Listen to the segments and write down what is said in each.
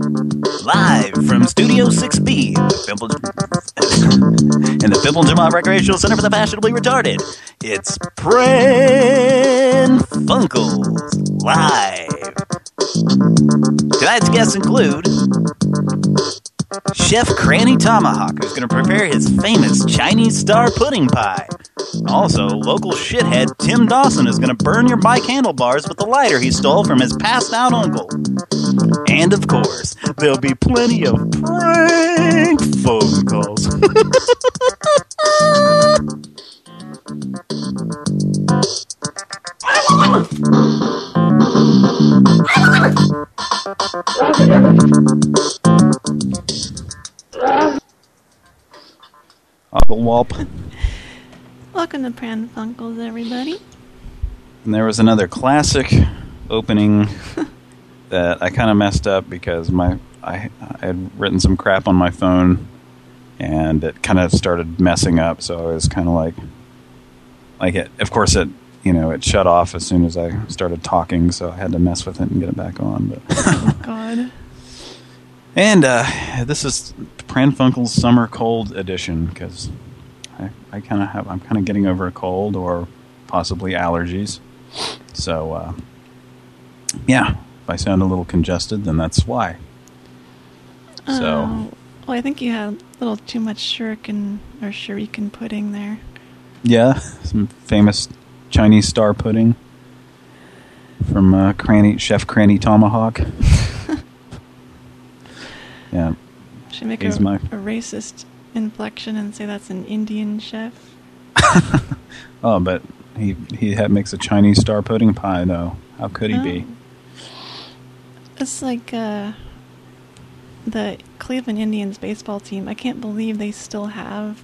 Live from Studio 6B in the Fimple Jamont Recreational Center for the Fashionably Retarded, it's Pran Funkels Live. Tonight's guests include Chef Cranny Tomahawk, who's going to prepare his famous Chinese star pudding pie. Also, local shithead Tim Dawson is going to burn your bike handlebars with the lighter he stole from his passed out uncle. And of course, there'll be plenty of prank phone calls. Uncle Walp. Welcome to Pran Funkels, everybody. And there was another classic opening that I kind of messed up because my I, I had written some crap on my phone and it kind of started messing up. So I was kind of like, like it. Of course, it you know it shut off as soon as I started talking, so I had to mess with it and get it back on. But oh God. And uh, this is Pran Funkel's Summer Cold Edition because I, I kind of have I'm kind of getting over a cold or possibly allergies. So uh, yeah, if I sound a little congested, then that's why. So Oh, well, I think you had a little too much shuriken or shuriken pudding there. yeah, some famous Chinese star pudding from uh, Cranny Chef Cranny Tomahawk. yeah, Should make a, my- a racist inflection and say that's an Indian chef. Oh, but he he makes a Chinese star pudding pie though. How could he be? Oh. It's like uh, the Cleveland Indians baseball team. I can't believe they still have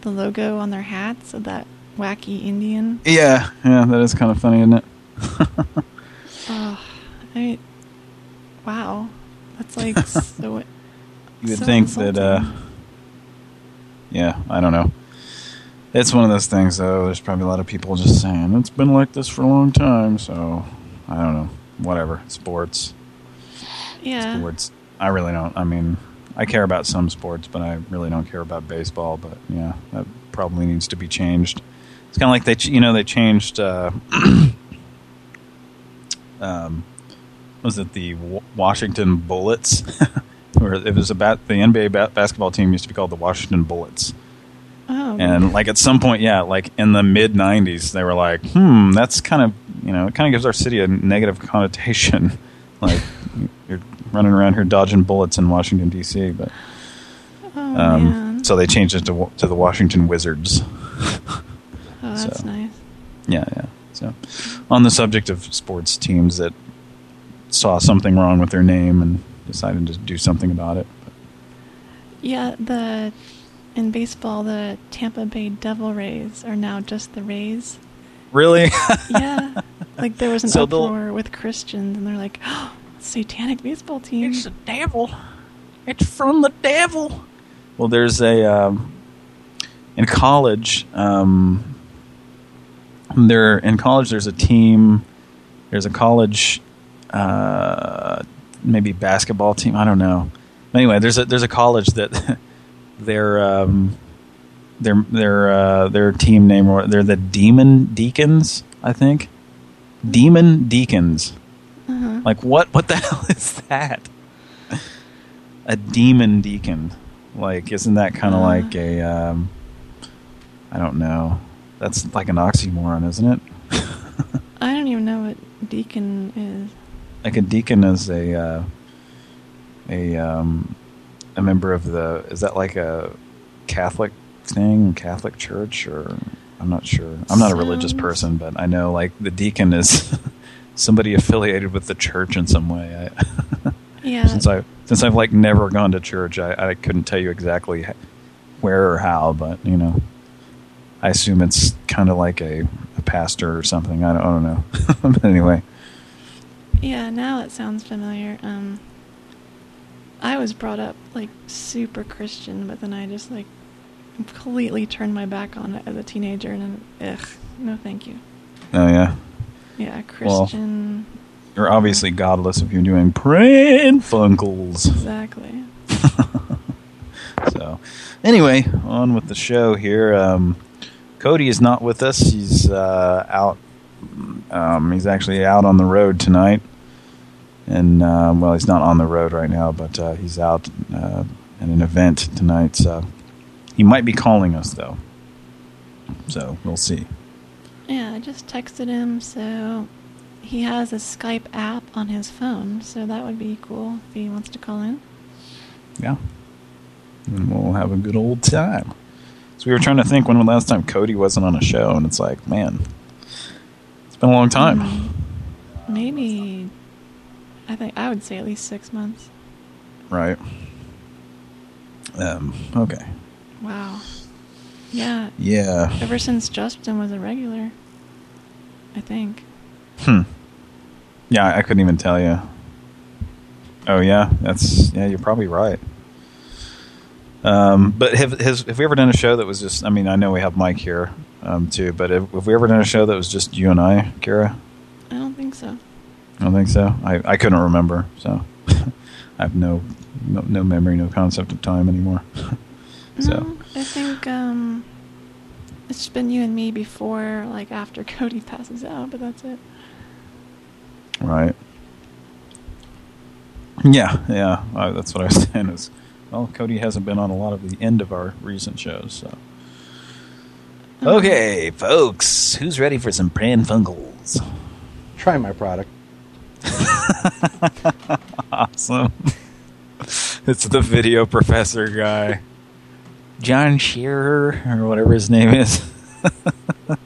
the logo on their hats of that wacky Indian. Yeah, yeah, that is kind of funny, isn't it? Oh, I, wow, that's like so. You would so think that, uh, insulting. Yeah, I don't know. It's one of those things, though. There's probably a lot of people just saying it's been like this for a long time. So I don't know. Whatever. Sports. yeah. Sports. I really don't. I mean, I care about some sports, but I really don't care about baseball. But yeah, that probably needs to be changed. It's kind of like they, ch- you know, they changed. Uh, um, was it the w Washington Bullets? or it was about the NBA ba basketball team used to be called the Washington Bullets. Oh, And like at some point, yeah, like in the mid '90s, they were like, "Hmm, that's kind of you know, it kind of gives our city a negative connotation." like you're running around here dodging bullets in Washington D.C. But oh um, so they changed it to to the Washington Wizards. oh, that's so. nice. Yeah, yeah. So on the subject of sports teams that saw something wrong with their name and decided to do something about it. Yeah, the in baseball, the Tampa Bay Devil Rays are now just the Rays. Really? Yeah, like there was an So uproar with Christians, and they're like, oh, "Satanic baseball team." It's the devil. It's from the devil. Well, there's a um, in college. Um, there in college, there's a team. There's a college, uh, maybe basketball team. I don't know. Anyway, there's a there's a college that their um, their their uh, their team name or they're the Demon Deacons. I think Demon Deacons. Uh-huh. Like what? What the hell is that? A demon deacon. Like, isn't that kind of Uh. like a? Um, I don't know. That's like an oxymoron, isn't it? I don't even know what deacon is. Like a deacon is a uh, a um, a member of the. Is that like a Catholic thing? Catholic church, or I'm not sure. I'm not a religious person, but I know like the deacon is somebody affiliated with the church in some way. I Yeah, since I since I've like never gone to church, I, I couldn't tell you exactly where or how, but you know, I assume it's kind of like a, a pastor or something. I don't, I don't know. but anyway, yeah. Now it sounds familiar. Um, I was brought up like super Christian, but then I just like completely turned my back on it as a teenager, and then, ugh, no, thank you. oh yeah, Yeah, Christian. you're obviously godless if you're doing Pran Funkels. Exactly. so, anyway, on with the show here. Um, Cody is not with us. He's uh, out. Um, he's actually out on the road tonight. And, uh, well, he's not on the road right now, but uh, he's out uh, at an event tonight. So, he might be calling us, though. So, we'll see. Yeah, I just texted him, so he has a Skype app on his phone, so that would be cool if he wants to call in. Yeah. And we'll have a good old time. So we were trying to think when the last time Cody wasn't on a show, and it's like, man, it's been a long time. Mm, maybe, I think I would say at least six months. Right. Um. Okay. Wow. Yeah. Yeah. Ever since Justin was a regular, I think. Hmm. Yeah, I couldn't even tell you. Oh yeah, that's yeah. You're probably right. Um, but have has have we ever done a show that was just? I mean, I know we have Mike here um, too, but have, have we ever done a show that was just you and I, Kara? I don't think so. I don't think so. I I couldn't remember, so I have no, no no memory, no concept of time anymore. so no, I think um, it's been you and me before, like after Cody passes out, but that's it. Right. Yeah, yeah, uh, that's what I was saying. Is well, Cody hasn't been on a lot of the end of our recent shows, so. Okay, folks, who's ready for some Pran Funkels? Try my product. awesome. it's the video professor guy. John Scherer, or whatever his name is.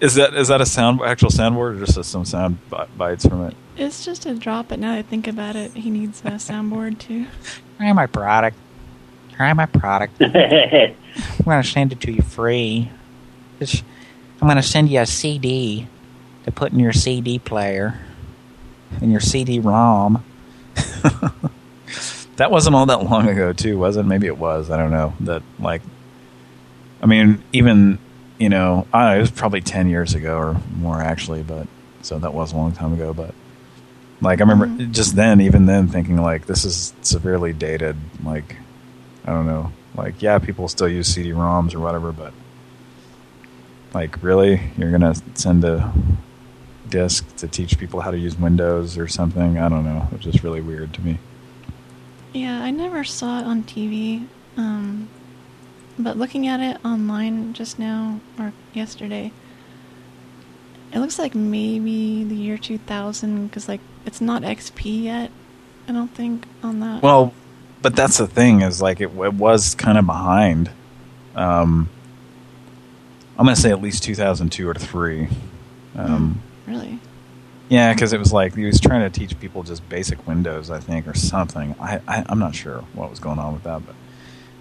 is that is that a sound actual soundboard or just some sound bites from it? It's just a drop, but now that I think about it, he needs a soundboard too. Try my product. Try my product. I'm going to send it to you free. I'm going to send you a CD to put in your CD player. In your CD-ROM. that wasn't all that long ago, too, was it? Maybe it was. I don't know. That, like... I mean, even, you know... I know, it was probably 10 years ago or more, actually, but... So that was a long time ago, but... Like, I remember mm -hmm. just then, even then, thinking, like, this is severely dated. Like, I don't know. Like, yeah, people still use CD-ROMs or whatever, but... Like, really? You're going to send a disk to teach people how to use Windows or something? I don't know. It's just really weird to me. Yeah, I never saw it on TV. Um, but looking at it online just now, or yesterday... It looks like maybe the year 2000, because, like, it's not XP yet, I don't think, on that. Well, but that's the thing, is, like, it, it was kind of behind. Um, I'm going to say at least 2002 or 3. Um, mm, really? Yeah, because it was like, he was trying to teach people just basic Windows, I think, or something. I, I, I'm not sure what was going on with that, but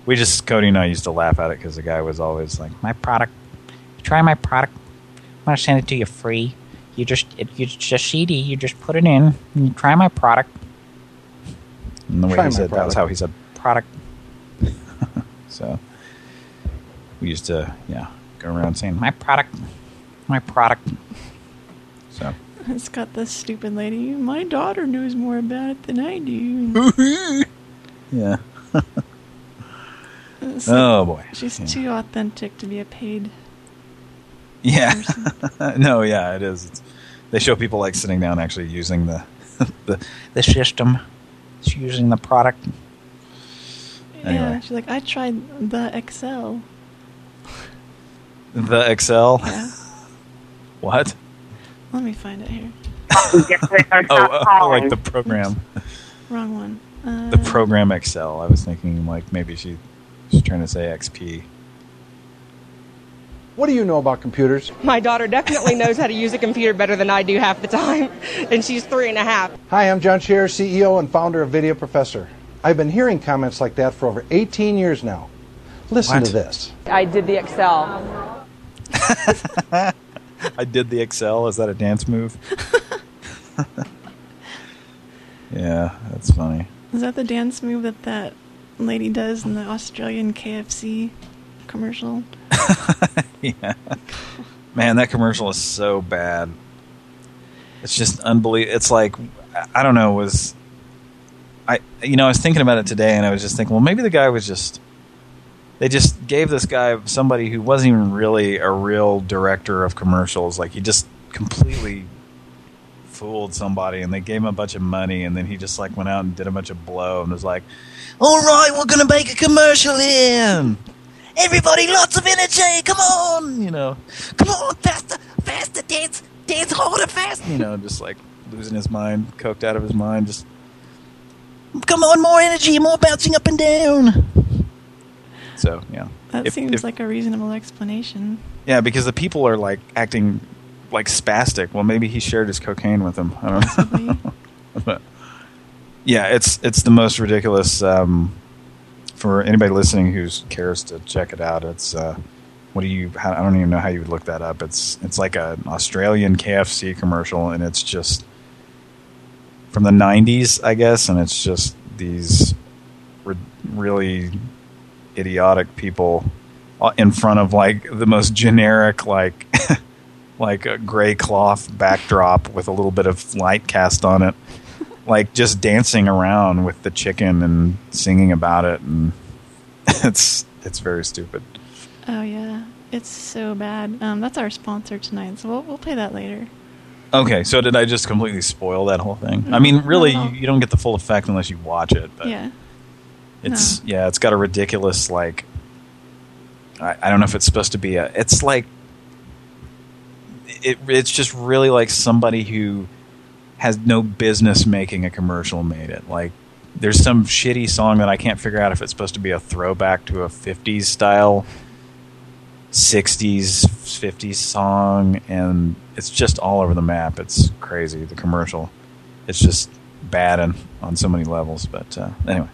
we just, Cody and I used to laugh at it because the guy was always like, my product, try my product I'm gonna send it to you free. You just it, you just CD. You just put it in. And you try my product. And the way try he said product. that was how he said product. so we used to yeah go around saying my product, my product. So it's got this stupid lady. My daughter knows more about it than I do. yeah. oh boy. She's yeah. too authentic to be a paid yeah. no, yeah, it is. It's, they show people like sitting down actually using the the the system, it's using the product. Anyway. Yeah, she's like, I tried the Excel. The Excel? Yeah. what? Let me find it here. oh, uh, like the program. Oops. Wrong one. Uh, the program Excel. I was thinking like maybe she she's trying to say XP. What do you know about computers? My daughter definitely knows how to use a computer better than I do half the time, and she's three and a half. Hi, I'm John Scherer, CEO and founder of Video Professor. I've been hearing comments like that for over 18 years now. Listen what? to this. I did the Excel. I did the Excel. Is that a dance move? yeah, that's funny. Is that the dance move that that lady does in the Australian KFC commercial? yeah. Man, that commercial is so bad. It's just unbelievable. It's like I don't know. Was I? You know, I was thinking about it today, and I was just thinking, well, maybe the guy was just. They just gave this guy somebody who wasn't even really a real director of commercials. Like he just completely fooled somebody, and they gave him a bunch of money, and then he just like went out and did a bunch of blow, and was like, "All right, we're gonna make a commercial here." Everybody, lots of energy. Come on, you know. Come on, faster, faster, dance, dance harder, faster. You know, just like losing his mind, coked out of his mind. Just come on, more energy, more bouncing up and down. So yeah, That If- seems if- like a reasonable explanation. yeah, because the people are like acting like spastic. Well, maybe he shared his cocaine with them. I don't know. But yeah, it's it's the most ridiculous. Um, for anybody listening who cares to check it out, it's uh, what do you? I don't even know how you would look that up. It's it's like an Australian KFC commercial, and it's just from the '90s, I guess, and it's just these re really idiotic people uh, in front of like the most generic like like a gray cloth backdrop with a little bit of light cast on it like just dancing around with the chicken and singing about it and it's it's very stupid Oh yeah, it's so bad. Um, that's our sponsor tonight, so we'll we'll play that later. okay so did i just completely spoil that whole thing i mean really you, you don't get the full effect unless you watch it but yeah. it's yeah it's got a ridiculous like I, I don't know if it's supposed to be a it's like it it's just really like somebody who has no business making a commercial made it like there's some shitty song that I can't figure out if it's supposed to be a throwback to a 50s style 60s 50s song and it's just all over the map it's crazy the commercial it's just bad and on so many levels but uh, anyway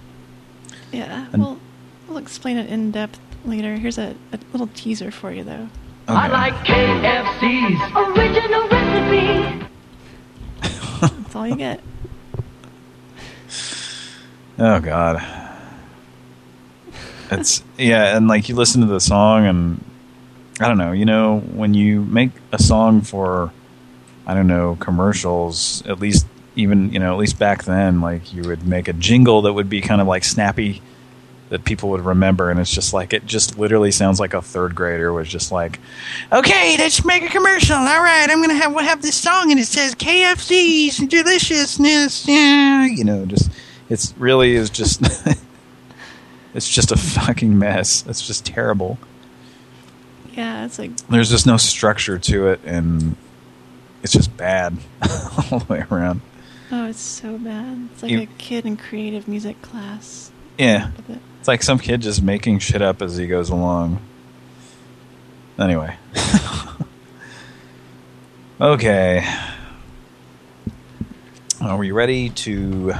Yeah, And- we'll we'll explain it in depth later. Here's a, a little teaser for you though. I like KFC's original recipe. That's all you get. Oh God. It's yeah, and like you listen to the song and I don't know, you know, when you make a song for I don't know, commercials, at least even, you know, at least back then, like you would make a jingle that would be kind of like snappy that people would remember and it's just like it just literally sounds like a third grader was just like okay let's make a commercial all right i'm gonna have we'll have this song and it says kfc's deliciousness yeah you know just it's really is just it's just a fucking mess it's just terrible Yeah, it's like there's just no structure to it and it's just bad all the way around oh, it's so bad. It's like You- a kid in creative music class. yeah. It's like some kid just making shit up as he goes along. Anyway. okay. Are we ready to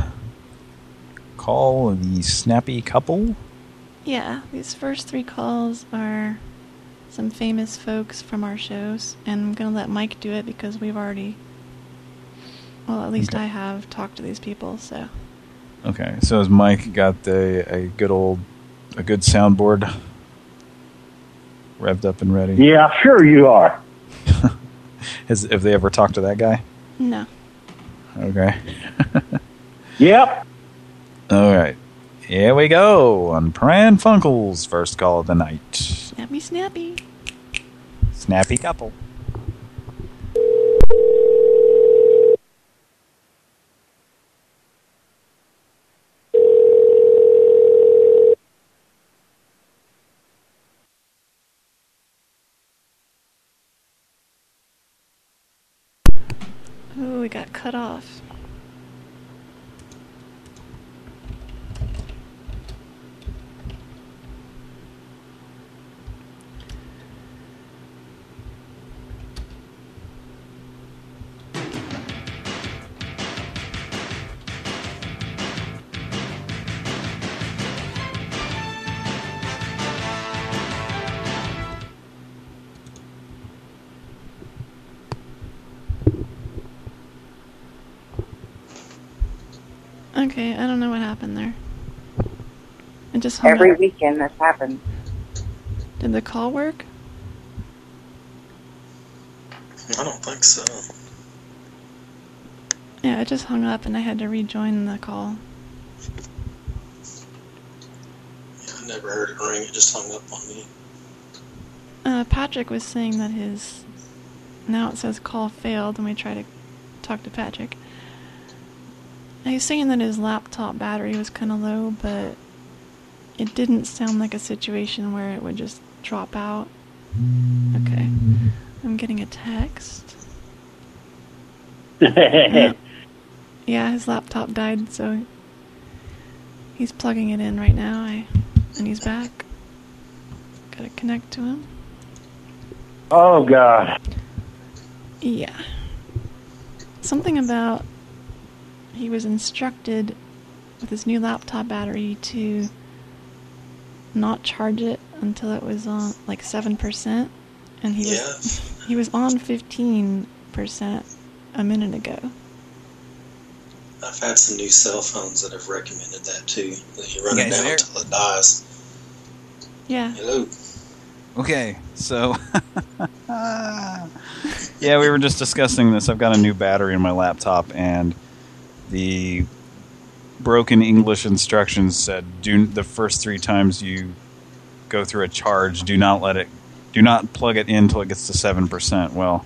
call the snappy couple? Yeah, these first three calls are some famous folks from our shows, and I'm gonna let Mike do it because we've already, well, at least Okay. I have talked to these people. So Okay, so has Mike got a, a good old, a good soundboard revved up and ready? Yeah, sure you are. Has, have they ever talked to that guy? no, Okay. Yep. All right. Here we go on Pran Funkel's first call of the night. snappy, snappy. Snappy couple. Oh, we got cut off. Okay, I don't know what happened there. It just hung Every up. weekend this happens. Did the call work? I don't think so. Yeah, it just hung up and I had to rejoin the call. I never heard it ring. It just hung up on me. Uh, Patrick was saying that his. Now it says call failed when we try to talk to Patrick. He's saying that his laptop battery was kind of low, but it didn't sound like a situation where it would just drop out. Okay. I'm getting a text. Yeah. Yeah, his laptop died, so he's plugging it in right now. I, and he's back. Gotta connect to him. Oh God. Yeah. Something about he was instructed with his new laptop battery to not charge it until it was on like seven percent, and he was he was on fifteen percent a minute ago. I've had some new cell phones that have recommended that too. That you run You it down there? until it dies. Yeah. Hello. Okay, so yeah, we were just discussing this. I've got a new battery in my laptop, and the broken English instructions said do the first three times you go through a charge, do not let it, do not plug it in until it gets to seven percent. Well,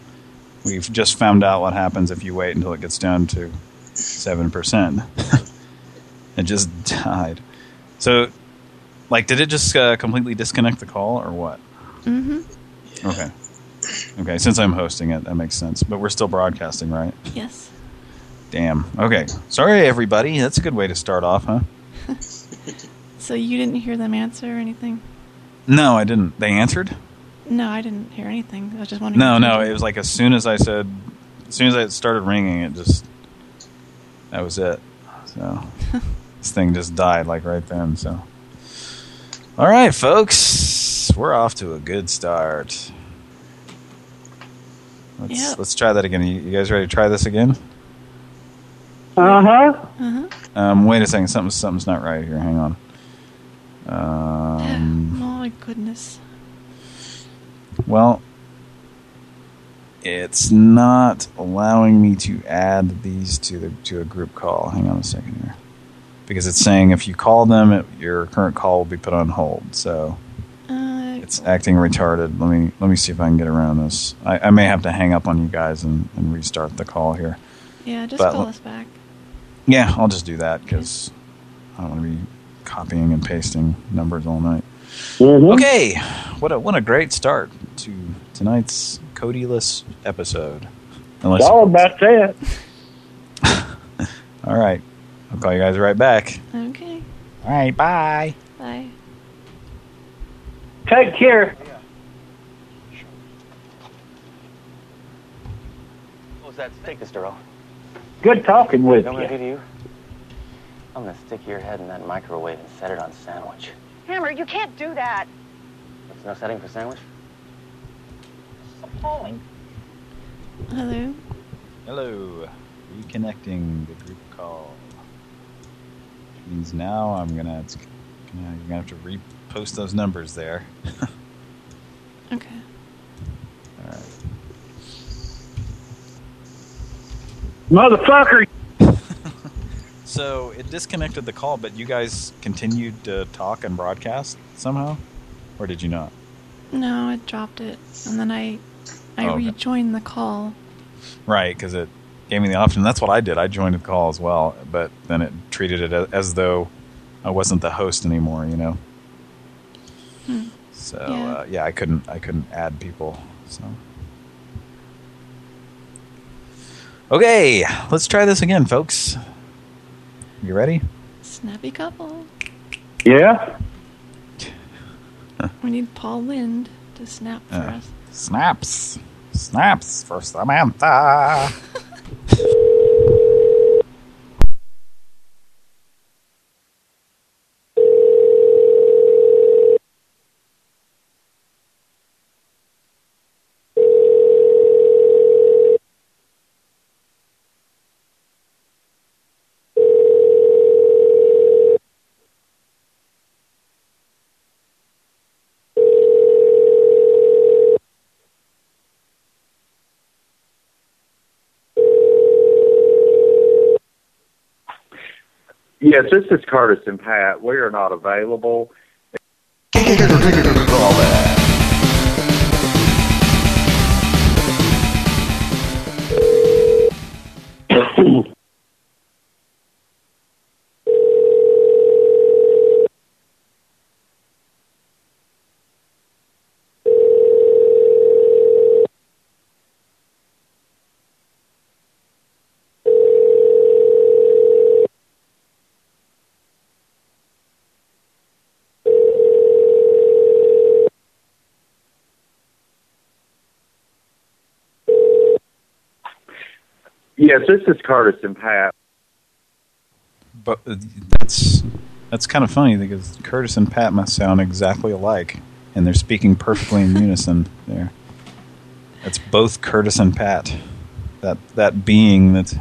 we've just found out what happens if you wait until it gets down to seven percent. it just died. So, like, did it just uh, completely disconnect the call or what? Mm-hmm. Okay. Okay, since I'm hosting it, that makes sense. But we're still broadcasting, right? Yes. Damn. Okay. Sorry, everybody. That's a good way to start off, huh? So you didn't hear them answer or anything? No, I didn't. They answered? No, I didn't hear anything. I was just wondering. No, no. It was like as soon as I said, as soon as it started ringing, it just, that was it. So, this thing just died like right then, so. All right, folks. We're off to a good start. Let's, Yep. let's try that again. You, you guys ready to try this again? Uh huh. Uh-huh. Um, wait a second. Something, something's not right here. Hang on. Um, oh my goodness. well, it's not allowing me to add these to the to a group call. Hang on a second here, because it's saying if you call them, it, your current call will be put on hold. So Uh, it's acting retarded. Let me let me see if I can get around this. I, I may have to hang up on you guys and, and restart the call here. yeah, just but- call us back. Yeah, I'll just do that because I don't want to be copying and pasting numbers all night. Mhm. Okay, what a what a great start to tonight's Codyless episode. Unless, It's all about that. all right, I'll call you guys right back. Okay. All right, bye. Bye. Take care. What was that steak, Mr. Earl? Good talking with You know what I'm you. gonna do to you? I'm gonna stick your head in that microwave and set it on sandwich. Hammer, you can't do that. There's no setting for sandwich? Appalling. Hello. Hello, reconnecting the group call. Which means now I'm gonna, it's gonna you're gonna have to repost those numbers there. Okay. All right. Motherfucker. So it disconnected the call, but you guys continued to talk and broadcast somehow, or did you not? No, it dropped it, and then I, I Oh, okay. rejoined the call. Right, because it gave me the option. That's what I did. I joined the call as well, but then it treated it as, as though I wasn't the host anymore. You know. Hmm. So Yeah. Uh, yeah, I couldn't. I couldn't add people. So. Okay, let's try this again, folks. You ready? Snappy couple. Yeah. We need Paul Lynde to snap for Uh, us. Snaps, snaps for Samantha. Yes, this is Curtis and Pat. We are not available. Yes, this is Curtis and Pat. But uh, that's that's kind of funny because Curtis and Pat must sound exactly alike, and they're speaking perfectly in unison there. That's both Curtis and Pat. That that being that's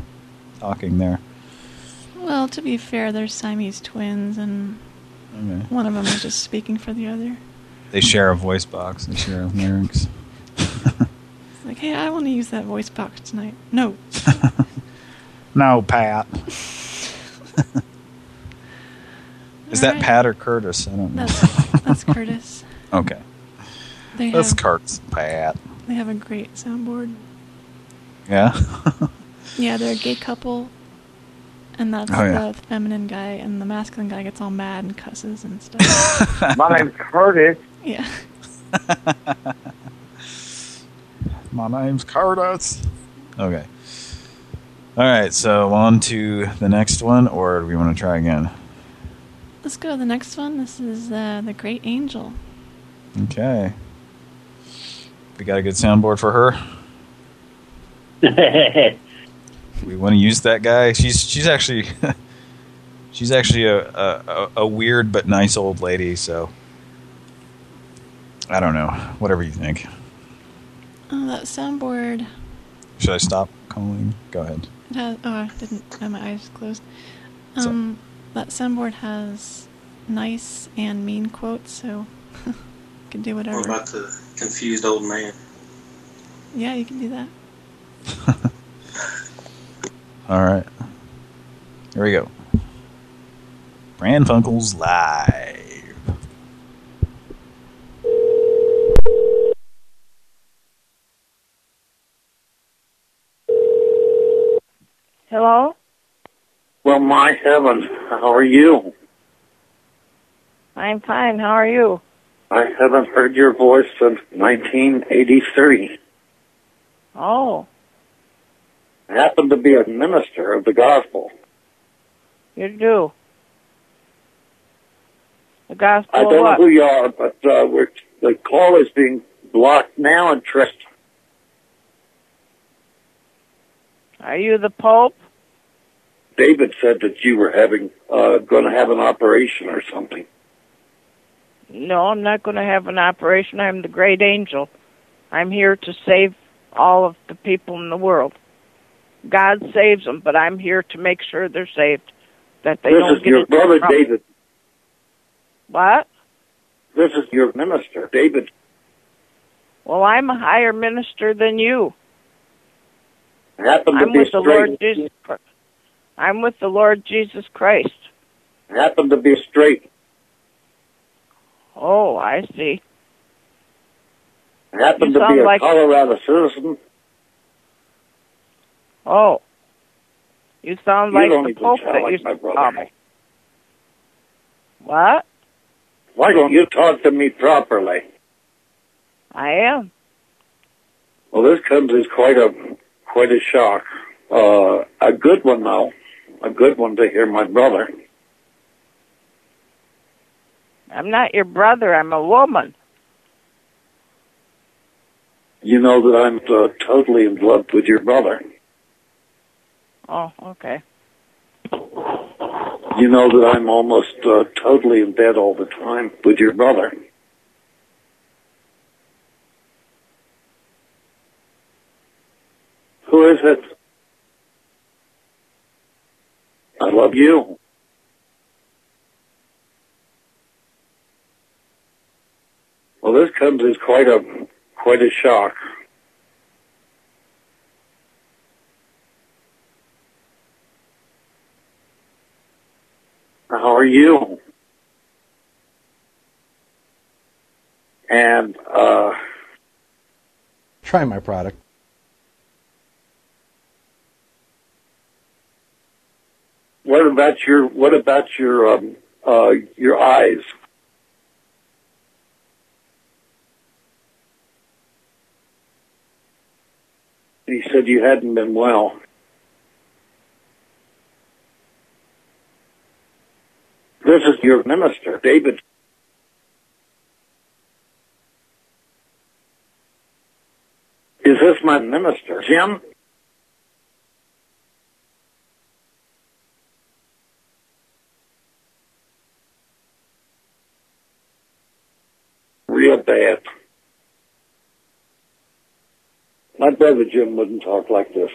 talking there. Well, to be fair, they're Siamese twins, and Okay. one of them is just speaking for the other. They share a voice box. They share lyrics. It's like, hey, I want to use that voice box tonight. No. No, Pat. Is that Alright. Pat or Curtis? I don't know. That's, that's Curtis. okay. They That's have, Curtis. Pat. they have a great soundboard. Yeah. Yeah, they're a gay couple, and that's Oh, yeah. the feminine guy, and the masculine guy gets all mad and cusses and stuff. My name's Curtis. yeah. My name's Curtis. Okay. All right, so on to the next one, or do we want to try again? Let's go to the next one. This is uh, the Great Angel. Okay. We got a good soundboard for her. we want to use that guy. She's she's actually she's actually a, a a- a weird but nice old lady. So I don't know. Whatever you think. Oh, that soundboard. Should I stop calling? Go ahead. It has, oh, I didn't have my eyes closed. So- Um, that soundboard has nice and mean quotes, so you can do whatever. What about the confused old man? Yeah, you can do that. All right. Here we go. Pran Funkels live. Hello? Well, my heavens, how are you? I'm fine. How are you? I haven't heard your voice since 1983. Oh, I happen to be a minister of the gospel. you do. The gospel I don't know who you are, but uh, we're, the call is being blocked now and traced. Are you the Pope? David said that you were having, uh, going to have an operation or something. No, I'm not going to have an operation. I'm the great angel. I'm here to save all of the people in the world. God saves them, but I'm here to make sure they're saved. That they this don't is get your brother trouble. David. What? This is your minister, David. Well, I'm a higher minister than you. I happen to I'm be with the straight. Lord Jesus. Christ. I'm with the Lord Jesus Christ. I happen to be straight. Oh, I see. Happen You to be a like- Colorado citizen. Oh, you sound You like the Pope that like used to call me. What? Why don't you talk to me properly? I am. Well, this comes as quite a quite a shock. Uh, a good one though, a good one to hear my brother. I'm not your brother. I'm a woman. You know that I'm uh, totally in love with your brother. Oh, okay. You know that I'm almost uh, totally in bed all the time with your brother. Who is it? I love you. Well, this comes as quite a quite a shock. How are you. And uh, Try my product. what about your what about your um, uh, your eyes? He said you hadn't been well. This is your minister, David. Is this my minister, Jim? Real bad. My brother Jim wouldn't talk like this.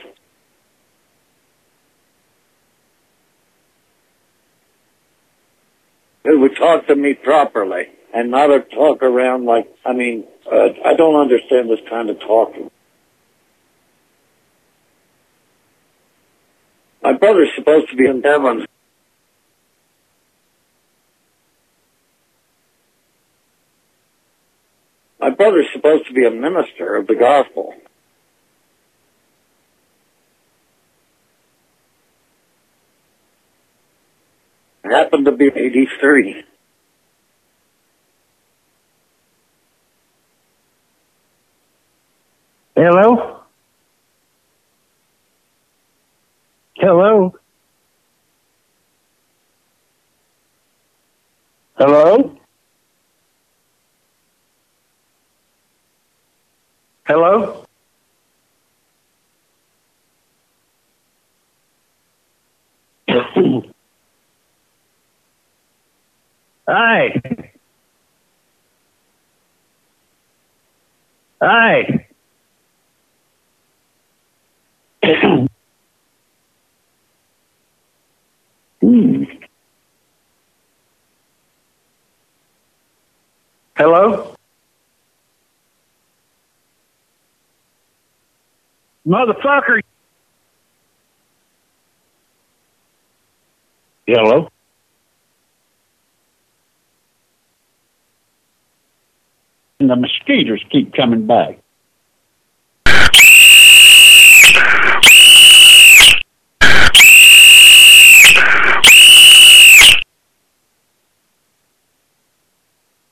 He would talk to me properly and not a talk around like, I mean, uh, I don't understand this kind of talking. My brother's supposed to be in heaven. Brother's supposed to be a minister of the gospel. Happened to be 83. Hello? Hello? Hello? Hi. Hi. Hmm. Hello? Motherfucker. Hello? And the mosquitoes keep coming back.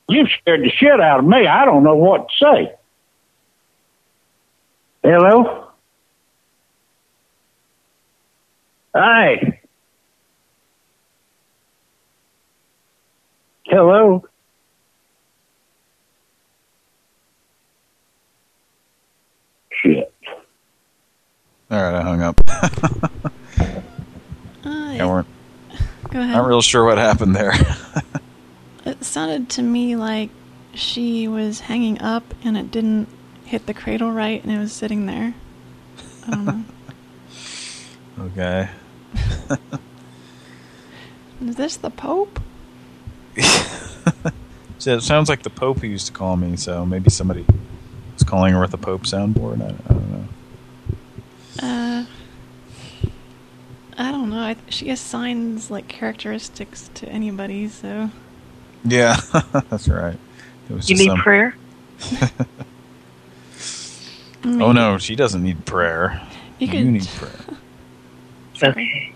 You scared the shit out of me. I don't know what to say. Hello? Hi. Hello? Shit. All right, I hung up. Uh, yeah, we're Go ahead. not real sure what happened there. It sounded to me like she was hanging up and it didn't hit the cradle right and it was sitting there. I don't know. okay. Is this the Pope? So it sounds like the Pope who used to call me, so maybe somebody was calling her with the Pope soundboard. I, I don't know. Uh, I don't know. I, she assigns like characteristics to anybody, so Yeah, that's right. It was You need some- prayer? Oh no, she doesn't need prayer. You You, could- need prayer. Okay.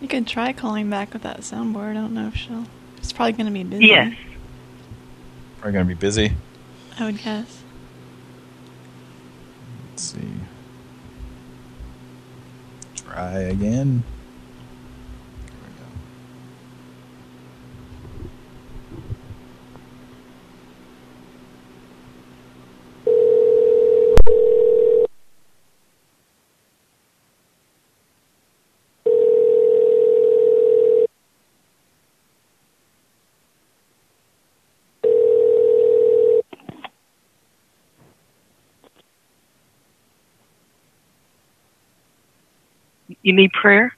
you could try calling back with that soundboard. I don't know if she'll. It's probably going to be busy. Yes. Are gonna be busy? I would guess. Let's see. Try again. You need prayer?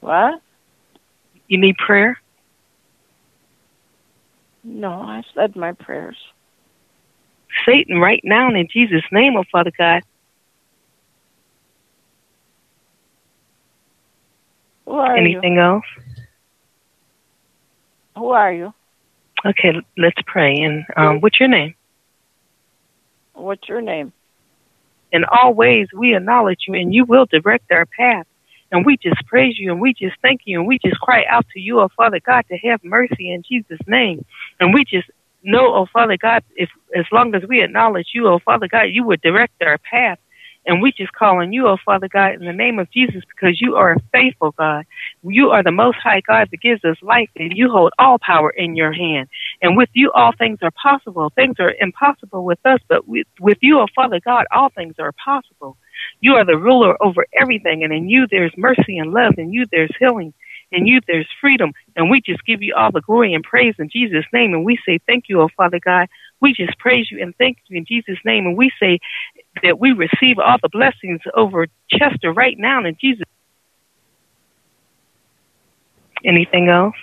What? You need prayer? No, I said my prayers. Satan, right now in Jesus' name, oh Father God, Who are Anything you? else? Who are you? Okay, let's pray. And um, what's your name? What's your name? In all ways, we acknowledge you, and you will direct our path. And we just praise you, and we just thank you, and we just cry out to you, oh Father God, to have mercy in Jesus' name. And we just know, oh Father God, if as long as we acknowledge you, oh Father God, you would direct our path. And we just call on you, oh Father God, in the name of Jesus, because you are a faithful God. You are the most high God that gives us life, and you hold all power in your hand. And with you, all things are possible. Things are impossible with us, but with, with you, oh Father God, all things are possible. You are the ruler over everything, and in you there's mercy and love, in you there's healing, in you there's freedom. And we just give you all the glory and praise in Jesus' name. And we say thank you, oh Father God. We just praise you and thank you in Jesus' name. And we say that we receive all the blessings over Chester right now in Jesus. Anything else?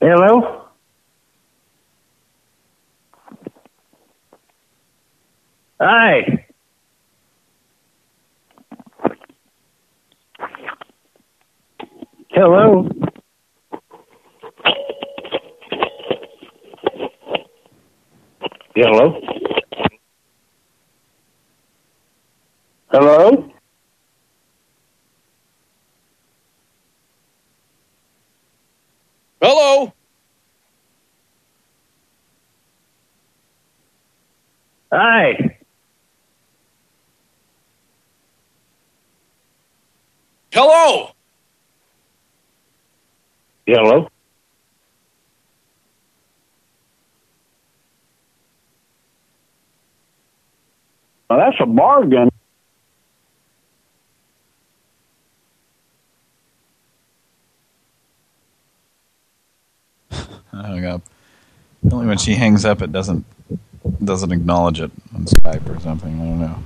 Hello? Hi. Hello? Hello? Hello? Hello? Hi. Hello? Hello? Well, that's a bargain. I hung up. Only when she hangs up, it doesn't doesn't acknowledge it on Skype or something. I don't know.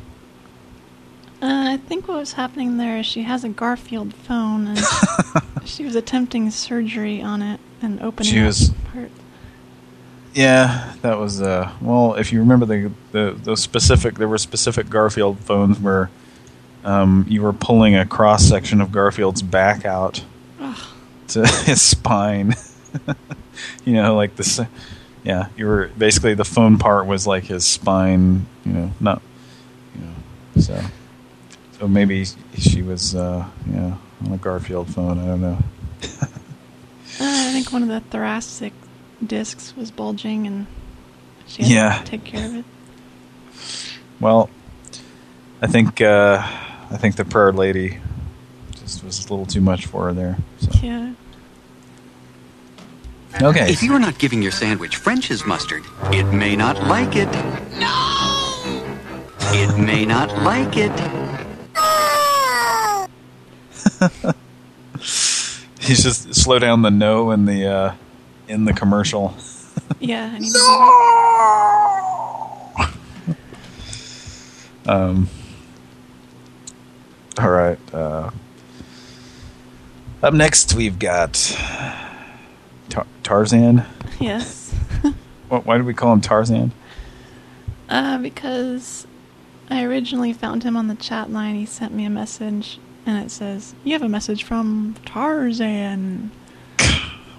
Uh, I think what was happening there is she has a Garfield phone and she was attempting surgery on it and opening She was- part. Yeah, that was uh. Well, if you remember the the the specific, there were specific Garfield phones where um you were pulling a cross section of Garfield's back out to his spine. you know, like this. Yeah, you were basically the phone part was like his spine. You know, not. You know, so so maybe she was uh yeah on a Garfield phone. I don't know. Uh, I think one of the thoracic discs was bulging and she had Yeah. to take care of it. Well, I think uh, I think the prayer lady just was a little too much for her there. So. Yeah. Okay. If you're not giving your sandwich French's mustard, it may not like it. No! It may not like it. He's just slow down the no in the uh, in the commercial. Yeah, I need to Um. All right. Uh, up next, we've got Tar Tarzan. Yes. What, why did we call him Tarzan? Uh, because I originally found him on the chat line. He sent me a message, and it says, "You have a message from Tarzan."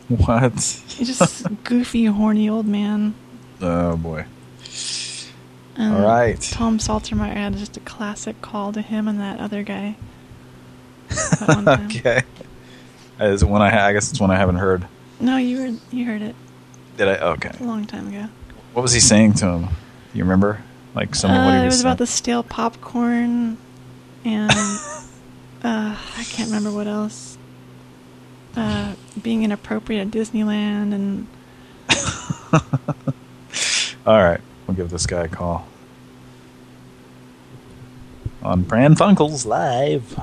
What? He's just goofy, horny old man. Oh boy. And All right. Tom Saltermeyer had just a classic call to him and that other guy. That okay. Uh, Is it one I? I guess it's one I haven't heard. No, you heard you heard it Did I? Okay. a long time ago. What was he saying to him? You remember? Like some of what Uh, he it was, was about the stale popcorn, and uh, I can't remember what else. Uh, being inappropriate at Disneyland and All right, we'll give this guy a call on Pran Funkels live.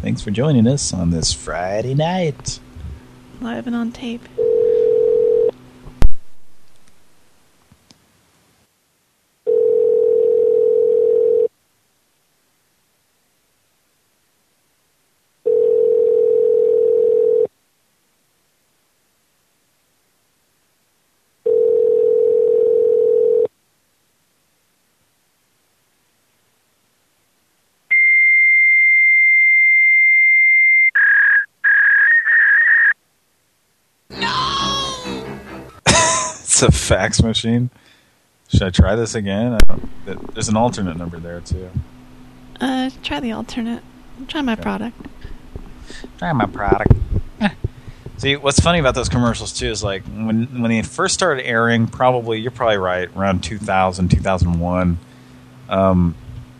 Thanks for joining us on this Friday night. live and on tape. Fax machine. Should I try this again? There's an alternate number there too. Uh, try the alternate. Try my product. Try my product. See, what's funny about those commercials too is like when when they first started airing, probably you're probably right around 2000, 2001. Um,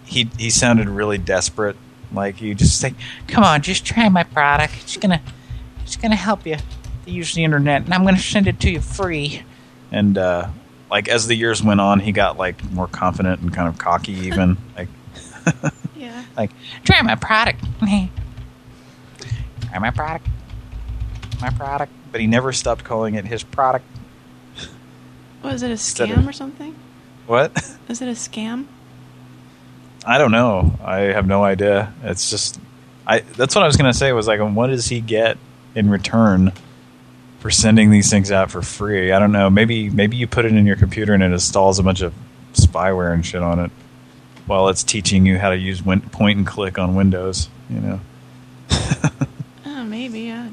he he sounded really desperate. Like you just say, Come on, just try my product. It's gonna, it's gonna help you to use the internet, and I'm gonna send it to you free. And uh, like as the years went on, he got like more confident and kind of cocky even. like Yeah. like Try my product. try my product. My product. but he never stopped calling it his product. Was it a scam of- or something? What? Is it a scam? I don't know. I have no idea. It's just, I. That's what I was gonna say. Was like, what does he get in return for sending these things out for free? I don't know. Maybe maybe you put it in your computer and it installs a bunch of spyware and shit on it, while it's teaching you how to use win point and click on Windows. You know. Oh, maybe. Yeah.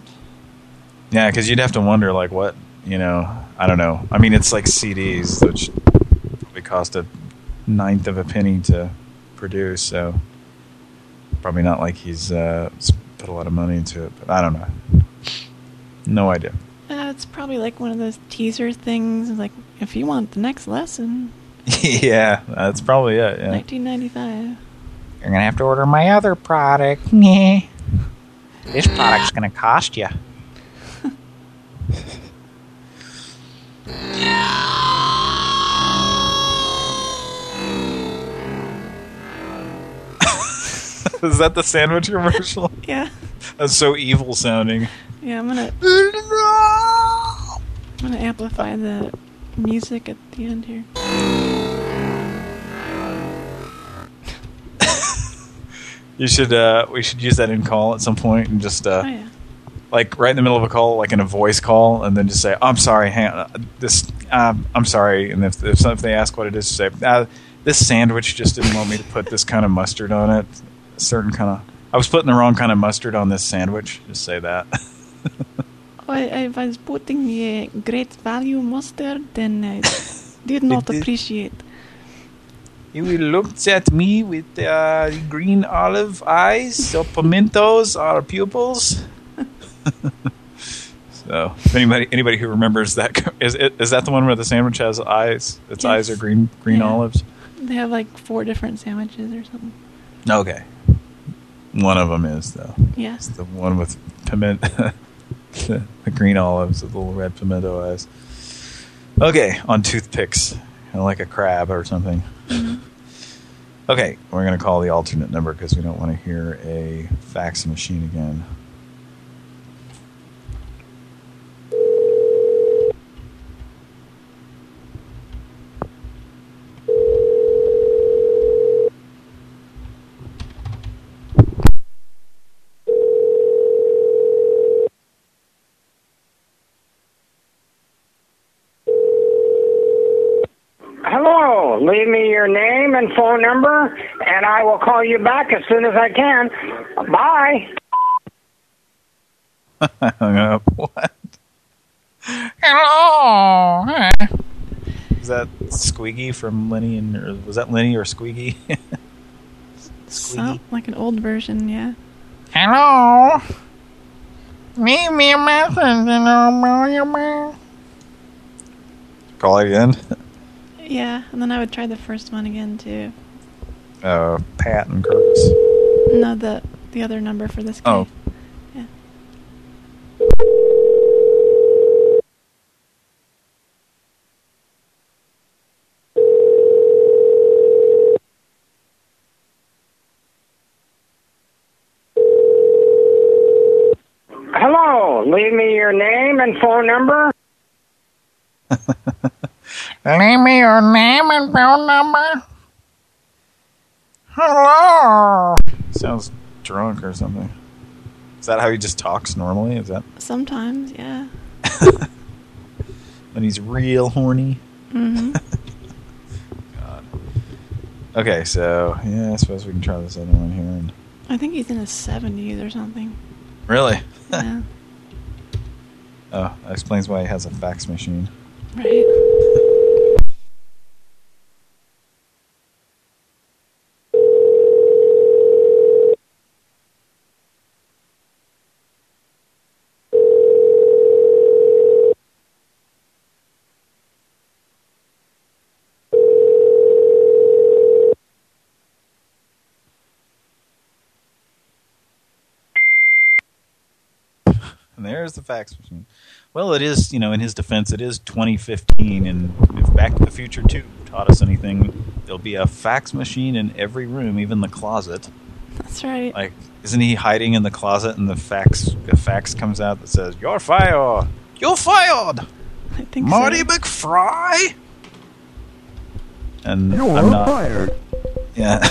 Yeah, because you'd have to wonder, like, what, you know, I don't know. I mean, it's like CDs, which probably cost a ninth of a penny to produce, so probably not like he's uh, put a lot of money into it, but I don't know. No idea. It's probably like one of those teaser things. Like, if you want the next lesson, yeah, that's probably it, yeah. 1995. You're gonna have to order my other product. This product's gonna cost you. Is that the sandwich commercial? Yeah. That's so evil sounding. Yeah, I'm gonna. I'm gonna amplify the music at the end here. You should, uh, we should use that in call at some point and just, uh, Oh, yeah. like right in the middle of a call, like in a voice call, and then just say, "I'm sorry, hang on, uh, this, um, I'm sorry." And if if, some, if they ask what it is, just say, uh, "This sandwich just didn't want me to put this kind of mustard on it. A certain kind of, I was putting the wrong kind of mustard on this sandwich." Just say that. I, I was putting a great value mustard, then I did not did- appreciate. You looked at me with uh, green olive eyes, or pimentos, or pupils. so, if anybody anybody who remembers that is is that the one where the sandwich has eyes? Its Yes. eyes are green green Yeah. olives. They have like four different sandwiches or something. Okay. One of them is though. Yes. It's the one with piment, the, the green olives with little red pimento eyes. Okay, on toothpicks, kind of like a crab or something. Mm-hmm. Okay, we're gonna call the alternate number because we don't want to hear a fax machine again. Hello, leave me your name and phone number, and I will call you back as soon as I can. Bye. I hung up. What? Hello. Hi. Is that Squiggy from Lenny and or was that Lenny or Squiggy? Some, like an old version, yeah. Hello. Leave me a message and I'll call you back. Call again. Yeah, and then I would try the first one again too. Uh, Pat and Curtis. No, the the other number for this guy. Oh. Yeah. Hello, leave me your name and phone number. Leave me your name and phone number. Hello. Sounds drunk or something. Is that how he just talks normally? Is that Sometimes, yeah. when he's real horny? hmm Okay, so yeah, I suppose we can try this other one here. And I think he's in his seventies or something. really, Yeah. oh, that explains why he has a fax machine. And there's the fax machine. Well, it is, you know, in his defense, it is 2015, and if Back to the Future 2 taught us anything, there'll be a fax machine in every room, even the closet. That's right. Like, isn't he hiding in the closet, and the fax the fax comes out that says, "You're fired. You're fired." I think Marty so. McFly. And You're I'm not fired. Yeah.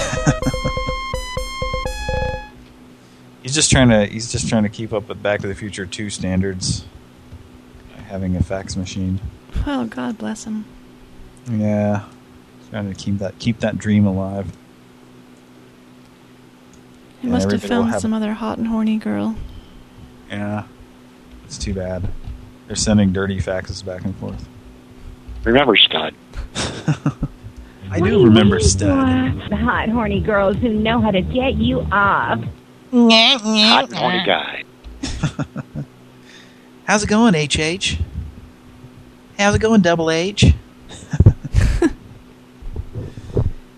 he's just trying to he's just trying to keep up with Back to the Future 2 standards by having a fax machine. Oh, God bless him. Yeah. Trying to keep that keep that dream alive. He must have everybody found have- some other hot and horny girl. Yeah. It's too bad. They're sending dirty faxes back and forth. Remember, Stud. I do remember Stud. The hot, horny girls who know how to get you off. Hot and horny guy. How's it going, HH? How's it going, Double H?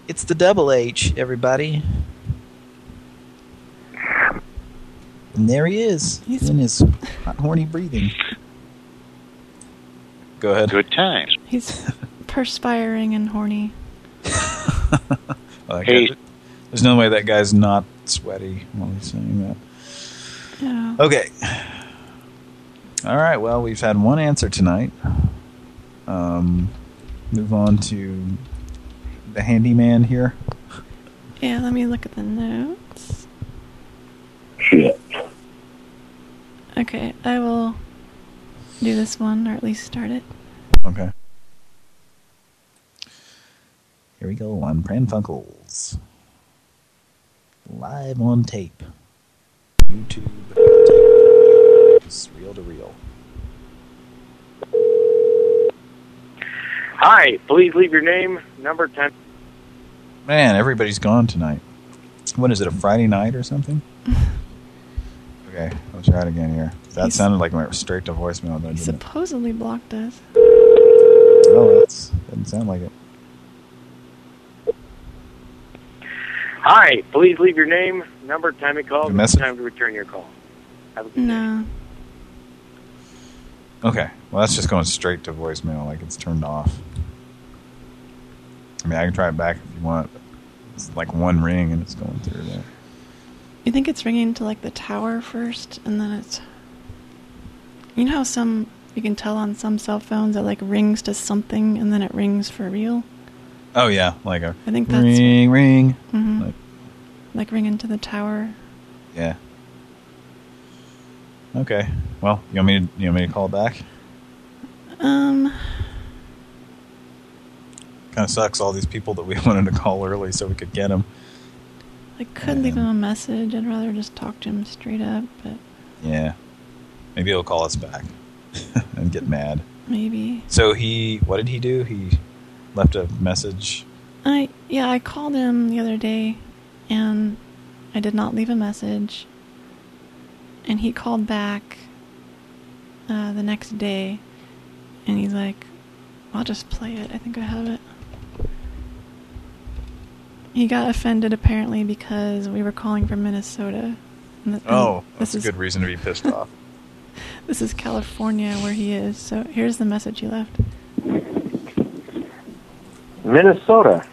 it's the Double H, everybody. And there he is, He's in his hot, horny breathing. Go ahead. Good times. He's perspiring and horny. Well, that guy- there's no way that guy's not sweaty while he's saying that. Yeah. Okay. All right. Well, we've had one answer tonight. Um, move on to the handyman here. Yeah, let me look at the notes. Shit. Okay, I will do this one, or at least start it. Okay. Here we go on Pran Funkels. Live on tape. YouTube. Tape. It's reel to reel. Hi, please leave your name, number, time. Man, everybody's gone tonight. What is it, a Friday night or something? okay, I'll try it again here. That He's- sounded like it went straight to voicemail, He doesn't it? supposedly blocked us. Oh, that's doesn't sound like it. Hi, please leave your name, number, time you called, message? time to return your call. Have a good No. Okay, well that's just going straight to voicemail, like it's turned off. I mean, I can try it back if you want. It's like one ring and it's going through there. You think it's ringing to like the tower first, and then it's. You know how some you can tell on some cell phones it like rings to something and then it rings for real. Oh yeah, like a I think that's ring, ring. hmm Like, like ringing to the tower. yeah. Okay. Well, you want me to you want me to call back? Um, Kind of sucks. All these people that we wanted to call early so we could get them. I could leave him a message. I'd rather just talk to him straight up, but Yeah. Maybe he'll call us back and get mad. maybe. So he, what did he do? He left a message. I yeah, I called him the other day, and I did not leave a message. And he called back uh, the next day, and he's like, "I'll just play it. I think I have it." He got offended apparently because we were calling from Minnesota. And th- and Oh, this that's a is good reason to be pissed off. this is California where he is. So here's the message he left. Minnesota,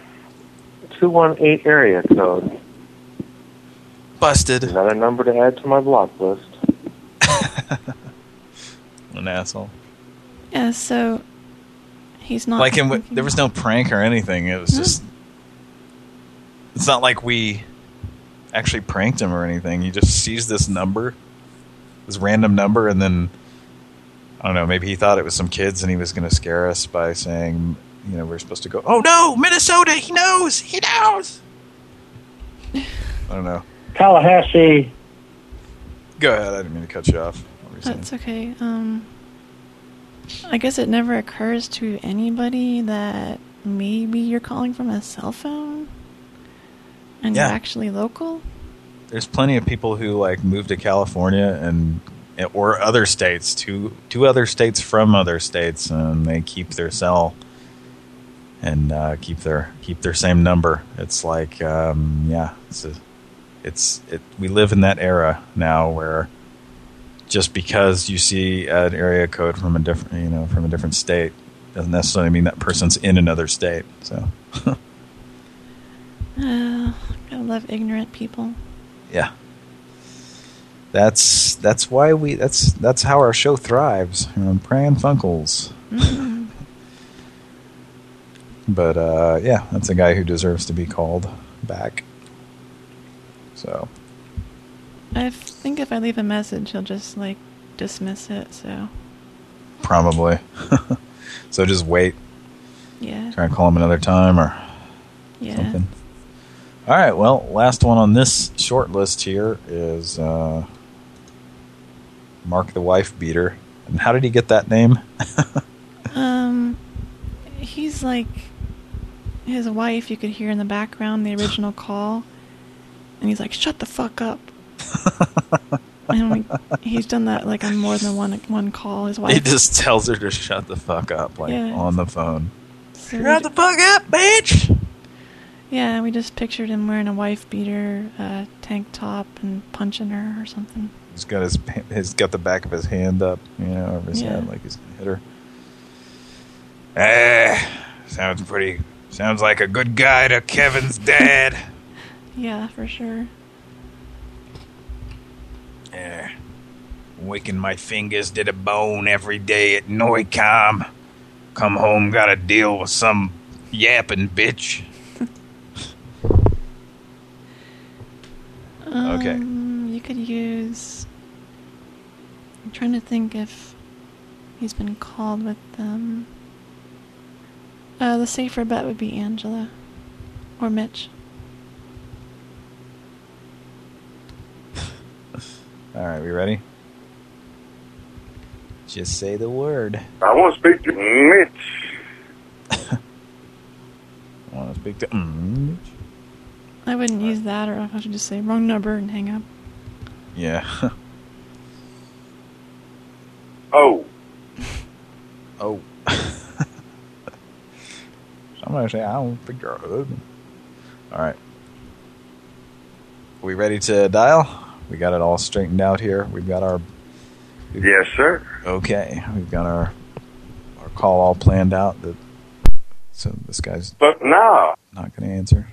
218 area code. Busted. Another number to add to my block list. An asshole. Yeah, so he's not like, him, thinking- there was no prank or anything. It was just. It's not like we actually pranked him or anything. He just sees this number, this random number, and then I don't know. Maybe he thought it was some kids, and he was going to scare us by saying, you know, we're supposed to go. Oh no, Minnesota! He knows. He knows. I don't know. Tallahassee. Go ahead. I didn't mean to cut you off. What saying? That's okay. Um, I guess it never occurs to anybody that maybe you're calling from a cell phone and Yeah. you're actually local. There's plenty of people who like move to California and or other states, to two other states from other states, and they keep their cell and uh, keep their keep their same number. It's like, um, yeah, it's a, it's it. We live in that era now where just because you see an area code from a different, you know, from a different state, doesn't necessarily mean that person's in another state. So, Uh, gotta love ignorant people. yeah, that's that's why we that's that's how our show thrives. You know, Pran Funkels. Mm. But uh, yeah, that's a guy who deserves to be called back. So I think if I leave a message, he'll just like dismiss it. So probably. so just wait. yeah, Try and call him another time or yeah. something. All right, well, last one on this short list here is uh, Mark the Wife Beater. And how did he get that name? Um, he's like his wife. You could hear in the background the original call, and he's like, "Shut the fuck up." and like, he's done that like on more than one one call. His wife. he just tells her to shut the fuck up, like Yeah. on the phone. So Shut the fuck up, bitch! Yeah, we just pictured him wearing a wife beater, uh, tank top, and punching her or something. He's got his he's got the back of his hand up, you know, over his Yeah. head like he's gonna hit her. Eh, sounds pretty. Sounds like a good guy to Kevin's dad. Yeah, for sure. Yeah. Wicking my fingers to the bone every day at Noicom. Come home, gotta deal with some yapping bitch. Okay. Um, you could use. I'm trying to think if he's been called with them. Uh, the safer bet would be Angela or Mitch. All right, we ready? Just say the word. I want to speak to Mitch. I want to speak to. Mm, I wouldn't use that, or I should just say wrong number and hang up. yeah. Oh, oh. Somebody say I don't speak to her husband. All right. We ready to dial? We got it all straightened out here. We've got our yes, sir. Okay, we've got our our call all planned out. That so this guy's But now, not going to answer.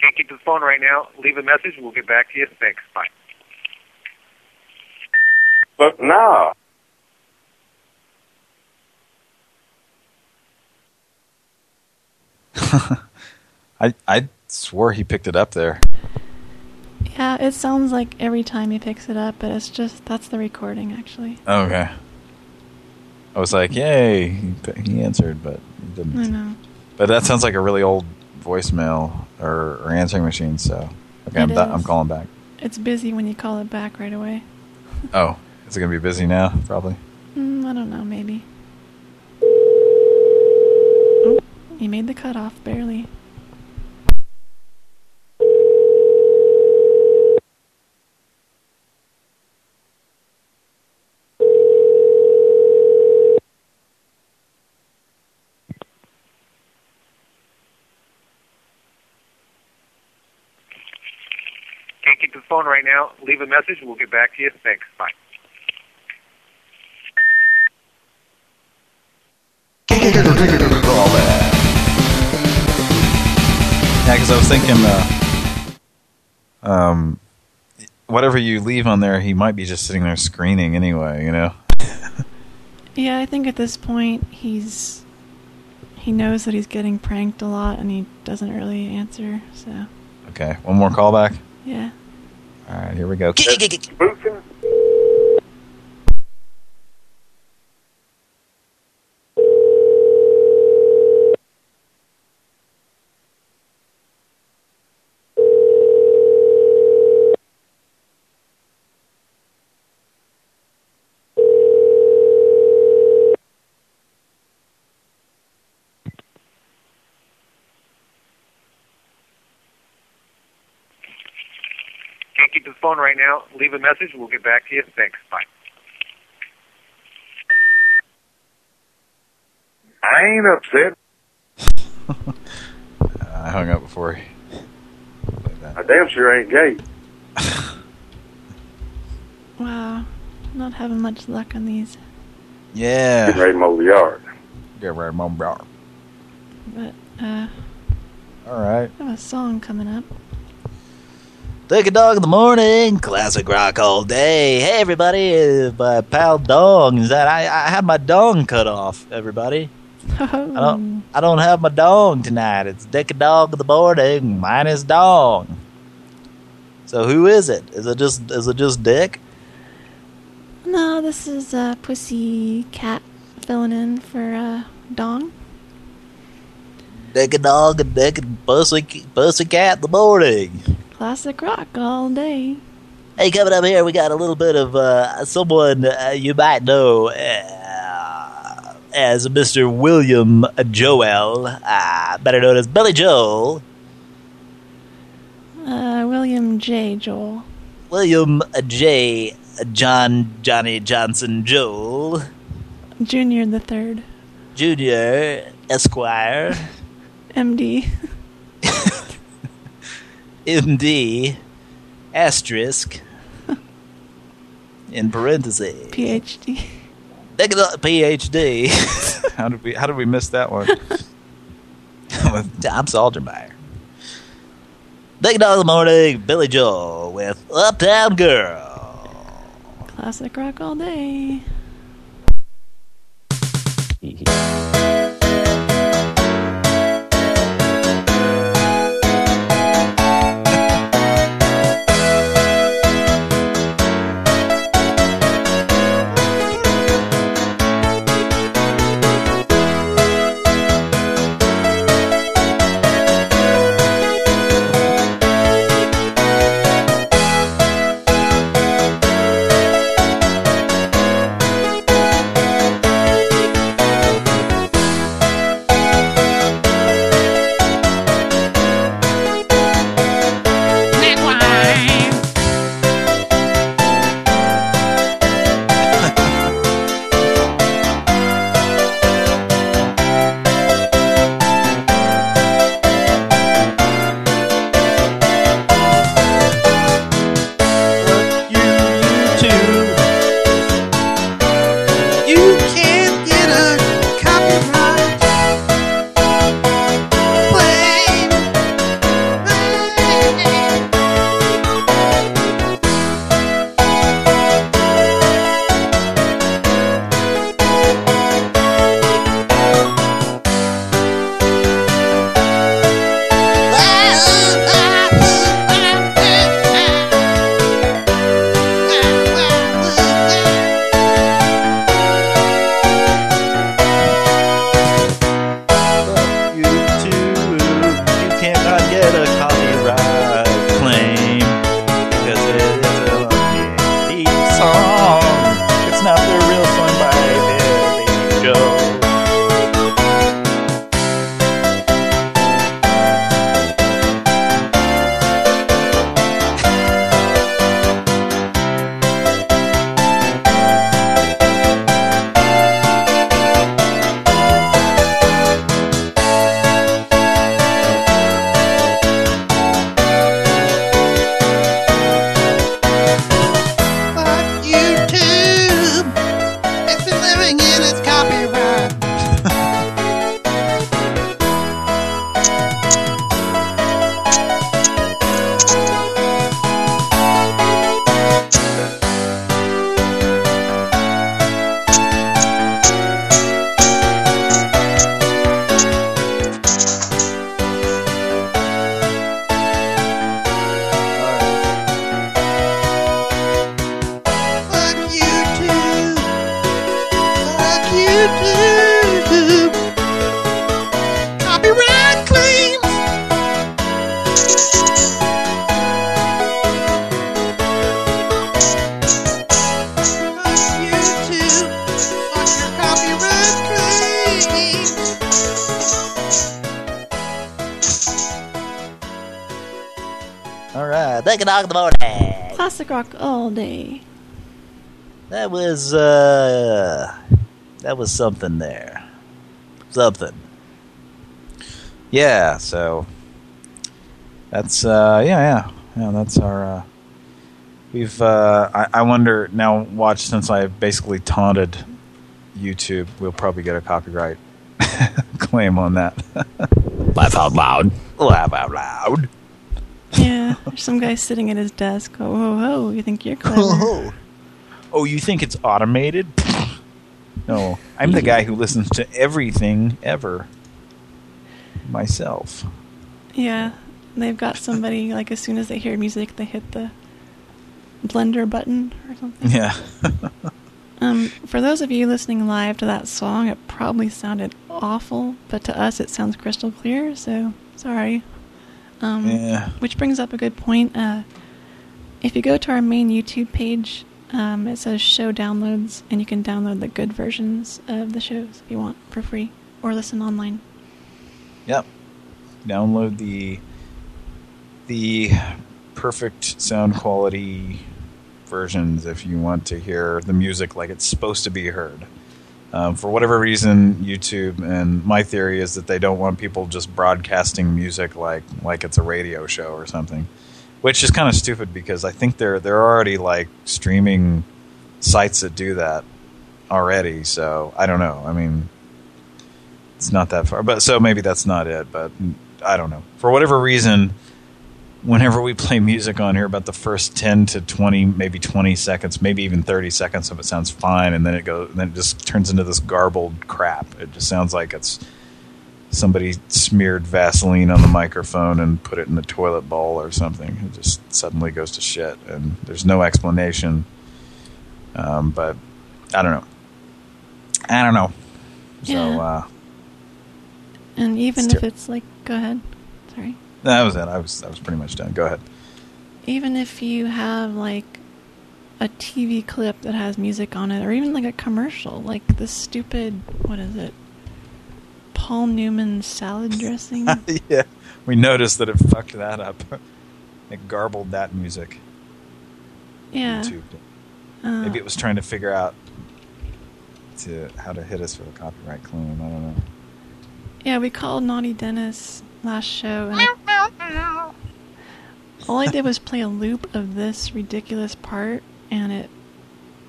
can't get to the phone right now. Leave a message. We'll get back to you. Thanks. Bye. But now, I I swore he picked it up there. Yeah, it sounds like every time he picks it up, but it's just that's the recording actually. Okay. I was like, yay, he, he answered, but he didn't. I know. But that sounds like a really old voicemail or, or answering machine. So okay, I'm I'm calling back. It's busy when you call it back right away. Oh, is it gonna be busy now? Probably. Mm, I don't know, maybe. Oh, you made the cutoff barely. can't get to the phone right now. Leave a message. We'll get back to you. Thanks. Bye. Yeah, because I was thinking, uh, um, whatever you leave on there, he might be just sitting there screening anyway. You know. Yeah, I think at this point he's he knows that he's getting pranked a lot and he doesn't really answer, so Okay, one more callback. yeah. All right, here we go. Spoofing? Can't get to the phone right now. Leave a message. We'll get back to you. Thanks. Bye. I ain't upset. I hung up before. he- I damn sure ain't gay. Wow. Not having much luck on these. Yeah. Getting ready to mow the yard. Get ready, mow the yard. But, uh, All right. I have a song coming up. Take a dog in the morning, classic rock all day. Hey everybody, my pal Dong is that I, I had my dong cut off. Everybody, I don't I don't have my dong tonight. It's Dick a dog in the morning, minus dong. So who is it? Is it just is it just Dick? No, this is uh, Pussy Cat filling in for uh, Dong. Dick a dog and Dick and pussy pussy cat in the morning. Classic rock all day. Hey, coming up here, we got a little bit of uh, someone uh, you might know uh, as Mr. William Joel, uh, better known as Billy Joel. Uh, William J. Joel. William J. John Johnny Johnson Joel Junior the third. Jr. Esquire MD. MD asterisk in parentheses PhD. Take it up, PhD. how did we how did we miss that one? with Tom Saltermeyer. Take it all in the morning, Billy Joel with Uptown Girl. Classic rock all day. was something there. Something. Yeah, so, that's, uh, yeah, yeah. Yeah, that's our, uh, we've, uh, I, I wonder, now watch, since I basically taunted YouTube, we'll probably get a copyright claim on that. Laugh out loud. Laugh out loud. Yeah, there's some guy sitting at his desk. Oh, ho, ho, you think you're clever. Oh, you think it's automated? No, I'm the guy who listens to everything ever. Myself. Yeah, they've got somebody, like, as soon as they hear music, they hit the blender button or something. Yeah. Um, for those of you listening live to that song, it probably sounded awful, but to us it sounds crystal clear, so sorry. Um, Yeah. Which brings up a good point. Uh, if you go to our main YouTube page, um, it says show downloads, and you can download the good versions of the shows if you want for free, or listen online. Yep. Download the the perfect sound quality versions if you want to hear the music like it's supposed to be heard. Um, for whatever reason, YouTube and my theory is that they don't want people just broadcasting music like like it's a radio show or something, which is kind of stupid because I think there there are already like streaming sites that do that already. So I don't know. I mean, it's not that far, but so maybe that's not it. But I don't know. For whatever reason, whenever we play music on here, about the first ten to twenty, maybe twenty seconds, maybe even thirty seconds of it sounds fine, and then it goes, then it just turns into this garbled crap. It just sounds like it's somebody smeared Vaseline on the microphone and put it in the toilet bowl or something. It just suddenly goes to shit, and there's no explanation. Um, but I don't know. I don't know. So Yeah. uh, And even It's if it's like, go ahead. Sorry. that was it. I was I was pretty much done. Go ahead. even if you have like a TV clip that has music on it, or even like a commercial, like the stupid what is it? Paul Newman salad dressing. yeah, we noticed that it fucked that up. it garbled that music. yeah. Uh, Maybe it was trying to figure out to how to hit us with a copyright claim. I don't know. Yeah, we called Naughty Dennis last show, I- all I did was play a loop of this ridiculous part, and it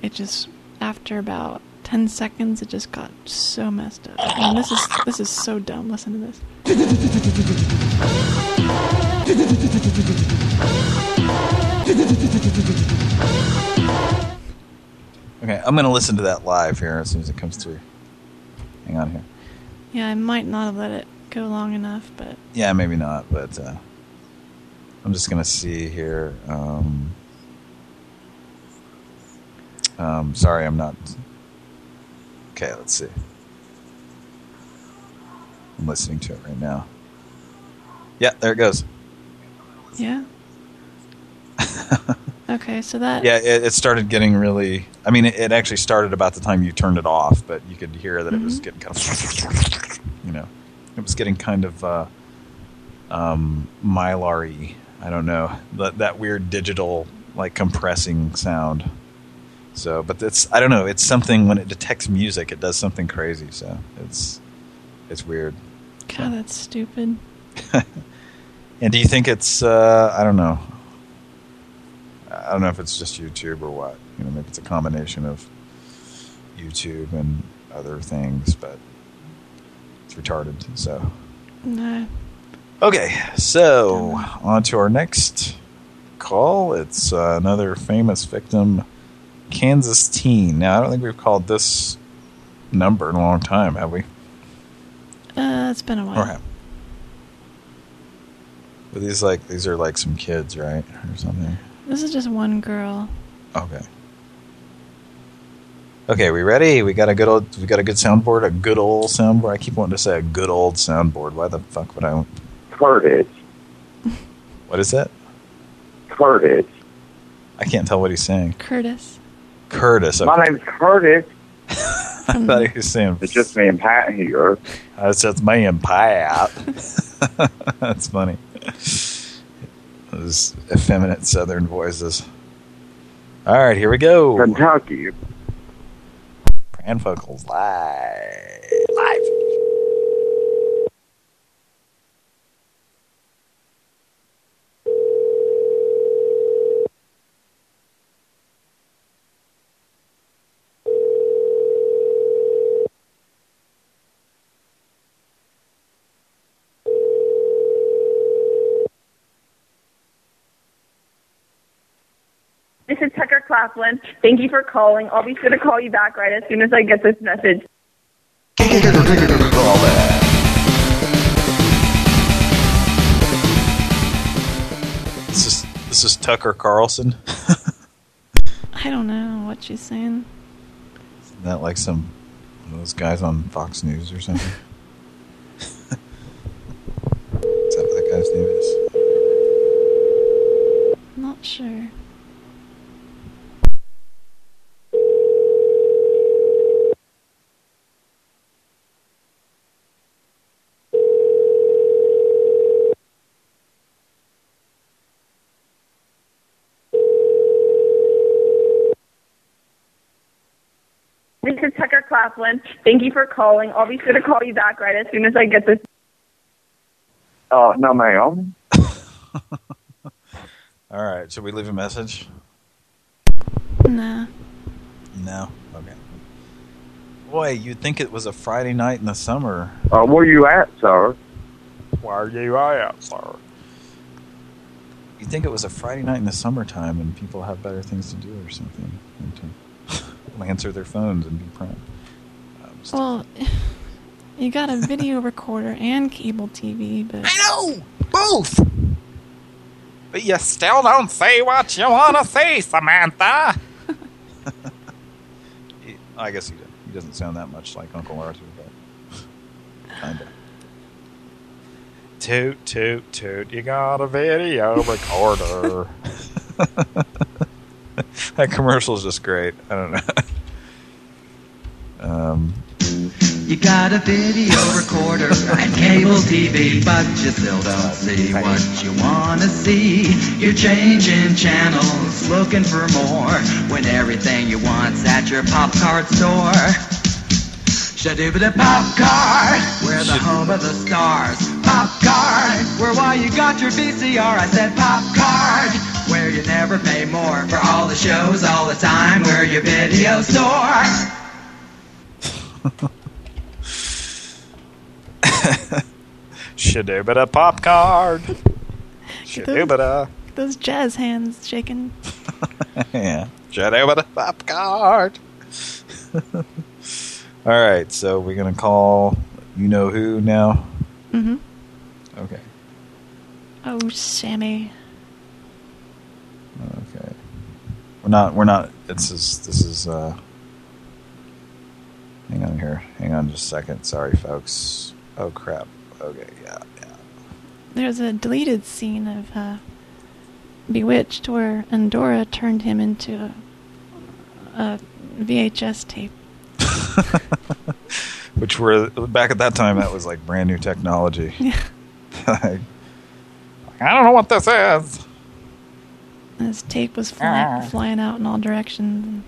it just after about ten seconds, it just got so messed up. I mean, this is this is so dumb. Listen to this. Okay, I'm going to listen to that live here as soon as it comes through. Hang on here. Yeah, I might not have let it go long enough, but Yeah, maybe not, but uh, I'm just going to see here. Um, um, sorry, I'm not. Okay, let's see. I'm listening to it right now. Yeah, there it goes. yeah. okay, so that Yeah, it, it started getting really. I mean, it, it actually started about the time you turned it off, but you could hear that it was Mhm. getting kind of, you know, it was getting kind of uh, um, mylar-y. I don't know that that weird digital like compressing sound. So, but it's I don't know. It's something when it detects music, it does something crazy. So it's it's weird. God, that's stupid. And do you think it's, uh, I don't know. I don't know if it's just YouTube or what. You know, maybe it's a combination of YouTube and other things, but it's retarded. So, No. okay. So, on to our next call. It's uh, another famous victim, Kansas teen. Now, I don't think we've called this number in a long time, have we? Uh, it's been a while. Or have But these like these are like some kids, right, or something? This is just one girl. Okay. Okay, we ready? We got a good old, we got a good soundboard, a good old soundboard. I keep wanting to say a good old soundboard. Why the fuck would I? Curtis. What is that? Curtis. I can't tell what he's saying. Curtis. Curtis. My name's Curtis. I thought he was saying. It's just me and Pat here. Uh, That's just me and Pat. That's funny. Those effeminate southern voices. All right, here we go. Kentucky. Pranfuckles live. Live. This is Tucker Claflin. Thank you for calling. I'll be sure to call you back right as soon as I get this message. This is this is Tucker Carlson. I don't know what she's saying. Isn't that like some one of those guys on Fox News or something? is that what that guy's name is? Not sure. This is Tucker Claflin. Thank you for calling. I'll be sure to call you back right as soon as I get this. Uh, no, ma'am. All right, should we leave a message? Nah. No. Okay. Boy, you'd think it was a Friday night in the summer. Uh, where you at, sir? Where are you at, sir? You'd think it was a Friday night in the summertime and people have better things to do or something than to answer their phones and be prompt. Well, you got a video recorder and cable TV, but I know both. But you still don't say what you want to say, Samantha. He- I guess he, did. he doesn't sound that much like Uncle Arthur, but kinda. Toot, toot, toot, you got a video recorder. that commercial's just great. I don't know. um, You got a video recorder and cable TV, but you still don't see what you wanna see. You're changing channels, looking for more, when everything you want's at your pop card store. Shadooba pop card, we're the home of the stars. Pop card, where while you got your VCR, I said pop card, where you never pay more for all the shows all the time. We're your video store. Shadoobada pop card. Shadoobada. those jazz hands shaking. yeah. Shadoobada pop card. All right, so we're gonna call you know who now. Mm-hmm. Okay. Oh, Sammy. Okay. We're not. We're not. This is. This is. uh Hang on here. Hang on just a second. Sorry, folks. Oh crap. Okay. Yeah. Yeah. There's a deleted scene of uh, Bewitched where Endora turned him into a, a VHS tape. Which were back at that time. That was like brand new technology. Yeah. Like, I don't know what this is. And his tape was fly- Ah. flying out in all directions.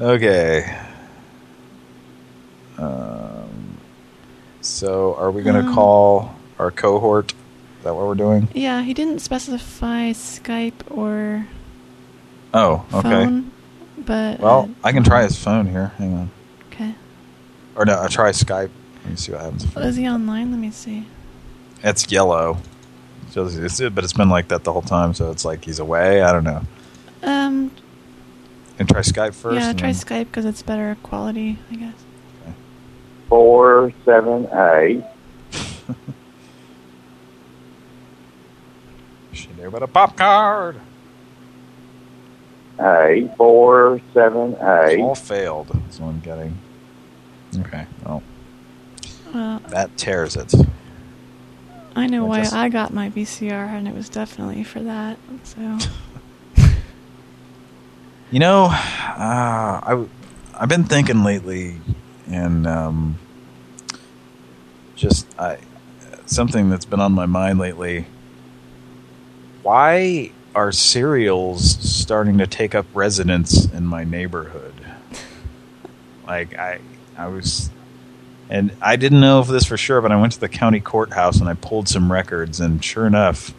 Okay. Um, so, are we going to Um, call our cohort? Is that what we're doing? Yeah, he didn't specify Skype or Oh, okay. phone, but Well, I can try his phone here. Hang on. okay. Or no, I try Skype. Let me see what happens. Is he online? Let me see. It's yellow. So it's, but it's been like that the whole time, so it's like he's away. I don't know. Um, And try Skype first. yeah, try then- Skype because it's better quality, I guess. Four seven eight. Shadoobada pop card. Eight four seven It's all failed. That's what I'm getting. Okay. Well, Well, that tears it. I know I why just- I got my VCR, and it was definitely for that. So, You know, uh, I I've been thinking lately, and um, just I something that's been on my mind lately. Why are cereals starting to take up residence in my neighborhood? Like I, I was, and I didn't know this for sure, but I went to the county courthouse and I pulled some records, and sure enough,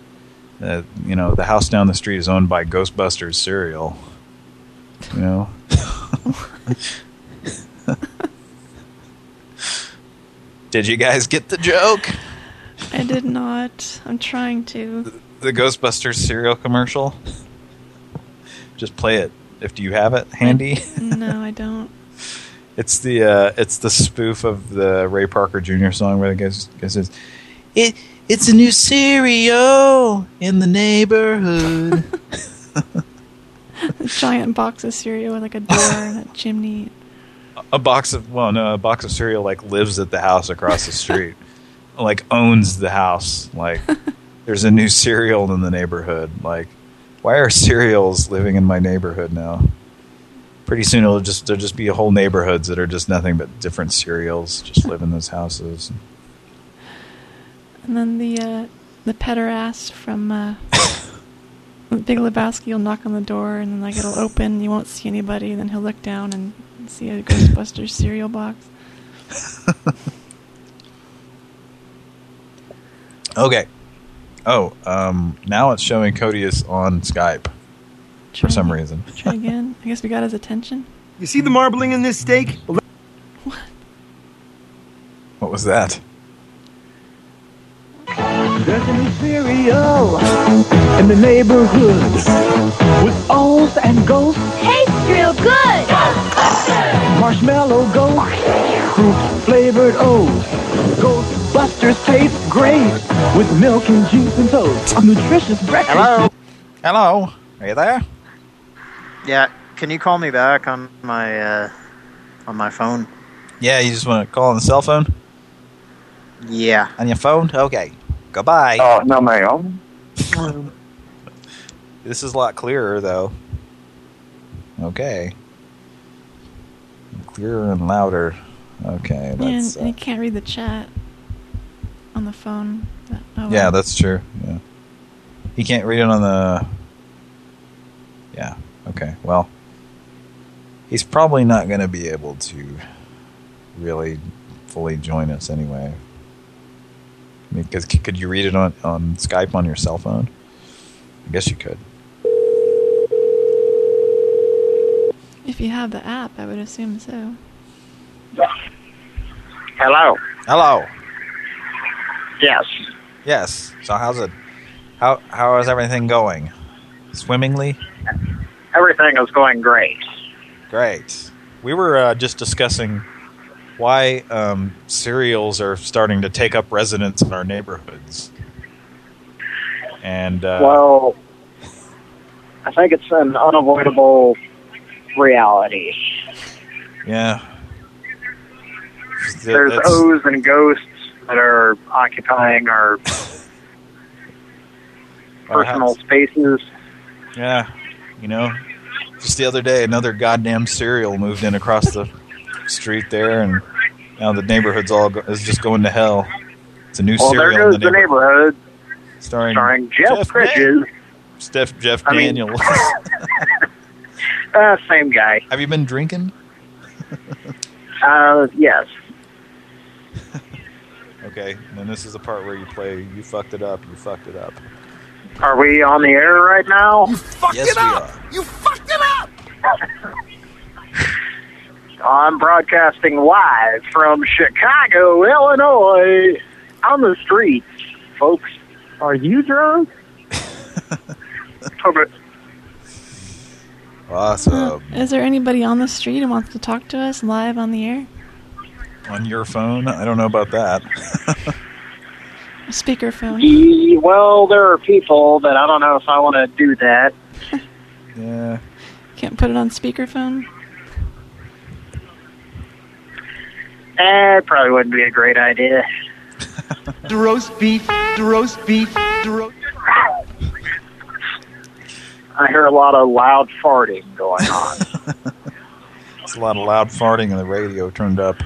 uh, you know, the house down the street is owned by Ghostbusters cereal. You know. Did you guys get the joke? I did not. I'm trying to. The Ghostbusters cereal commercial? Just play it if do you have it handy. No, I don't. It's the uh, it's the spoof of the Ray Parker Jr. song where the guy, guy says, "It it's a new cereal in the neighborhood." A giant box of cereal with like a door and a chimney. a box of well, no, a box of cereal like lives at the house across the street, like owns the house. Like there's a new cereal in the neighborhood. Like why are cereals living in my neighborhood now? Pretty soon it'll just there'll just be whole neighborhoods that are just nothing but different cereals just live in those houses. And then the uh, the pederast from uh, Big Lebowski will knock on the door and then like it'll open. You won't see anybody. And then he'll look down and see a Ghostbusters cereal box. Okay. Oh, um, now it's showing Cody is on Skype for some reason. Try again. I guess we got his attention. You see the marbling in this steak? What? What was that? There's a new cereal in the neighborhood with O's and ghosts. Tastes real good. Marshmallow ghost, fruit flavored O's. Ghostbusters taste great with milk and juice and toast. A nutritious breakfast. Hello? Hello? Are you there? Yeah, can you call me back on my uh, on my phone? Yeah, you just want to call on the cell phone? Yeah. On your phone? Okay. Goodbye. Oh, no, ma'am. This is a lot clearer, though. Okay. Clearer and louder. Okay, Yeah, and, that's... and you uh, can't read the chat on the phone. But- oh, yeah, well. that's true. Yeah. He can't read it on the... Yeah, okay. Well, he's probably not going to be able to really fully join us anyway. I mean, 'cause c- could you read it on, on Skype on your cell phone? I guess you could. If you have the app, I would assume so. Hello. Hello. Yes. Yes. So how's it? How how is everything going? Swimmingly? Everything is going great. Great. We were uh, just discussing why um, cereals are starting to take up residence in our neighborhoods. And uh, well, I think it's an unavoidable reality. yeah, There's That's- O's and ghosts that are occupying our personal spaces. Yeah, you know, just the other day, another goddamn cereal moved in across the street there, and now the neighborhood's all go is just going to hell. It's a new Well, there goes in the the neighborhood, neighborhood, starring, starring Jeff, Jeff Bridges. Steph Jeff I mean- Uh, same guy. Have you been drinking? Uh, yes. Okay, and then this is the part where you play. You fucked it up. You fucked it up. Are we on the air right now? You fucked yes, we are. You fucked it up! I'm broadcasting live from Chicago, Illinois, on the streets, folks. Are you drunk? okay. Awesome. Uh, is there anybody on the street who wants to talk to us live on the air? On your phone? I don't know about that. Speakerphone. Ye- Well, there are people that I don't know if I want to do that. yeah. Can't put it on speakerphone? Eh, it probably wouldn't be a great idea. The roast beef, the roast beef, the roast I hear a lot of loud farting going on. It's a lot of loud farting and the radio turned up.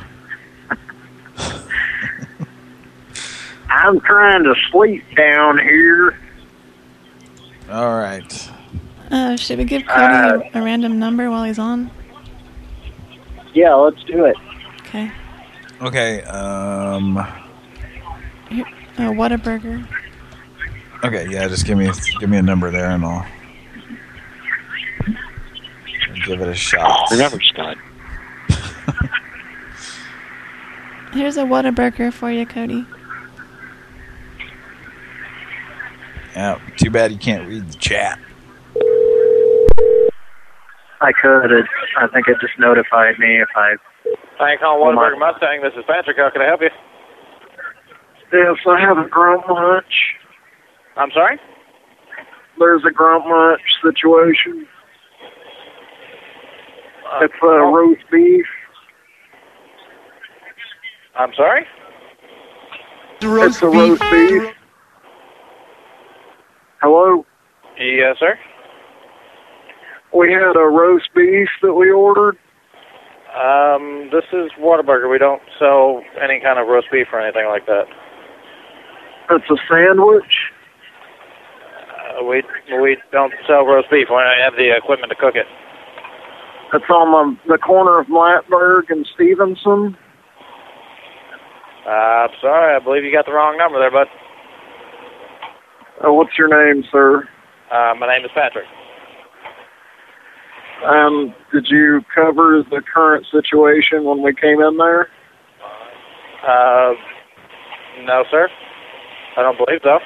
I'm trying to sleep down here. All right. Uh, should we give Cody Uh, a, a random number while he's on? Yeah, let's do it. Okay. Okay. Um. Here, uh, Whataburger. Okay. Yeah. Just give me give me a number there, and I'll I'll give it a shot. Remember, Scott. Here's a Whataburger for you, Cody. Yeah. Too bad you can't read the chat. I could. It, I think it just notified me if I. Thank you, calling Whataburger Mustang. This is Patrick. How can I help you? Yes, I have a grump munch. I'm sorry? There's a grump munch situation. It's uh, oh. roast beef. I'm sorry? it's a roast beef. Hello. Yes, sir. We had a roast beef that we ordered. Um, this is Whataburger. We don't sell any kind of roast beef or anything like that. It's a sandwich. Uh, we we don't sell roast beef. We don't have the equipment to cook it. It's on the, the corner of Blackburg and Stevenson. Uh, I'm sorry. I believe you got the wrong number there, bud. Uh, what's your name, sir? Uh, my name is Patrick. Um, did you cover the current situation when we came in there? Uh, no, sir. I don't believe so.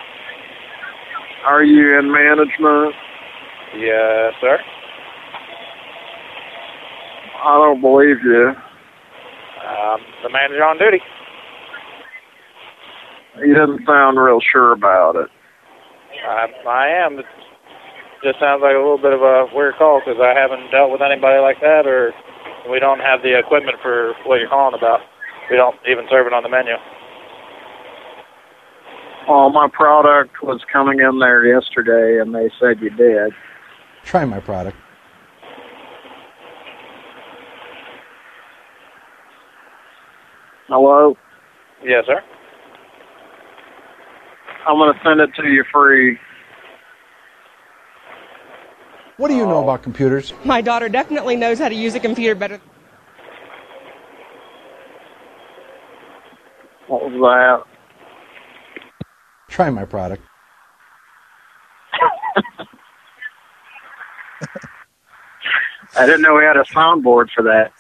Are you in management? Yes, sir. I don't believe you. Um, the manager on duty. You didn't sound real sure about it. I, I am. Just sounds like a little bit of a weird call because I haven't dealt with anybody like that, or we don't have the equipment for what you're calling about. We don't even serve it on the menu. Well, my product was coming in there yesterday, and they said you did. Try my product. Hello? Yes, sir. I'm going to send it to you free. What do you know about computers? My daughter definitely knows how to use a computer better. What was that? Try my product. I didn't know we had a soundboard for that.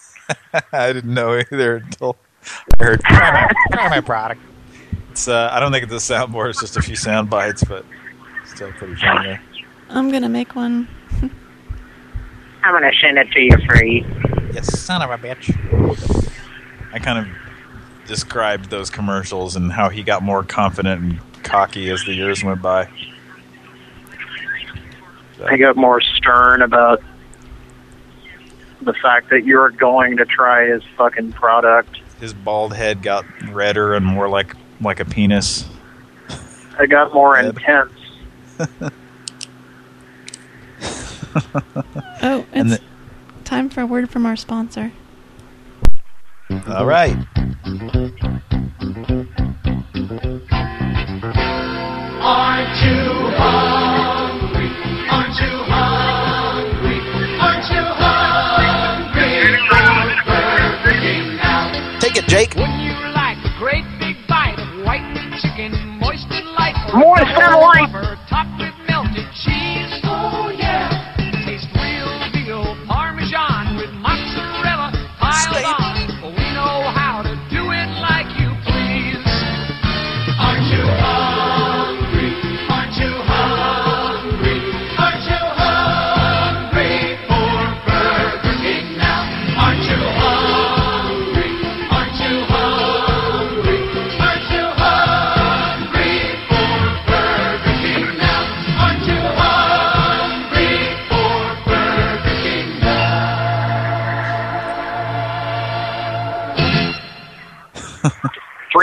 I didn't know either until I heard try my, try my product. It's uh, I don't think it's a soundboard. It's just a few sound bites, but still pretty funny. I'm gonna make one. I'm going to send it to you free. You son of a bitch. I kind of described those commercials and how he got more confident and cocky as the years went by. I got more stern about the fact that you're going to try his fucking product. His bald head got redder and more like like a penis. I got more intense. Oh, And it's time for a word from our sponsor. All right.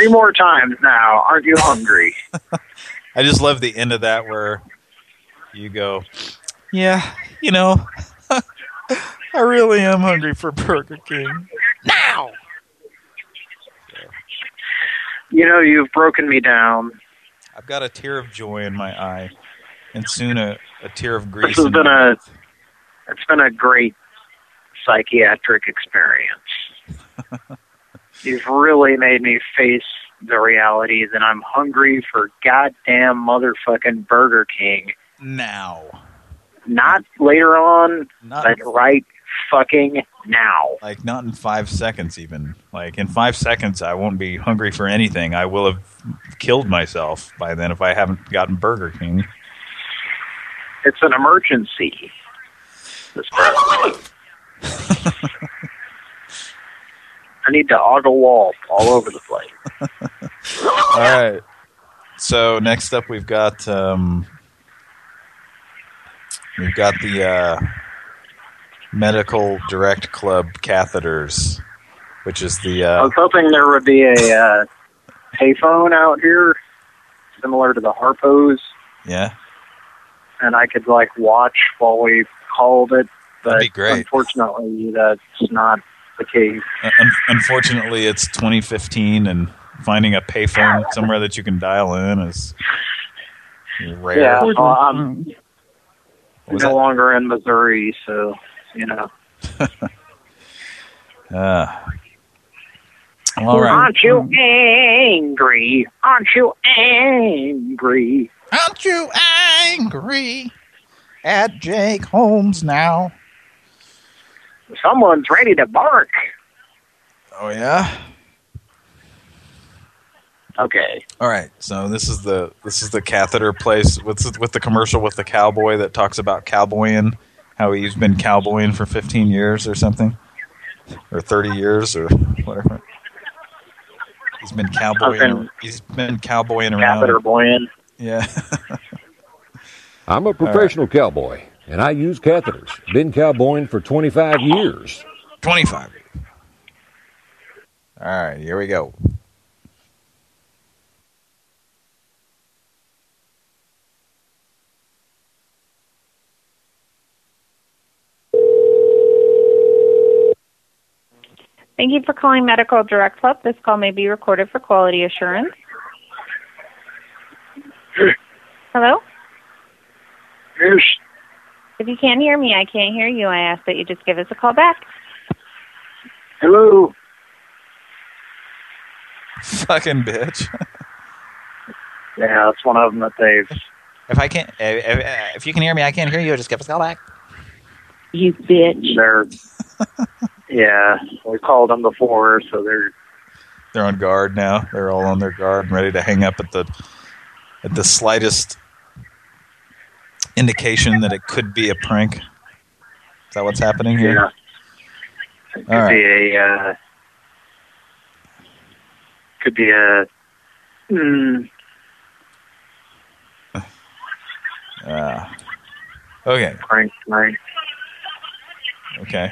Three more times now. Aren't you hungry? I just love the end of that where you go, yeah, you know, I really am hungry for Burger King. now? You know, you've broken me down. I've got a tear of joy in my eye, and soon a, a tear of grief. This has been a, it's been a great psychiatric experience. You've really made me face the reality that I'm hungry for goddamn motherfucking Burger King. Now. Not later on, Not- but right fucking now. Like not in five seconds even. Like in five seconds I won't be hungry for anything. I will have killed myself by then if I haven't gotten Burger King. It's an emergency. I need to ogle wall all over the place. All right. So next up we've got um we've got the uh Medical Direct Club catheters, which is the I uh was hoping there would be a uh, payphone out here, similar to the Harpos, yeah. and I could like watch while we called it. But That'd be great. unfortunately, that's not the case. Unfortunately, it's 2015, and finding a payphone somewhere that you can dial in is rare. Yeah, well, I'm was no that? longer in Missouri, so you know. Uh, all right. Aren't you angry? Aren't you angry? Aren't you angry at Jake Holmes now? Someone's ready to bark. Oh yeah. Okay. All right. So this is the this is the catheter place with the, with the commercial with the cowboy that talks about cowboying, how he's been cowboying for 15 years or something, or 30 years or whatever. He's been cowboying. been- he's been cowboying around. Catheter boying. Yeah. I'm a professional cowboy, and I use catheters. Been cowboying for 25 years. 25. All right, here we go. Thank you for calling Medical Direct Club. This call may be recorded for quality assurance. Hello? Yes. If you can't hear me, I can't hear you. I ask that you just give us a call back. Hello. Fucking bitch. Yeah, that's one of them that they've. If I can't, if, if, if you can hear me, I can't hear you. Just give us a call back. You bitch. They're. yeah, we called them before, so they're. They're on guard now. They're all on their guard and ready to hang up at the at the slightest indication that it could be a prank. Is that what's happening here? Yeah. It could All right. be a. Uh, could be a. Mm, Uh, okay. prank, right? Okay.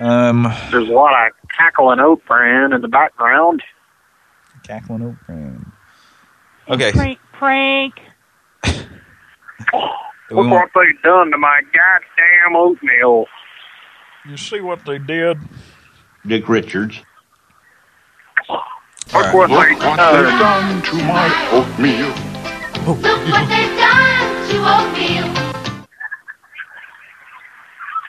Um, There's a lot of cackling oat bran in the background. cackling oat bran. Okay. Prank. Prank. Look what they've done to my goddamn oatmeal. You see what they did? Dick Richards. Look what they what they've done to my oatmeal. Look what they've done to oatmeal.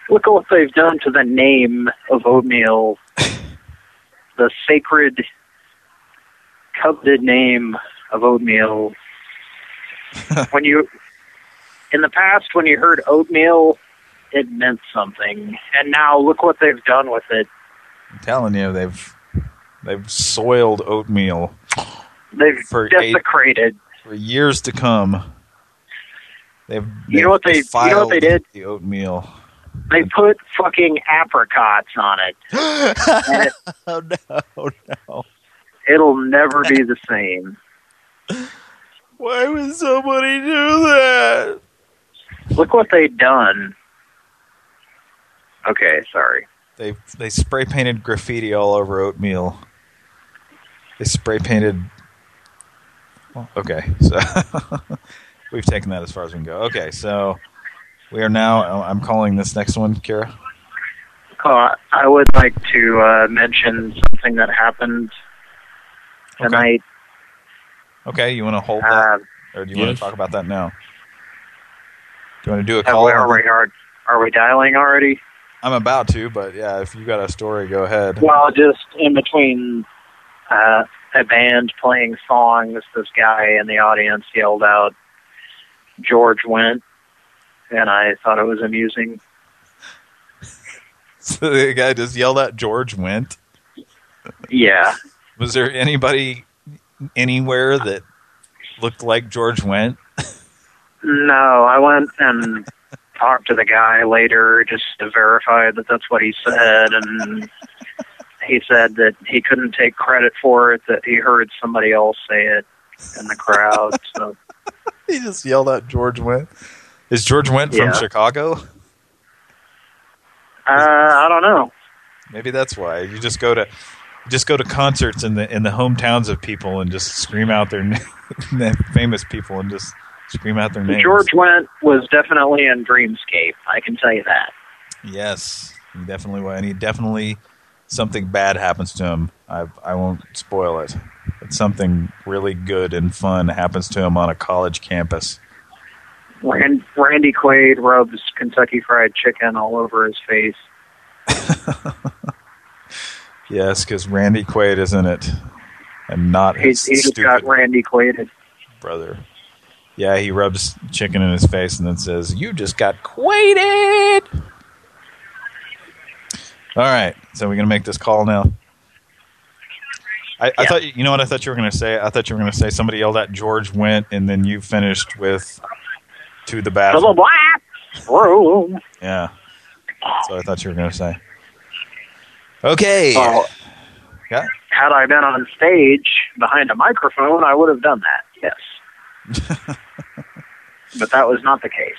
Look what they've done to the name of oatmeal. the sacred, coveted name of oatmeal. when you, in the past, when you heard oatmeal, it meant something, and now look what they've done with it. I'm telling you, they've they've soiled oatmeal They've For eight- desecrated. for years to come. They've, You know what they- you know what they did? The oatmeal. They put fucking apricots on it. it oh no, no. it'll never be the same. Why would somebody do that? Look what they've done. Okay, sorry. They they spray painted graffiti all over oatmeal. They spray painted. Okay, so we've taken that as far as we can go. Okay, so we are now. I'm calling this next one, Kira. Uh, I would like to uh, mention something that happened tonight. Okay, you want to hold Uh, that, or do you want to talk about that now? You want to do a call? we, are, we, are, are we dialing already? I'm about to, but yeah, if you got a story, go ahead. Well, just in between uh, a band playing songs, this guy in the audience yelled out, George Wendt, and I thought it was amusing. So the guy just yelled out, "George Wendt." Yeah. Was there anybody anywhere that looked like George Wendt? No, I went and talked to the guy later just to verify that that's what he said, and he said that he couldn't take credit for it, that he heard somebody else say it in the crowd. So He just yelled out, "George Wendt." Is George Wendt from Yeah. Chicago? uh, I don't know. Maybe that's why you just go to you just go to concerts in the in the hometowns of people and just scream out their na- famous people and just scream out their names. George Wendt was definitely in Dreamscape. I can tell you that. Yes, he definitely will, and he definitely something bad happens to him. I I won't spoil it, but something really good and fun happens to him on a college campus. Rand, Randy Quaid rubs Kentucky Fried Chicken all over his face. Yes, because Randy Quaid is in it, and not He, he his just stupid got Randy Quaided. brother. Yeah, he rubs chicken in his face and then says, "You just got Quaided." All right, so we're gonna make this call now. I, I thought you know what I thought you were gonna say. I thought you were gonna say somebody yelled at George Wendt, and then you finished with to the To bathroom. Yeah, so I thought you were gonna say. Okay. Well, Yeah. had I been on stage behind a microphone, I would have done that. Yes, but that was not the case.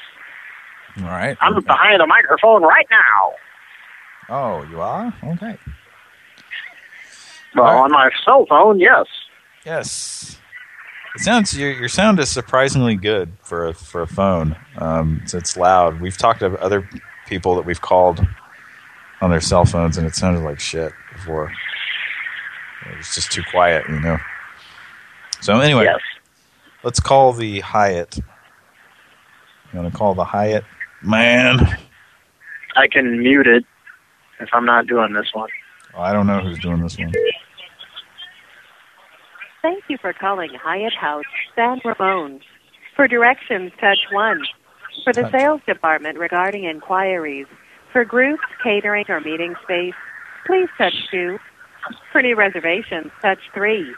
All right. I'm behind a microphone right now. Oh, you are okay. Well, on my cell phone, yes. Yes. It sounds your your sound is surprisingly good for a for a phone. Um, it's, it's loud. We've talked to other people that we've called on their cell phones, and it sounded like shit before. It was just too quiet, you know. So anyway, Yes. let's call the Hyatt. You want to call the Hyatt, man? I can mute it if I'm not doing this one. Oh, I don't know who's doing this one. Thank you for calling Hyatt House San Ramon. For directions, touch 1. For the Touch. sales department regarding inquiries, for groups, catering, or meeting space, please touch 2. For new reservations, touch 3.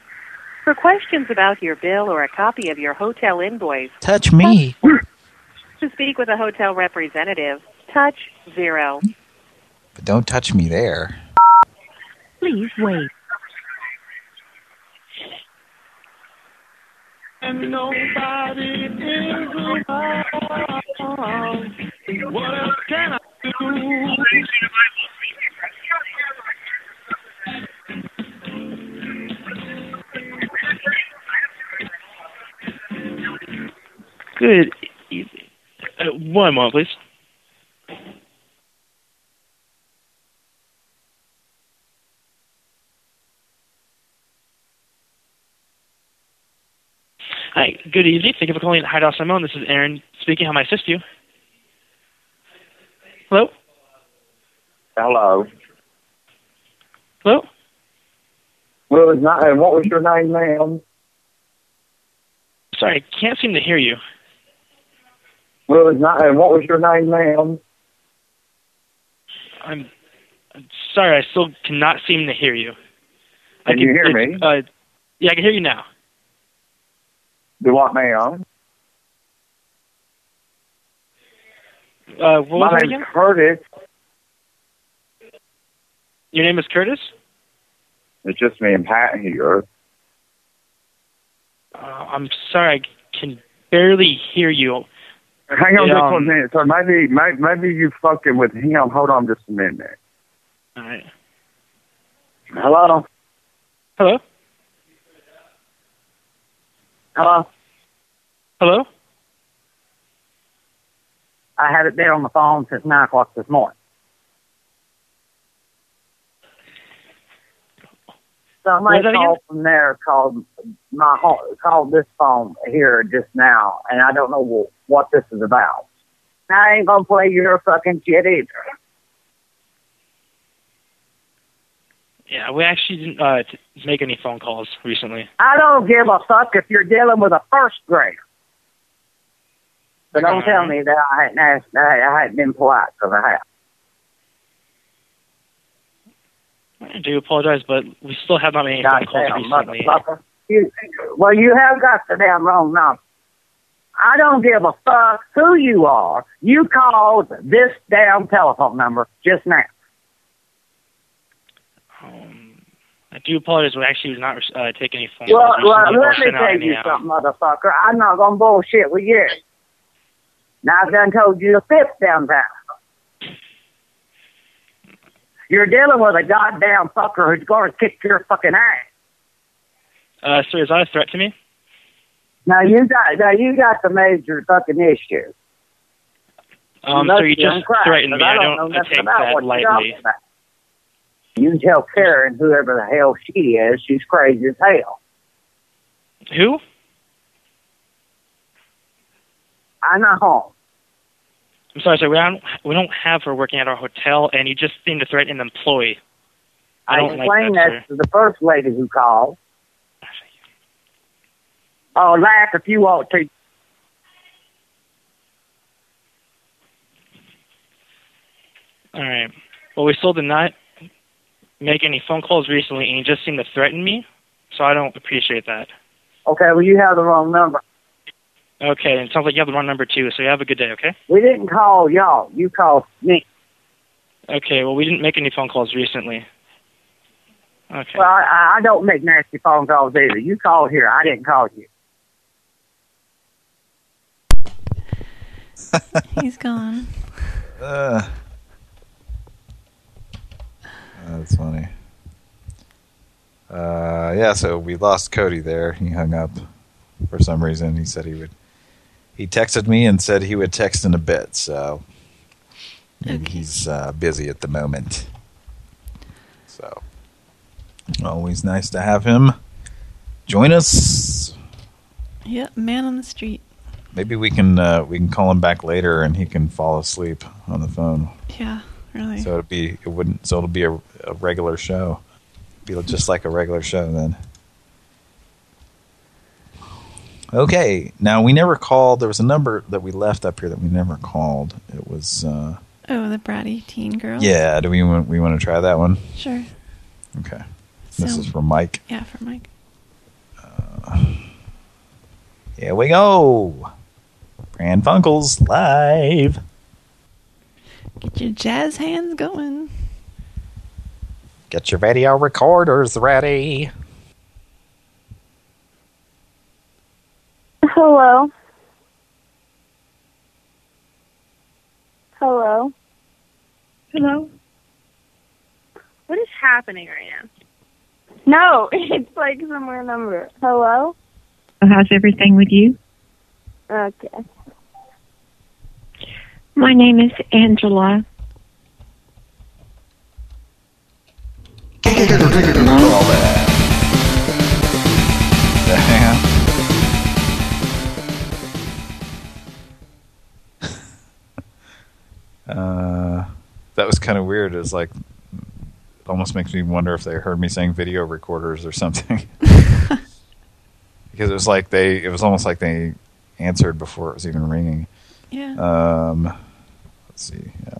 For questions about your bill or a copy of your hotel invoice, Touch me. To speak with a hotel representative, touch 0. But don't touch me there. Please wait. And nobody is around. What else can I do? Good evening. Uh, one moment, please. Hi, good evening. Thank you for calling Hyatt House San Ramon. This is Aaron speaking. How may I assist you? Hello? Hello. Hello? Well, it's not, and what was your name, ma'am? Sorry, I can't seem to hear you. Well, it's not, and what was your name, ma'am? I'm, I'm sorry, I still cannot seem to hear you. I Can you hear it- me? Uh, yeah, I can hear you now. Do what, ma'am? Uh, what My name's? Curtis. Your name is Curtis? It's just me and Pat here. Uh, I'm sorry, I can barely hear you. Hang on just um, one minute. So maybe, maybe, maybe you fucking with him. Hold on just a minute. All right. Hello? Hello? Hello? Hello? I had it there on the phone since 9 o'clock this morning. Somebody Was that again? called from there called my called this phone here just now, and I don't know wh- what this is about. I ain't gonna play your fucking shit either. Yeah, we actually didn't uh, make any phone calls recently. I don't give a fuck if you're dealing with a first grader. But don't tell me that I hadn't asked, I, I hadn't been polite because I have. I do apologize, but we still have not made any phone calls recently. You, well, you have got the damn wrong number. I don't give a fuck who you are. You called this damn telephone number just now. I do apologize. We actually did not uh, take any phone Well, calls well let me tell you uh, something, motherfucker. I'm not gonna bullshit with you. Now I've done told you the fifth damn time. You're dealing with a goddamn fucker who's gonna kick your fucking ass. Uh, sir, is that a threat to me? Now you got now you got the major fucking issue. Um, sir, you just crack, threatened me. I I don't don't know uh, nothing take that lightly. You can tell Karen, whoever the hell she is, she's crazy as hell. Who? I'm not home. I'm sorry, sir. We don't we don't have her working at our hotel, and you just seem to threaten an employee. I I don't like explained that, that to the first lady who called. Oh, laugh if you want to. All right. Well, we still did not make any phone calls recently, and you just seem to threaten me. So I don't appreciate that. Okay, well, you have the wrong number. Okay, and it sounds like you have the wrong number too. So you have a good day. Okay. We didn't call y'all. You called me. Okay. Well, we didn't make any phone calls recently. Okay. Well, I, I don't make nasty phone calls either. You called here. I didn't call you. He's gone. Uh, that's funny. Uh, yeah, so we lost Cody there. He hung up for some reason. He said he would. He texted me and said he would text in a bit. So maybe he's uh, busy at the moment. So always nice to have him join us. Yep, man on the street. Maybe we can uh, we can call him back later and he can fall asleep on the phone. Yeah, really. So it'll be it wouldn't so it'll be a, a regular show. Be just like a regular show then. Okay, now we never called. There was a number that we left up here that we never called. It was uh, Oh, the bratty teen girl. yeah. Do we want we want to try that one? Sure. Okay. This is from Mike. Yeah, for Mike. Here we go. Pran Funkels live. Get your jazz hands going. Get your video recorders ready. Hello. Hello. Hello. What is happening right now? No, it's like somewhere number. Hello. Oh, how's everything with you? Okay. My name is Angela. Uh, that was kind of weird. It's like it almost makes me wonder if they heard me saying video recorders or something. because it was like they, it was almost like they answered before it was even ringing. Yeah. Um, let's see. Yeah.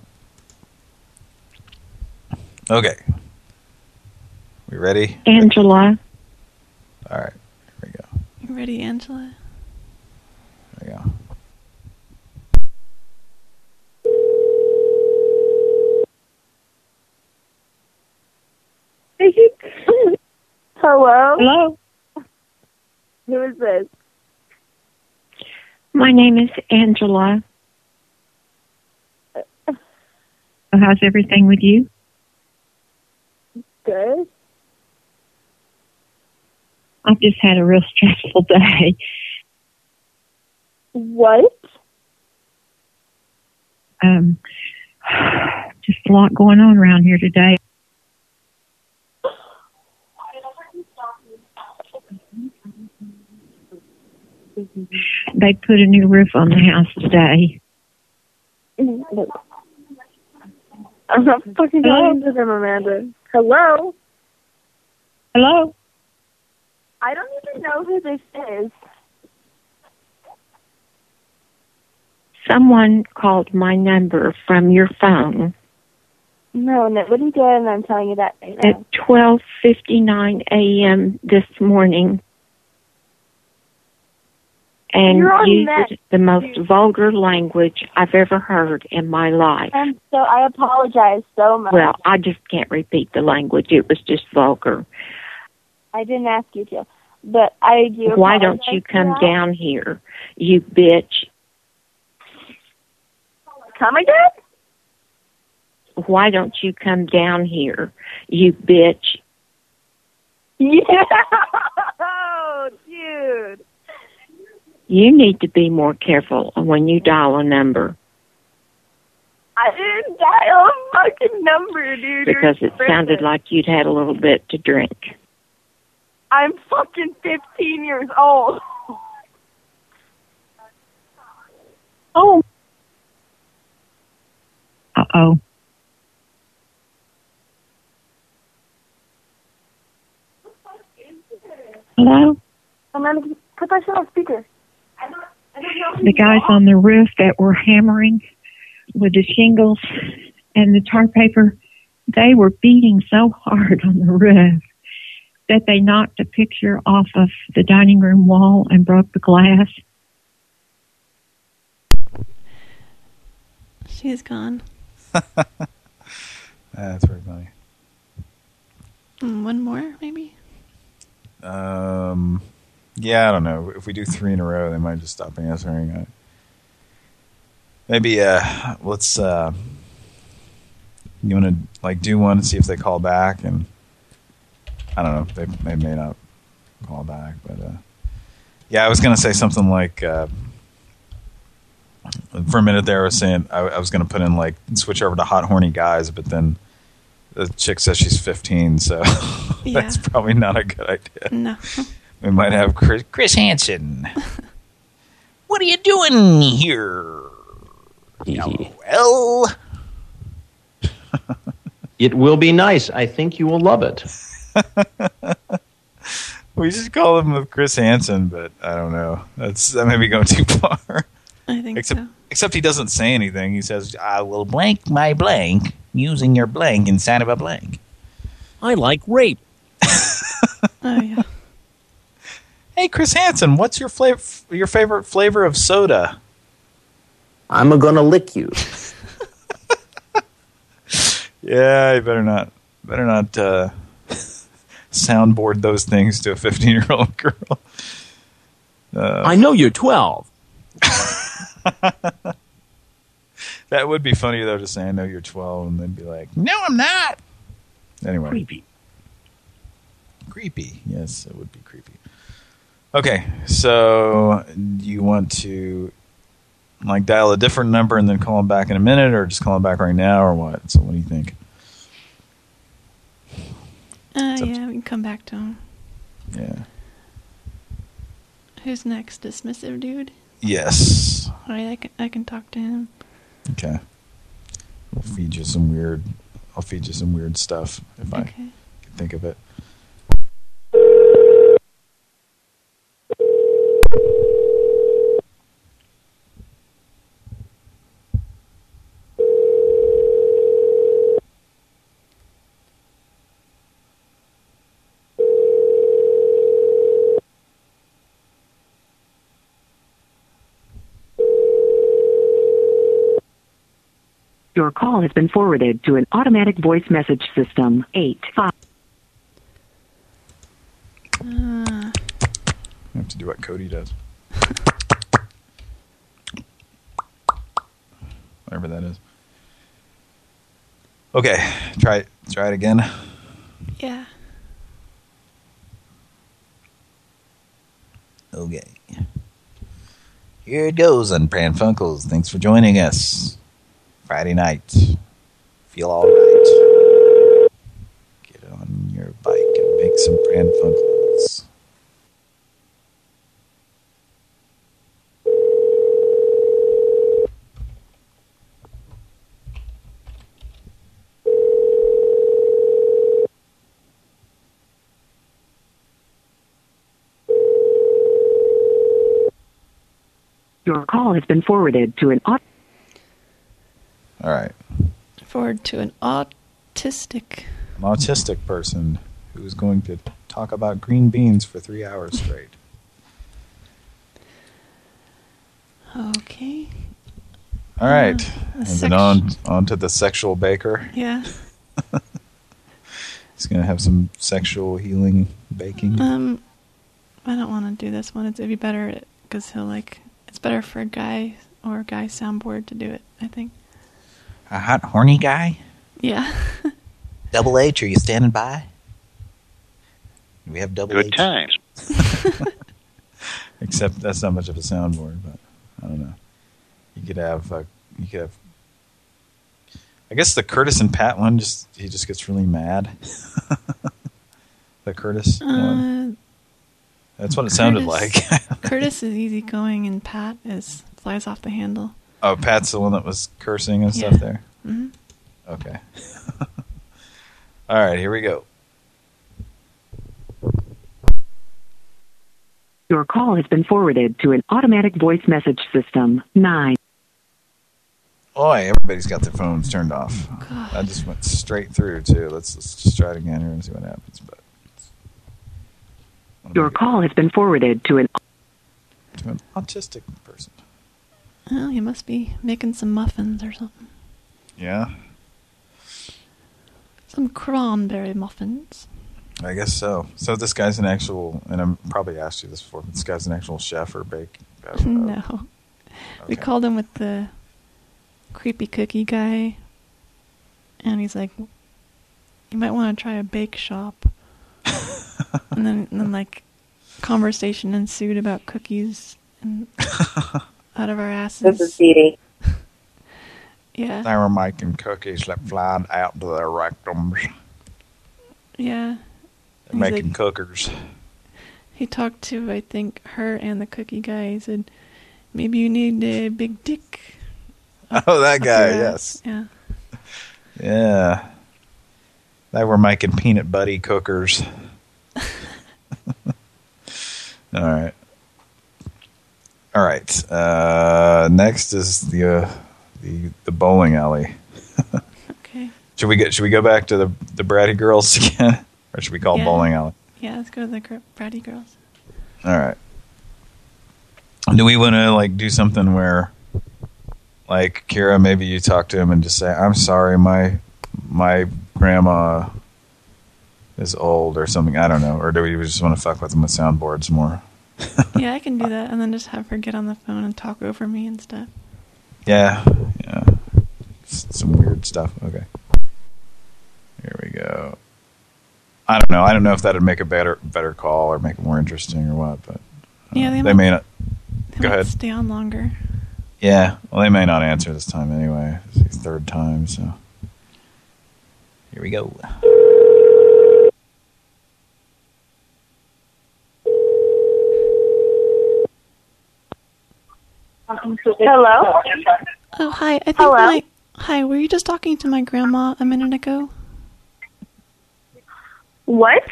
Okay. We ready? Angela. All right. Here we go. You ready, Angela? There you go. Hello. Hello. Who is this? My name is Angela. How's everything with you? Good. I've just had a real stressful day. What? Um, just a lot going on around here today. They put a new roof on the house today. I'm not fucking Hello? talking to them, Amanda. Hello? Hello? I don't even know who this is. Someone called my number from your phone No, nobody did, and I'm telling you that right at 12:59 a.m. this morning and used the most vulgar language I've ever heard in my life. And so I apologize so much. Well, I just can't repeat the language. It was just vulgar. I didn't ask you to, but I do. Why don't you come down here, you bitch? Come again? Why don't you come down here, you bitch? Yeah. Oh, dude. You need to be more careful when you dial a number I didn't dial a fucking number, dude. Because it tripping. sounded like you'd had a little bit to drink. I'm fucking 15 years old. Oh. Uh oh. Hello? Amanda, put that shit on speaker. The guys on the roof that were hammering with the shingles and the tar paper, they were beating so hard on the roof that they knocked a picture off of the dining room wall and broke the glass. She's gone. That's very funny. Mm, One more, maybe? Um, yeah, I don't know. If we do three in a row, they might just stop answering. Maybe uh, let's. Uh, you want to like do one and see if they call back, and I don't know. They, they may not call back, but uh, yeah, I was gonna say something like. Uh, for a minute there, I was saying I, I was going to put in like switch over to hot horny guys, but then the chick says she's 15, so that's probably not a good idea. No. We might have Chris, Chris Hansen. what are you doing here? Well, It will be nice. I think you will love it. we just call him with Chris Hansen, but I don't know. That's that may be going too far. I think except, so. Except he doesn't say anything. He says, "I will blank my blank using your blank inside of a blank." I like rape. Oh, yeah. Hey, Chris Hansen, what's your flavor? Your favorite flavor of soda? I'm a gonna lick you. Yeah, you better not. Better not uh, soundboard those things to a 15-year-old girl. Uh, I know you're 12. that would be funny though to say I know you're 12 and then be like, "No, I'm not." Anyway, Creepy. Creepy. Yes, it would be creepy. Okay, so do you want to like dial a different number and then call him back in a minute, or just call him back right now, or what? So what do you think? Uh, yeah, we can come back to him. Yeah. Who's next? Dismissive dude? Yes. All right, I can, I can talk to him. Okay. We'll feed you some weird. I'll feed you some weird stuff if I can think of it. Your call has been forwarded to an automatic voice message system. Eight five. Uh, I have to do what Cody does. Whatever that is. Okay, try it. Try it again. yeah. Okay. Here it goes on Pran Funkels. Thanks for joining us. Friday night. Feel all right. Get on your bike and make some Pran Funkels. Your call has been forwarded to an auto. All right. Forward to an autistic. An autistic person who's going to talk about green beans for three hours straight. Okay. All right. Uh, and then on, on to the sexual baker. Yeah. He's going to have some sexual healing baking. Um, I don't want to do this one. It's, it'd be better because he'll like. It's better for a guy or a guy soundboard to do it. I think. A hot, horny guy? Yeah. Double H, are you standing by? We have double Good H? times. Except that's not much of a soundboard, but I don't know. You could have, uh, you could have. I guess the Curtis and Pat one just he just gets really mad. the Curtis one. Uh, That's what it sounded like. Curtis is easygoing and Pat is flies off the handle. Oh, Pat's the one that was cursing and stuff Yeah. there. hmm Okay. All right, here we go. Your call has been forwarded to an automatic voice message system. 9. Boy, everybody's got their phones turned off. I just went straight through too. Let's let's just try it again here and see what happens. But Your call has been forwarded to an to an autistic person. Oh, he must be making some muffins or something. Yeah, Some cranberry muffins. I guess so. So this guy's an actual, and I'm probably asked you this before. But this guy's an actual chef or bake. uh, uh, no. We called him with the creepy cookie guy. And he's like, you might want to try a bake shop. and then, and then, like, conversation ensued about cookies and out of our asses. This is Dee Yeah, They were making cookies that flied out to their rectums. yeah. He's making like- cookers. He talked to, I think, her and the cookie guy. He said, maybe you need a big dick. Oh, that guy, yes. Yeah. Yeah. They were making peanut buddy cookers. All right. All right. Uh, next is the uh, the the bowling alley. Okay. Should we get? Should we go back to the the bratty girls again, or should we call Yeah. bowling alley? Yeah, let's go to the bratty girls. All right. Do we want to like do something where, like Kira, maybe you talk to him and just say, "I'm sorry, my my grandma is old" or something. I don't know. Or do we just want to fuck with him with soundboards more? yeah, I can do that, and then just have her get on the phone and talk over me and stuff. Yeah, yeah. S- Some weird stuff. Okay. Here we go. I don't know. I don't know if that'd make a better better call or make it more interesting or what, but uh, Yeah, they, they might, may not. they Go ahead. stay on longer. Yeah, well, they may not answer this time anyway. It's the third time, so. Here we go. Hello? Oh, hi. I think Hello? my hi. Were you just talking to my grandma a minute ago? What?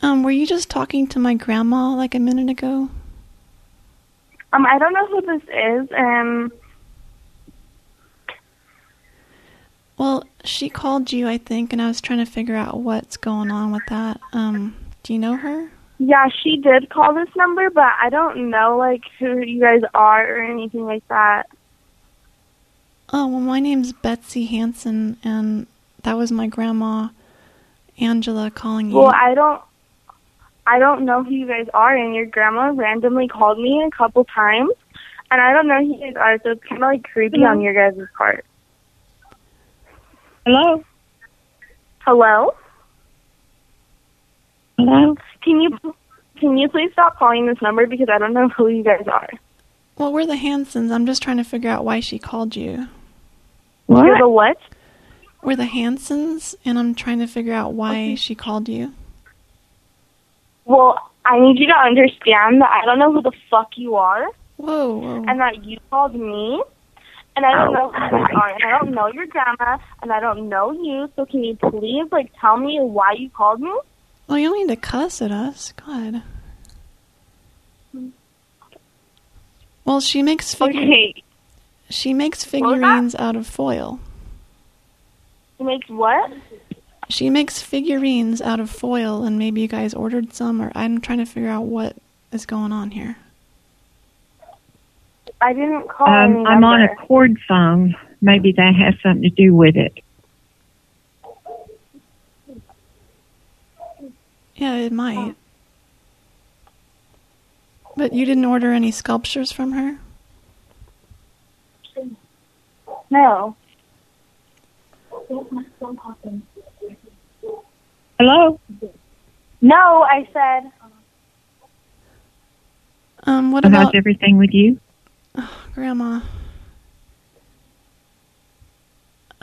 Um, were you just talking to my grandma like a minute ago? Um, I don't know who this is, and Well, she called you, I think, and I was trying to figure out what's going on with that. Um, do you know her? Yeah, she did call this number, but I don't know like who you guys are or anything like that. Oh, well, my name's Betsy Hanson, and that was my grandma, Angela, calling you. Well, I don't, I don't know who you guys are, and your grandma randomly called me a couple times, and I don't know who you guys are, so it's kind of like creepy on your guys' part. Hello. Hello. Hello? Can you can you please stop calling this number because I don't know who you guys are. well, we're the Hansons. I'm just trying to figure out why she called you. What? You're the what? We're the Hansons, and I'm trying to figure out why she called you. Well, I need you to understand that I don't know who the fuck you are. Whoa, whoa. And that you called me. And I don't know who you are. And I don't know your grandma. And I don't know you. So can you please, like, tell me why you called me? Well, you don't need to cuss at us. God. Well, she makes figure- Okay. she makes What was that? figurines out of foil. She makes what? She makes figurines out of foil, and maybe you guys ordered some, or I'm trying to figure out what is going on here. I didn't call Um, any I'm on a cord phone. Maybe that has something to do with it. Yeah, it might. But you didn't order any sculptures from her? No. Hello? No, I said. Um, what How's about everything with you? Grandma?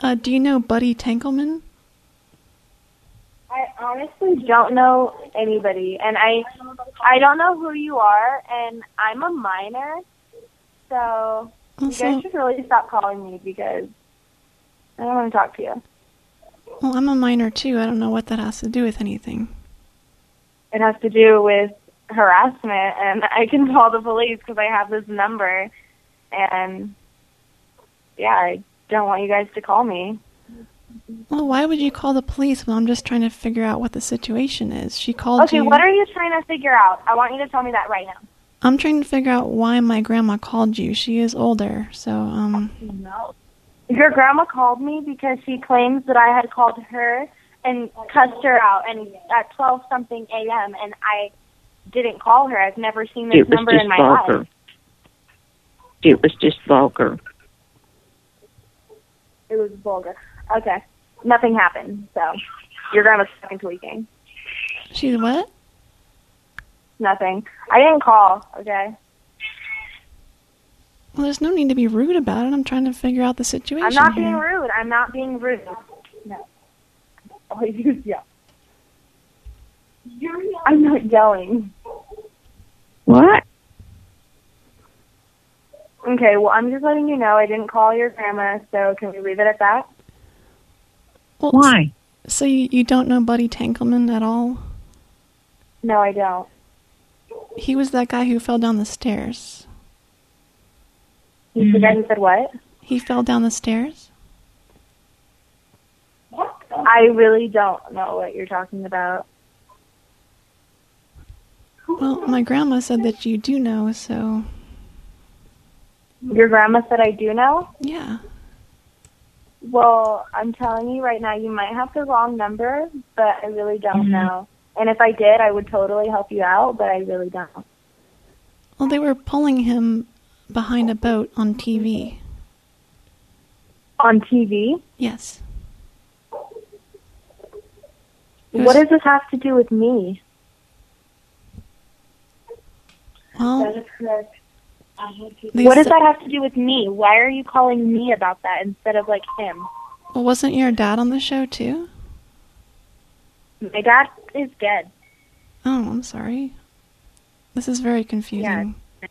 Uh, do you know Buddy Tankelman? I honestly don't know anybody, and I I don't know who you are, and I'm a minor, so you Also- guys should really stop calling me because I don't want to talk to you. Well, I'm a minor too. I don't know what that has to do with anything. It has to do with harassment, and I can call the police because I have this number, and yeah, I don't want you guys to call me. Well, why would you call the police when I'm just trying to figure out what the situation is? She called Okay, you. what are you trying to figure out? I want you to tell me that right now. I'm trying to figure out why my grandma called you. She is older, so um. No. Your grandma called me because she claims that I had called her and cussed her out and at twelve something a.m. and I didn't call her. I've never seen this It was number just in my vulgar. life. It was just vulgar. It was vulgar. Okay, nothing happened. So your grandma's fucking tweaking. She's what? Nothing. I didn't call. Okay. Well, there's no need to be rude about it. I'm trying to figure out the situation. I'm not here. being rude. I'm not being rude. No. Oh, you yeah. I'm not yelling. What? Okay, well, I'm just letting you know I didn't call your grandma, so can we leave it at that? Well, Why? So you, you don't know Buddy Tankelman at all? No, I don't. He was that guy who fell down the stairs. You the guy who said what? He fell down the stairs? I really don't know what you're talking about. Well, my grandma said that you do know, so Your grandma said I do know? yeah. Well, I'm telling you right now, you might have the wrong number, but I really don't Mhm. know. And if I did, I would totally help you out, but I really don't. Well, they were pulling him behind a boat on TV. On TV? Yes. What does this have to do with me? Well, They what does that have to do with me? Why are you calling me about that instead of like him? well, wasn't your dad on the show too? My dad is dead. Oh, I'm sorry. This is very confusing. Yeah.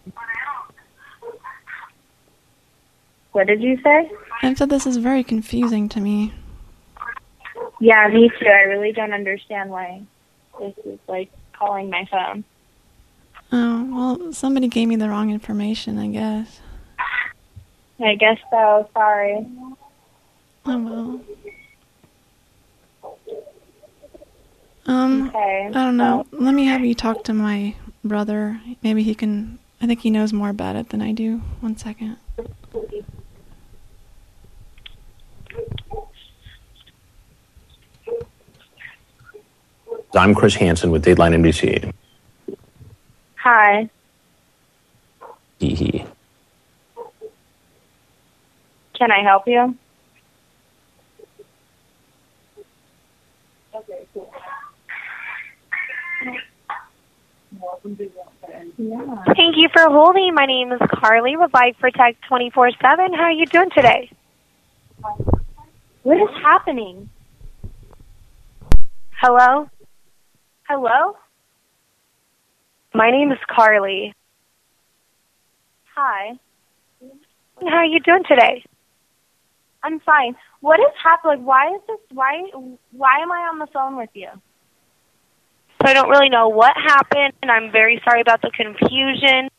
What did you say? I said this is very confusing to me. Yeah, me too. I really don't understand why this is like calling my phone. Oh, well, somebody gave me the wrong information, I guess. I guess so. Sorry. Oh, well. Um, Okay, I don't know. Let me have you talk to my brother. Maybe he can. I think he knows more about it than I do. One second. I'm Chris Hansen with Dateline NBC. Hi. Hee hee. Can I help you? Okay, cool. Yeah. Thank you for holding. My name is Carly with Life Protect 24-7. How are you doing today? What is happening? Hello? Hello? My name is Carly. Hi. How are you doing today? I'm fine. What is happening? Like, why is this? Why? Why am I on the phone with you? So I don't really know what happened, and I'm very sorry about the confusion.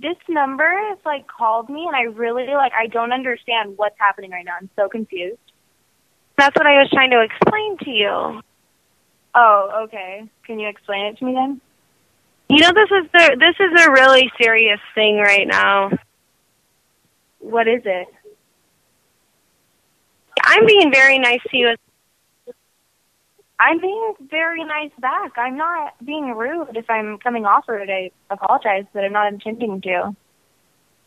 this number has like called me, and I really like I don't understand what's happening right now. I'm so confused. That's what I was trying to explain to you. Oh, okay. Can you explain it to me then? You know, this is the this is a really serious thing right now. What is it? I'm being very nice to you. I'm being very nice back. I'm not being rude. If I'm coming off rude, I apologize, but I'm not intending to.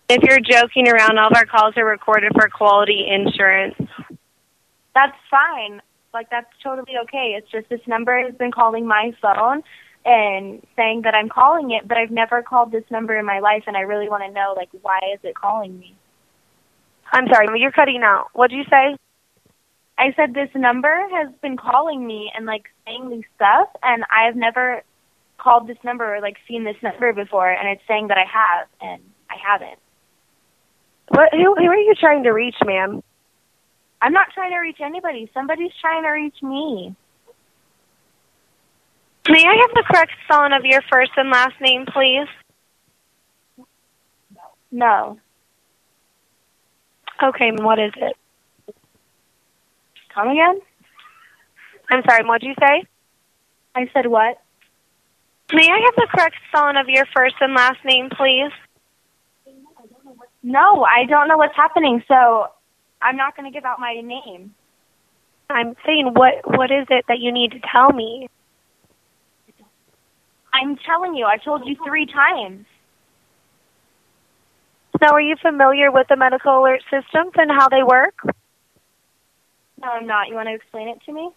If you're joking around, all of our calls are recorded for quality insurance. That's fine. Like that's totally okay. It's just this number has been calling my phone and saying that I'm calling it, but I've never called this number in my life, and I really want to know like why is it calling me? I'm sorry, you're cutting out. What did you say? I said this number has been calling me and like saying these stuff, and I've never called this number or like seen this number before, and it's saying that I have, and I haven't. What? Who, who are you trying to reach, ma'am? I'm not trying to reach anybody. Somebody's trying to reach me. May I have the correct spelling of your first and last name, please? No. Okay, what is it? Come again? I'm sorry, what'd you say? I said what? May I have the correct spelling of your first and last name, please? No, I don't know what's happening, so I'm not going to give out my name. I'm saying, what what is it that you need to tell me? I'm telling you, I told you three times. Now, are you familiar with the medical alert systems and how they work? No, I'm not. You want to explain it to me?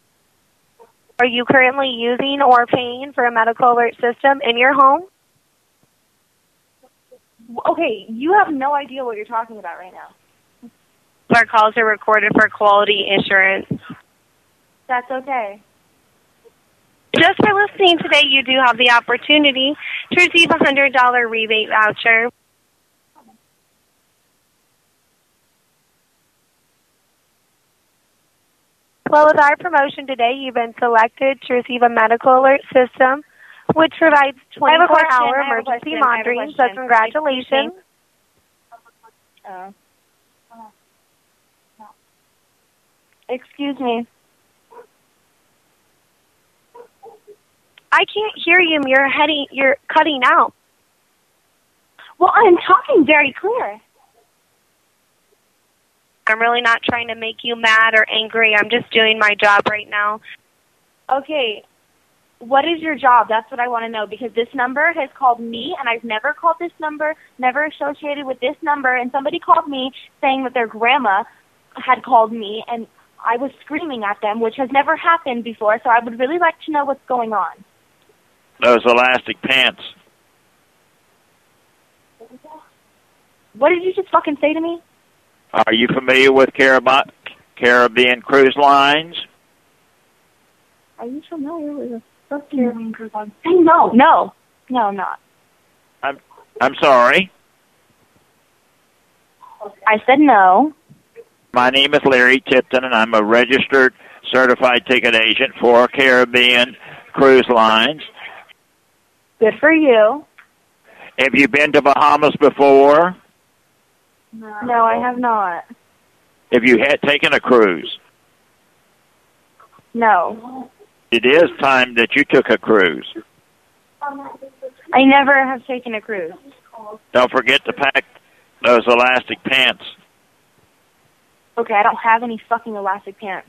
Are you currently using or paying for a medical alert system in your home? Okay, you have no idea what you're talking about right now. Our calls are recorded for quality insurance. That's okay. Just for listening today, you do have the opportunity to receive a $100 rebate voucher. Well, with our promotion today, you've been selected to receive a medical alert system, which provides I have a question. 24-hour I have a emergency question. I have a monitoring. So, congratulations. Oh. Excuse me. I can't hear you. You're heading. You're cutting out. Well, I'm talking very clear. I'm really not trying to make you mad or angry. I'm just doing my job right now. Okay, what is your job? That's what I want to know because this number has called me and I've never called this number, never associated with this number. And somebody called me saying that their grandma had called me and I was screaming at them, which has never happened before. So I would really like to know what's going on. Those elastic pants. What did you just fucking say to me? Are you familiar with Carib- Caribbean Cruise Lines? Are you familiar with the first Caribbean cruise line? No, no, no, I'm not. I'm I'm sorry. I said no. My name is Larry Tipton, and I'm a registered certified ticket agent for Caribbean Cruise Lines. Good for you. Have you been to Bahamas before? No, I have not. Have you had taken a cruise? No. It is time that you took a cruise. I never have taken a cruise. Don't forget to pack those elastic pants. Okay, I don't have any fucking elastic pants.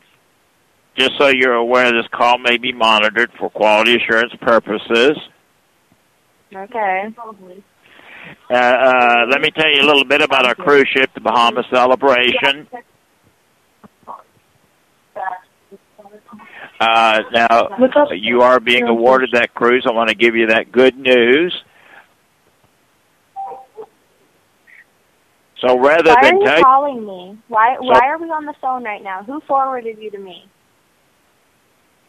Just so you're aware, this call may be monitored for quality assurance purposes. Okay. Uh, uh, let me tell you a little bit about our cruise ship, the Bahamas Celebration. Uh, now, you are being awarded that cruise. I want to give you that good news. So rather Why are than you tell calling me? Why Why are we on the phone right now? Who forwarded you to me?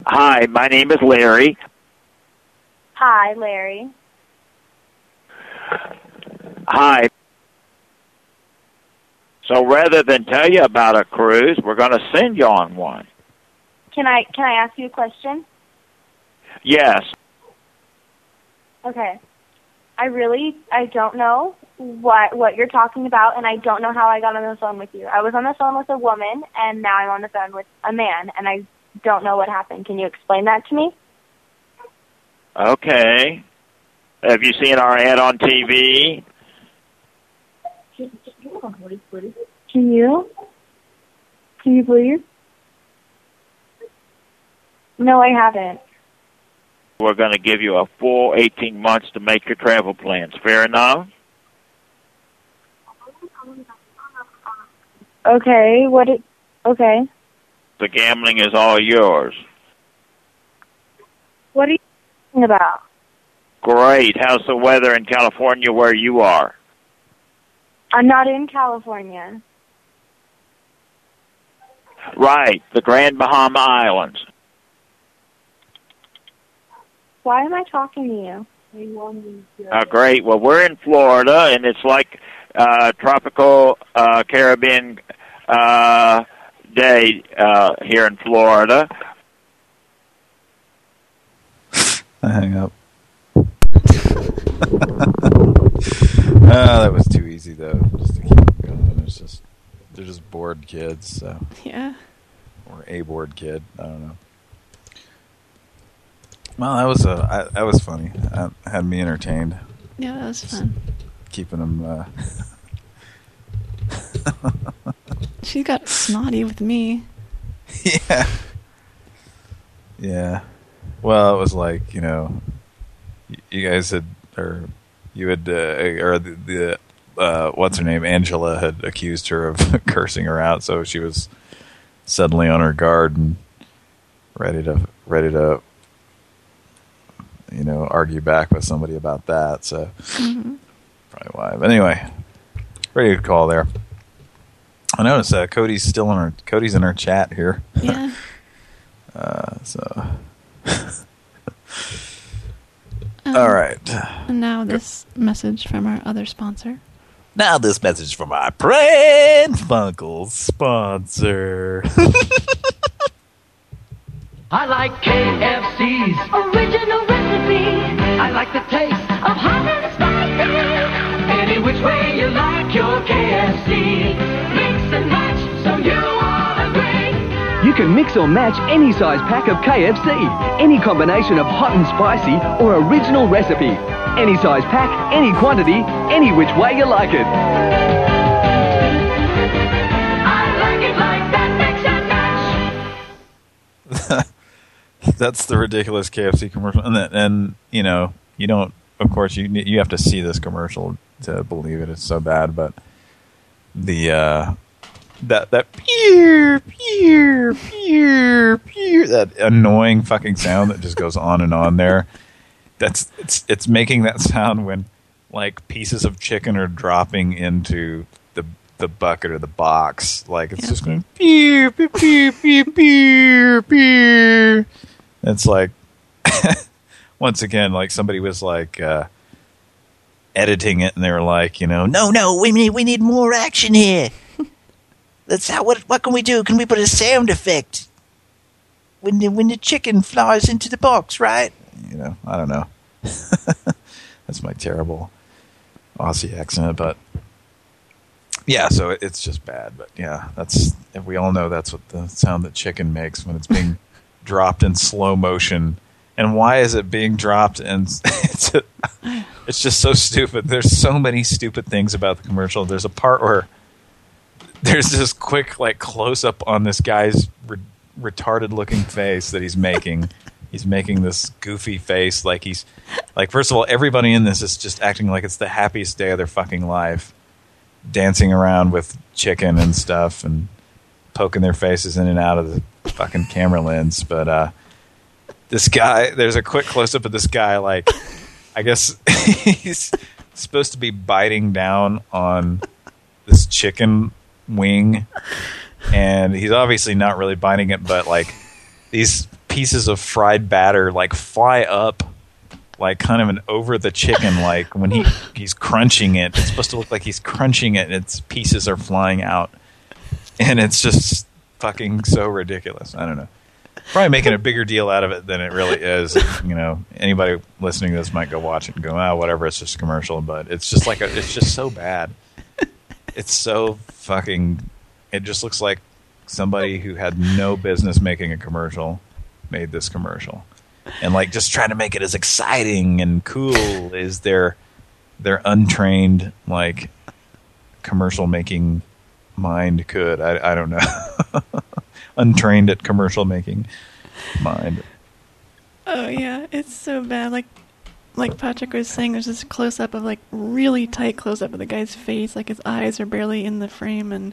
hi, my name is Larry. Hi, Larry. Hi. So rather than tell you about a cruise, we're going to send you on one. Can I Can I ask you a question? Yes. Okay. I really I don't know what what you're talking about, and I don't know how I got on the phone with you. I was on the phone with a woman, and now I'm on the phone with a man, and I don't know what happened. Can you explain that to me? Okay. Have you seen our ad on TV? Can you? Can you please? No, I haven't. We're going to give you a full 18 months to make your travel plans. Fair enough? Okay, what it okay. The gambling is all yours. What are you talking about? Great. How's the weather in California where you are? I'm not in California. Right, the Grand Bahama Islands. Why am I talking to you? Uh, great. Well, we're in Florida, and it's like uh, tropical uh, Caribbean uh, day uh, here in Florida. I hang up. Ah, that was too easy though. Just to keep going. It's just they're just bored kids. So Yeah. or a bored kid. I don't know. Well, that was a I, that was funny. That had me entertained. Yeah, that was fun. Keeping them. Uh, She got snotty with me. yeah. Yeah. Well, it was like you know, you guys had or you had uh, or the, the uh, what's her name Angela had accused her of cursing her out, so she was suddenly on her guard and ready to ready to you know argue back with somebody about that. So Mhm. probably why. But anyway, pretty good call there. I noticed uh, Cody's still in our Cody's in our chat here. Yeah. uh, so. Um, All right. And now this message from our other sponsor. Now this message from our Pran Funkels sponsor. I like KFC's original recipe. I like the taste of hot and spicy. Any which way you like your KFC. Mix and match so you all agree. You can mix or match any size pack of KFC, any combination of hot and spicy or original recipe. Any size pack, any quantity, any which way you like it. I like it like that. Mix and match. That's the ridiculous KFC commercial, and then, and you know you don't. Of course, you you have to see this commercial to believe it. It's so bad, but the uh, that that pew pew pew pew that annoying fucking sound that just goes on and on there. That's it's it's making that sound when like pieces of chicken are dropping into the the bucket or the box. Like it's just going pew pew pew pew pew pew. It's like once again, like somebody was like uh, editing it, and they were like, you know, No, no, we need we need more action here. That's how. What what can we do? Can we put a sound effect when the when the chicken flies into the box? Right? you know, I don't know. That's my terrible Aussie accent, but yeah, so it's just bad. But yeah, that's we all know that's what the sound that chicken makes when it's being dropped in slow motion. And why is it being dropped? And it's it's just so stupid. There's so many stupid things about the commercial. There's a part where there's this quick like close up on this guy's re- retarded looking face that he's making. he's making this goofy face like he's like first of all everybody in this is just acting like it's the happiest day of their fucking life, dancing around with chicken and stuff and poking their faces in and out of the fucking camera lens. But uh, this guy, there's a quick close up of this guy like I guess he's supposed to be biting down on this chicken wing and he's obviously not really biting it but like these pieces of fried batter like fly up like kind of an over the chicken like when he he's crunching it it's supposed to look like he's crunching it and its pieces are flying out and it's just fucking so ridiculous i don't know Probably making a bigger deal out of it than it really is. You know, anybody listening to this might go watch it and go, ah, whatever, it's just a commercial. But it's just like, a, it's just so bad. It's so fucking, it just looks like somebody who had no business making a commercial made this commercial. And like just trying to make it as exciting and cool as their their untrained like commercial making mind could. I I don't know. Untrained at commercial making mind. Oh yeah, it's so bad. Like, like Patrick was saying, there's this close up of like really tight close up of the guy's face, like his eyes are barely in the frame, and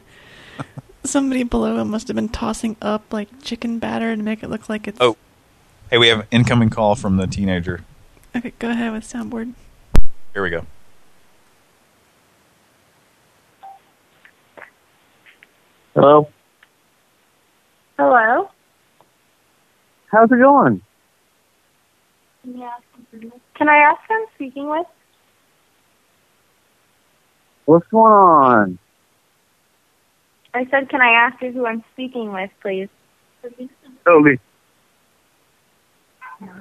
somebody below him must have been tossing up like chicken batter to make it look like it's. Oh, hey, we have an incoming call from the teenager. Okay, go ahead with soundboard. Here we go. Hello? Hello? How's it going? Can I ask who I'm speaking with? What's going on? I said, can I ask you who I'm speaking with, please? Toby.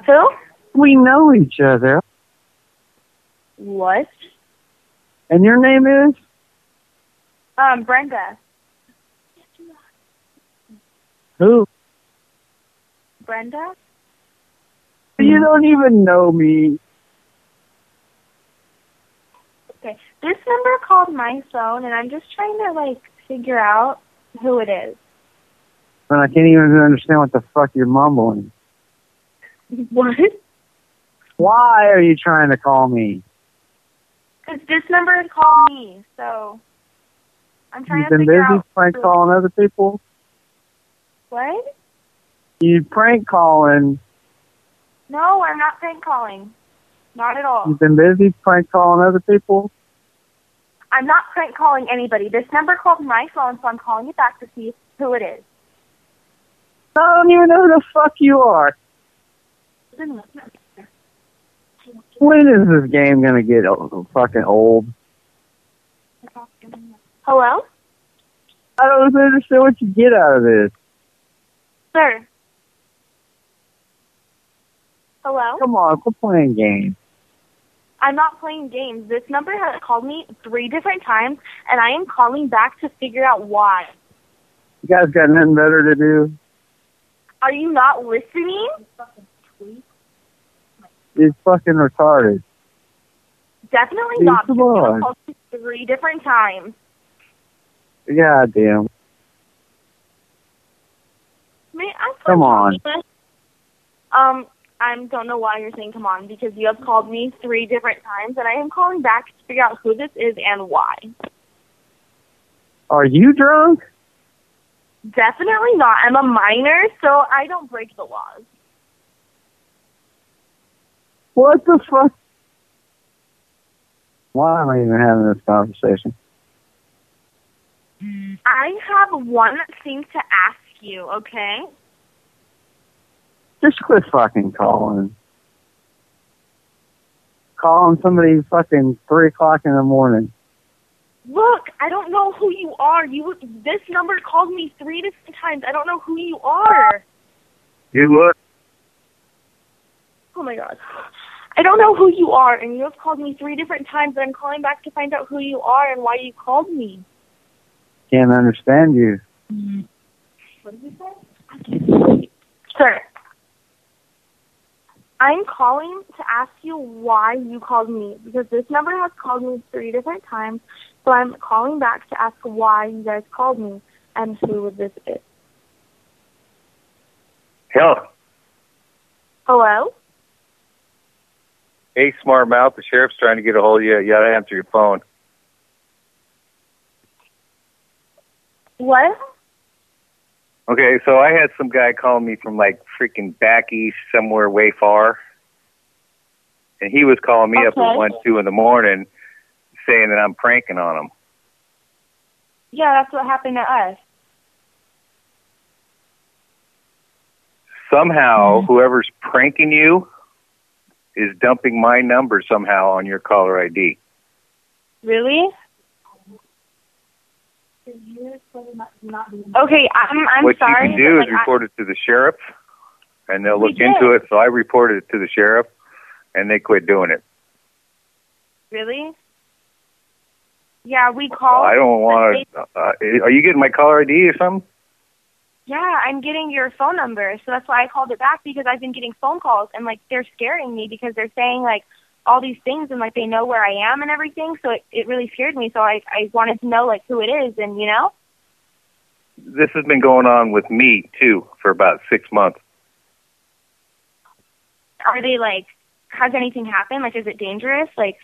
Who? We know each other. What? And your name is? Um, Brenda. Who? Brenda? You don't even know me. Okay. This number called my phone, and I'm just trying to, like, figure out who it is. And I can't even understand what the fuck you're mumbling. What? Why are you trying to call me? Because this number called me, so I'm trying You've to been busy out prank who- calling other people? What? You prank calling. No, I'm not prank calling. Not at all. You've been busy prank calling other people? I'm not prank calling anybody. This number called my phone, so I'm calling you back to see who it is. I don't even know who the fuck you are. When is this game gonna get fucking old? Hello? I don't understand what you get out of this. Sir. Hello? Come on, quit playing games. I'm not playing games. This number has called me three different times, and I am calling back to figure out why. You guys got nothing better to do? Are you not listening? You're fucking retarded. Definitely Dude, not. because called me three different times. God damn. May I Come on. Um, I don't know why you're saying come on because you have called me three different times, and I am calling back to figure out who this is and why. Are you drunk? Definitely not. I'm a minor, so I don't break the laws. What the fuck? Why am I even having this conversation? I have one thing to ask you, okay? Just quit fucking calling. Calling somebody fucking three o'clock in the morning. Look, I don't know who you are. You this number called me three different times. I don't know who you are. You what? Oh my god. I don't know who you are, and you have called me three different times, and I'm calling back to find out who you are and why you called me. Can't understand you. Mm-hmm. What did you say? Sir, I'm calling to ask you why you called me because this number has called me three different times. So I'm calling back to ask why you guys called me and who this is. Hell, Hello? hey, smart mouth. The sheriff's trying to get a hold of you. You gotta answer your phone. What? Okay, so I had some guy calling me from like freaking back east, somewhere way far, and he was calling me up at one, two in the morning, saying that I'm pranking on him. Yeah, that's what happened to us. Somehow, mm-hmm. whoever's pranking you is dumping my number somehow on your caller ID. Really? Okay, I'm I'm what sorry. you can do is like, I- report it to the sheriff. and they'll look into it. So I reported it to the sheriff, and they quit doing it. Really? Yeah, we called. I don't want to. Uh, are you getting my caller ID or something? Yeah, I'm getting your phone number, so that's why I called it back because I've been getting phone calls and like they're scaring me because they're saying like all these things and like they know where I am and everything. So it it really scared me. So I I wanted to know like who it is and you know. This has been going on with me too for about six months. Are they like? Has anything happened? Like, is it dangerous? Like,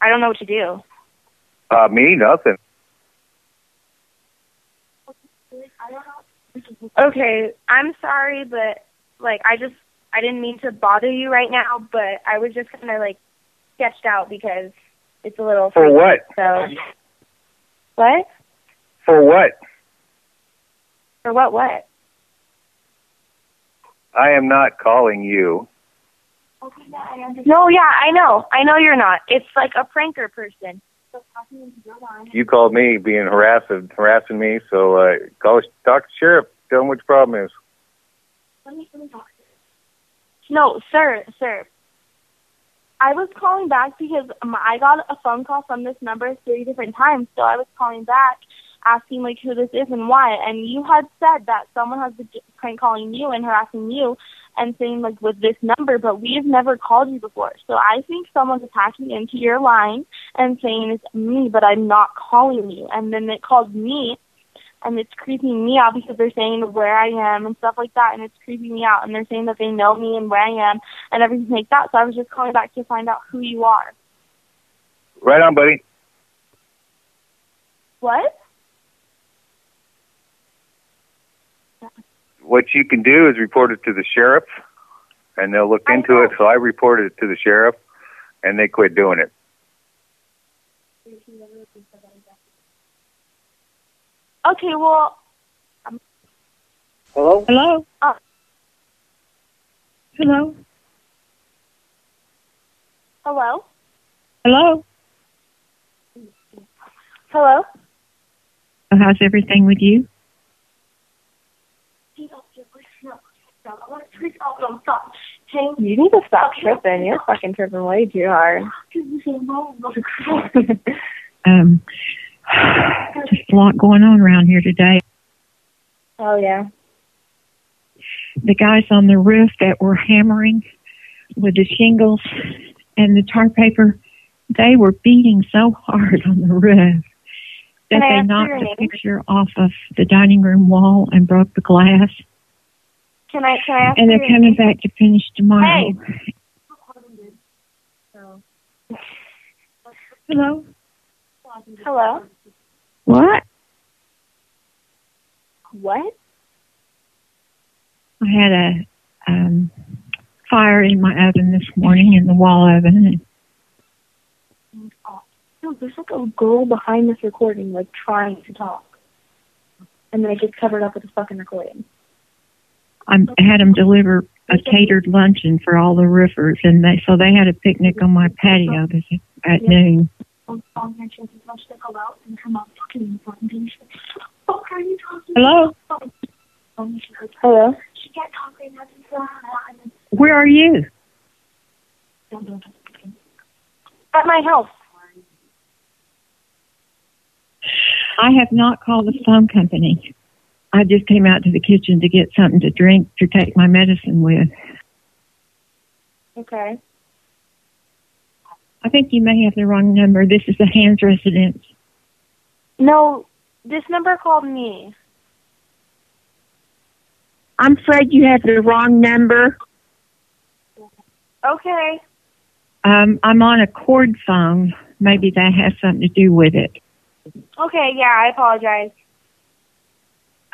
I don't know what to do. Uh, me, nothing. Okay, I'm sorry, but like I just I didn't mean to bother you right now, but I was just kind of like sketched out because it's a little For what? So what? For what? For what? What? I am not calling you. Okay, yeah, I understand. No, yeah, I know. I know you're not. It's like a pranker person. You called me being harassed, harassing me. So uh, call, talk to sheriff. Tell him what your problem is. No, sir, sir. I was calling back because um, I got a phone call from this number three different times. So I was calling back asking like who this is and why. And you had said that someone has been prank calling you and harassing you and saying like with this number, but we've never called you before. So I think someone's hacking into your line and saying it's me, but I'm not calling you. And then they called me and it's creeping me out because they're saying where I am and stuff like that, and it's creeping me out. And they're saying that they know me and where I am and everything like that. So I was just calling back to find out who you are. Right on, buddy. What? What you can do is report it to the sheriff, and they'll look into it. So I reported it to the sheriff, and they quit doing it. Okay, well, Hello? Hello? uh, Hello? hello, Hello? hello. How's everything with you? You need to stop tripping. You're fucking tripping way too hard. Um, just a lot going on around here today. oh yeah. The guys on the roof that were hammering with the shingles and the tar paper, they were beating so hard on the roof that they knocked the picture off of the dining room wall and broke the glass. Can I can I ask And they're coming name? back to finish tomorrow. Hello? Hello. What? What? I had a um, fire in my oven this morning in the wall oven. And No, there's like a girl behind this recording, like trying to talk, and then it gets covered up with a fucking recording. I'm, I had them deliver a catered luncheon for all the roofers, and they so they had a picnic on my patio this at noon. Hello, Hello. where are you? At my house. I have not called the phone company. I just came out to the kitchen to get something to drink to take my medicine with. Okay. I think you may have the wrong number. This is the Hands residence. No, this number called me. I'm afraid you have the wrong number. Okay. Um, I'm on a cord phone. Maybe that has something to do with it. Okay. Yeah, I apologize.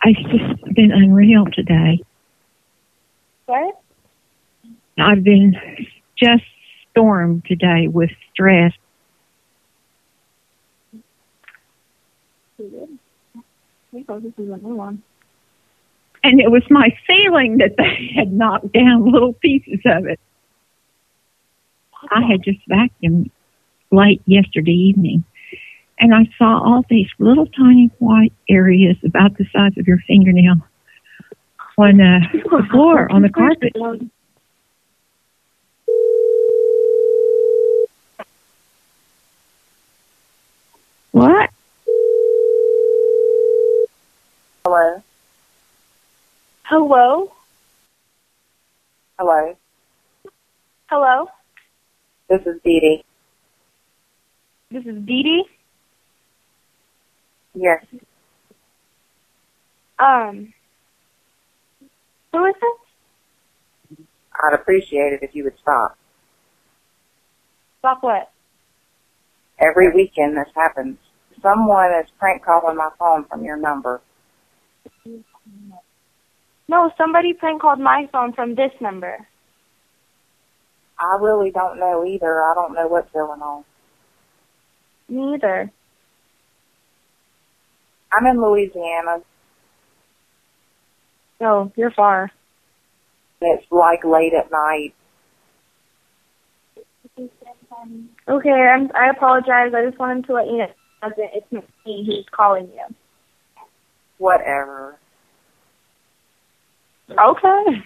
It's just been unreal today. What? I've been just stormed today with stress. And it was my feeling that they had knocked down little pieces of it. I had just vacuumed late yesterday evening and I saw all these little tiny white areas about the size of your fingernail on uh, the floor, on the carpet. What? Hello. Hello? Hello. Hello? This is Dee Dee. This is Dee Dee? Yes. Um, who is this? I'd appreciate it if you would stop. Stop what? Every weekend this happens. Someone is prank calling my phone from your number. No, somebody prank called my phone from this number. I really don't know either. I don't know what's going on. Me either. I'm in Louisiana. No, you're far. It's like late at night. Okay, I'm, I apologize. I just wanted to let you know that it's me who's calling you. Whatever. Okay.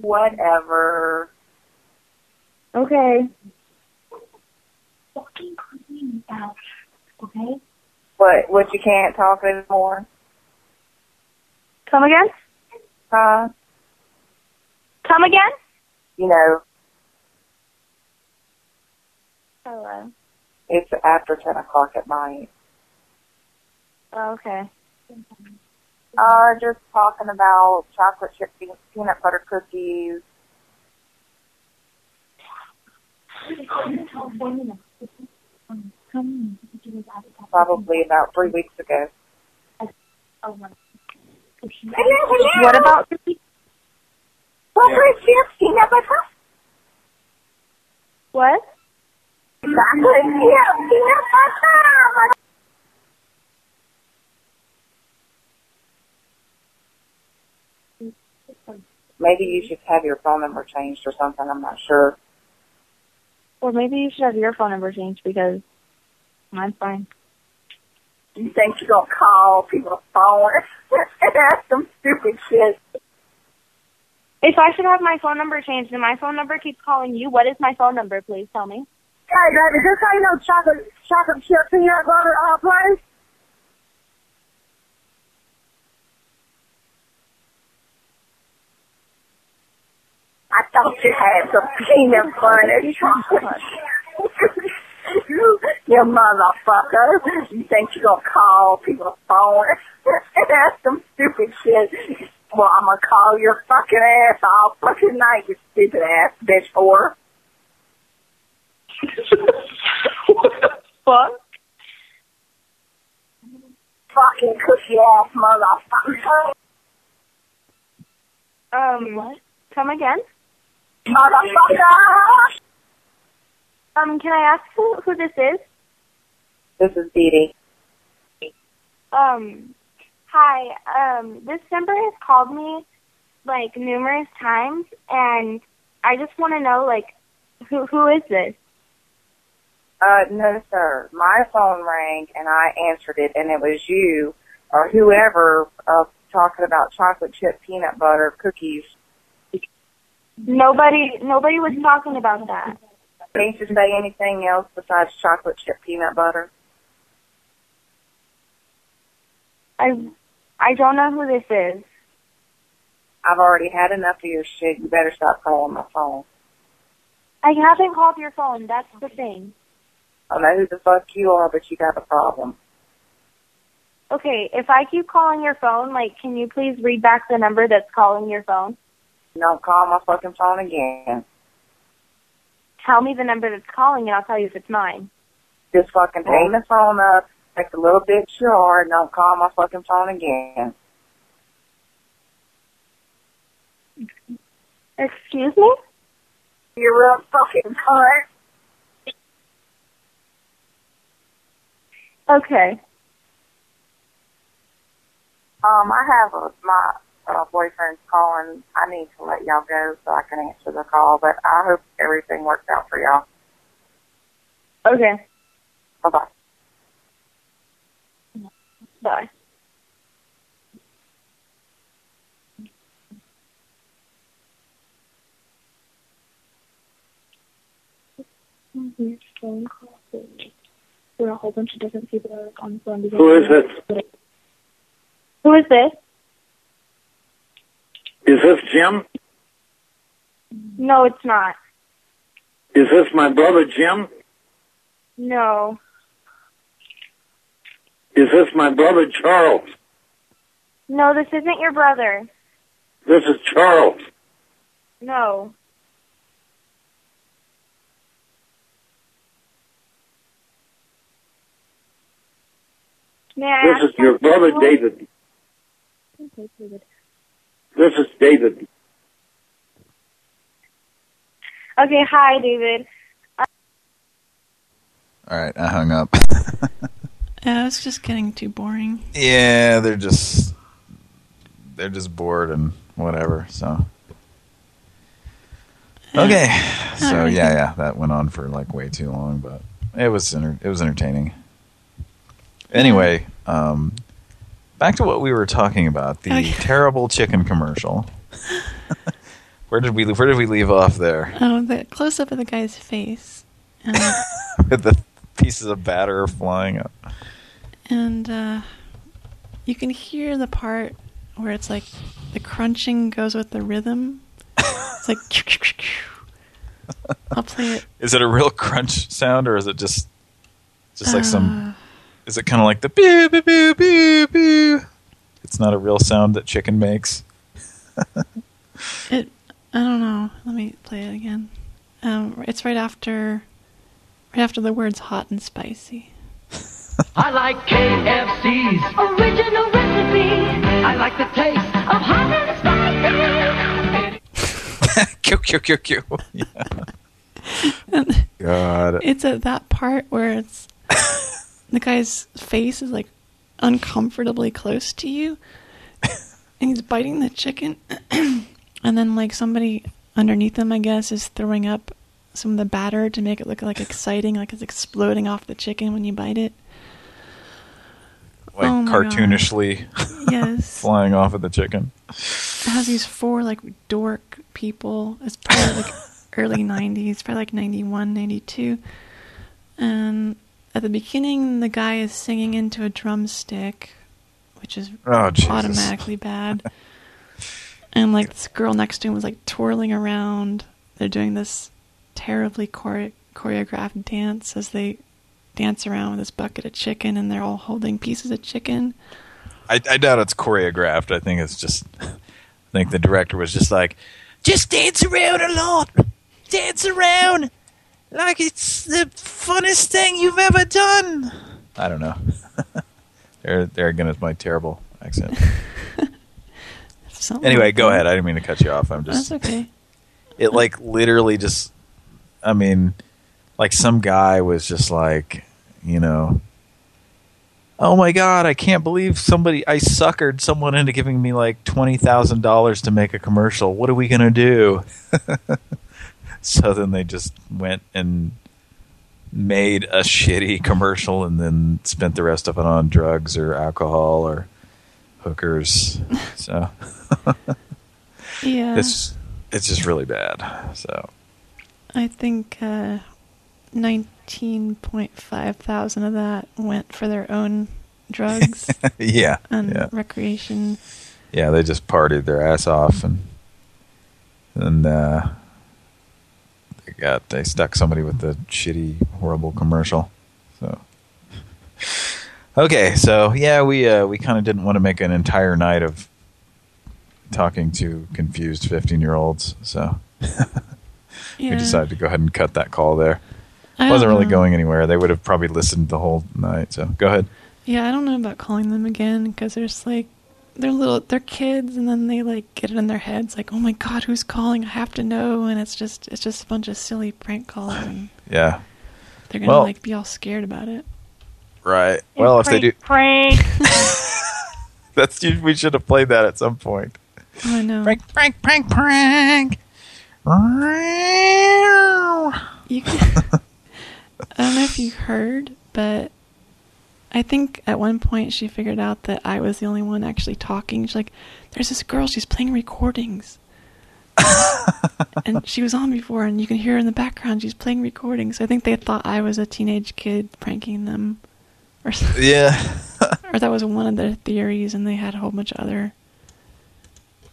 Whatever. Okay. Fucking clean out. Okay. What? What? You can't talk anymore? Come again? Huh? Come again? You know, Hello. It's after ten o'clock at night. Oh, okay. Uh, just talking about chocolate chip peanut butter cookies. Probably about three weeks ago. What about Chocolate chip peanut butter. what? Chocolate chip peanut butter. Maybe you should have your phone number changed or something. I'm not sure. Or maybe you should have your phone number changed because mine's fine. You think you're gonna call people's phone and ask them stupid shit? If I should have my phone number changed and my phone number keeps calling you, what is my phone number? Please tell me. Hey, baby, this ain't no chocolate chocolate chip peanut butter uh, place. I thought you had some peanut butter chocolate. you, motherfucker. You think you're gonna call people's phone and ask them stupid shit? Well, I'm gonna call your fucking ass all fucking night, you stupid ass bitch whore. What the fuck. Fucking cookie ass motherfucker. Um, what? Come again? Motherfucker! Um, can I ask who, who this is? This is Dee Dee. Um, hi. Um, this number has called me like numerous times, and I just want to know like who who is this? Uh, no, sir. My phone rang and I answered it, and it was you or whoever uh, talking about chocolate chip peanut butter cookies. Nobody nobody was talking about that. Need to say anything else besides chocolate chip peanut butter? I I don't know who this is. I've already had enough of your shit. You better stop calling my phone. I haven't called your phone. That's the thing. I know who the fuck you are, but you got a problem. Okay, if I keep calling your phone, like, can you please read back the number that's calling your phone? Don't call my fucking phone again. Tell me the number that's calling, and I'll tell you if it's mine. Just fucking hang the phone up, take a little bit you are, and don't call my fucking phone again. Excuse me? You're a fucking cunt. Okay. Um, I have a, my uh, boyfriend's calling. I need to let y'all go so I can answer the call, but I hope everything works out for y'all. Okay. Bye-bye. Bye. Phone call a whole bunch of different people are on the phone. Who is this? Who is this? Is this Jim? No, it's not. Is this my brother Jim? No. Is this my brother Charles? No, this isn't your brother. This is Charles. No. May I This ask is your brother something? David. Okay, David. This is David. Okay, hi, David. All right, I hung up. Yeah, it's just getting too boring. yeah, they're just they're just bored and whatever. So okay, so yeah, yeah, that went on for like way too long, but it was enter it was entertaining. Anyway, um, back to what we were talking about the Okay. terrible chicken commercial. where did we where did we leave off there? Oh, the close up of the guy's face. And, With the pieces of batter flying up. and uh, you can hear the part where it's like the crunching goes with the rhythm. It's like. I'll play it. Is it a real crunch sound or is it just just like Uh. some? Is it kind of like the boo boo boo boo boo? It's not a real sound that chicken makes. It. I don't know. Let me play it again. Um, it's right after, right after the words "hot and spicy." I like KFC's original recipe. I like the taste of hot and spicy. Q Q Q Q. And God. It's at that part where it's the guy's face is like uncomfortably close to you, and he's biting the chicken, and then like somebody underneath him, I guess, is throwing up some of the batter to make it look like exciting, like it's exploding off the chicken when you bite it. like Oh cartoonishly Yes. flying off of the chicken. It has these four like dork people. It's probably like early 90s, probably like 91, 92. And at the beginning, the guy is singing into a drumstick, which is Oh, automatically bad. and like this girl next to him was like twirling around. They're doing this terribly chore- choreographed dance as they dance around with this bucket of chicken, and they're all holding pieces of chicken. I, I doubt it's choreographed. I think it's just. I think the director was just like, just dance around a lot, dance around like it's the funnest thing you've ever done. I don't know. there, there again is my terrible accent. Anyway, go ahead. I didn't mean to cut you off. I'm just. That's okay. It like literally just. I mean, like some guy was just like, you know. Oh my god, I can't believe somebody I suckered someone into giving me like $20,000 to make a commercial. What are we going to do? So then they just went and made a shitty commercial and then spent the rest of it on drugs or alcohol or hookers. So Yeah. it's it's just really bad. So I think uh, 19.5 thousand of that went for their own drugs. Yeah, And yeah. recreation. yeah, they just partied their ass off and and uh, got they stuck somebody with the shitty, horrible commercial. So okay, so yeah, we uh, we kind of didn't want to make an entire night of talking to confused fifteen year olds, so we decided to go ahead and cut that call there. I wasn't really know. going anywhere. They would have probably listened the whole night. So go ahead. Yeah, I don't know about calling them again because there's like they're little they're kids and then they like get it in their heads like oh my god who's calling I have to know and it's just it's just a bunch of silly prank calls and Yeah. they're gonna Well- like be all scared about it. Right. Well, if they do, Prank. that's we should have played that at some point. Oh, I know. Prank, prank, prank, prank. You can, I don't know if you heard, but I think at one point she figured out that I was the only one actually talking. She's like, "There's this girl. She's playing recordings." and she was on before, and you can hear her in the background. She's playing recordings. So I think they thought I was a teenage kid pranking them, or something. Yeah. or that was one of their theories, and they had a whole bunch of other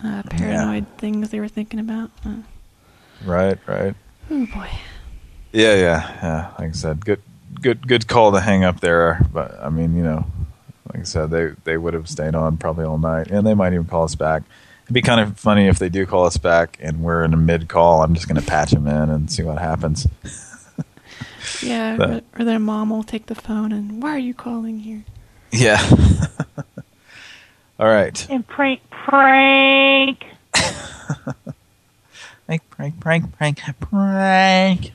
uh, paranoid things they were thinking about. Uh, Right, right. oh boy. Yeah, yeah, yeah. Like I said, good, good, good call to hang up there. But I mean, you know, like I said, they they would have stayed on probably all night, and they might even call us back. It'd be kind of funny if they do call us back and we're in a mid call. I'm just going to patch them in and see what happens. Yeah, But- or, or their mom will take the phone and, why are you calling here? Yeah. all right. And prank, prank. Prank, prank, prank, prank, prank.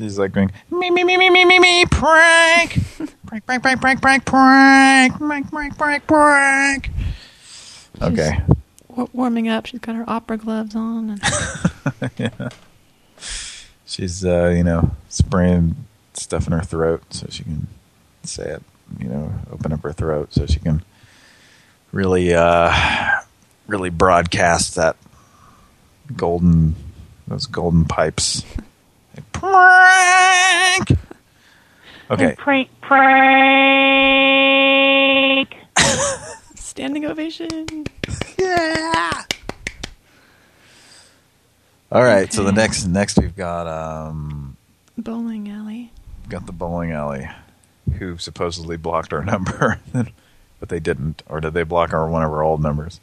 She's like going me me me me me me me prank, prank, prank, prank, prank, prank, prank, prank, prank, prank, prank. Okay. Warming up, she's got her opera gloves on. And yeah. She's uh, you know spraying stuff in her throat so she can say it. You know, open up her throat so she can really uh, really broadcast that golden those golden pipes. Prank. Okay. Prank, prank. Standing ovation. Yeah. All right. So the next next we've got um Bowling alley. got the bowling alley, who supposedly blocked our number, but they didn't, or did they block our one of our old numbers?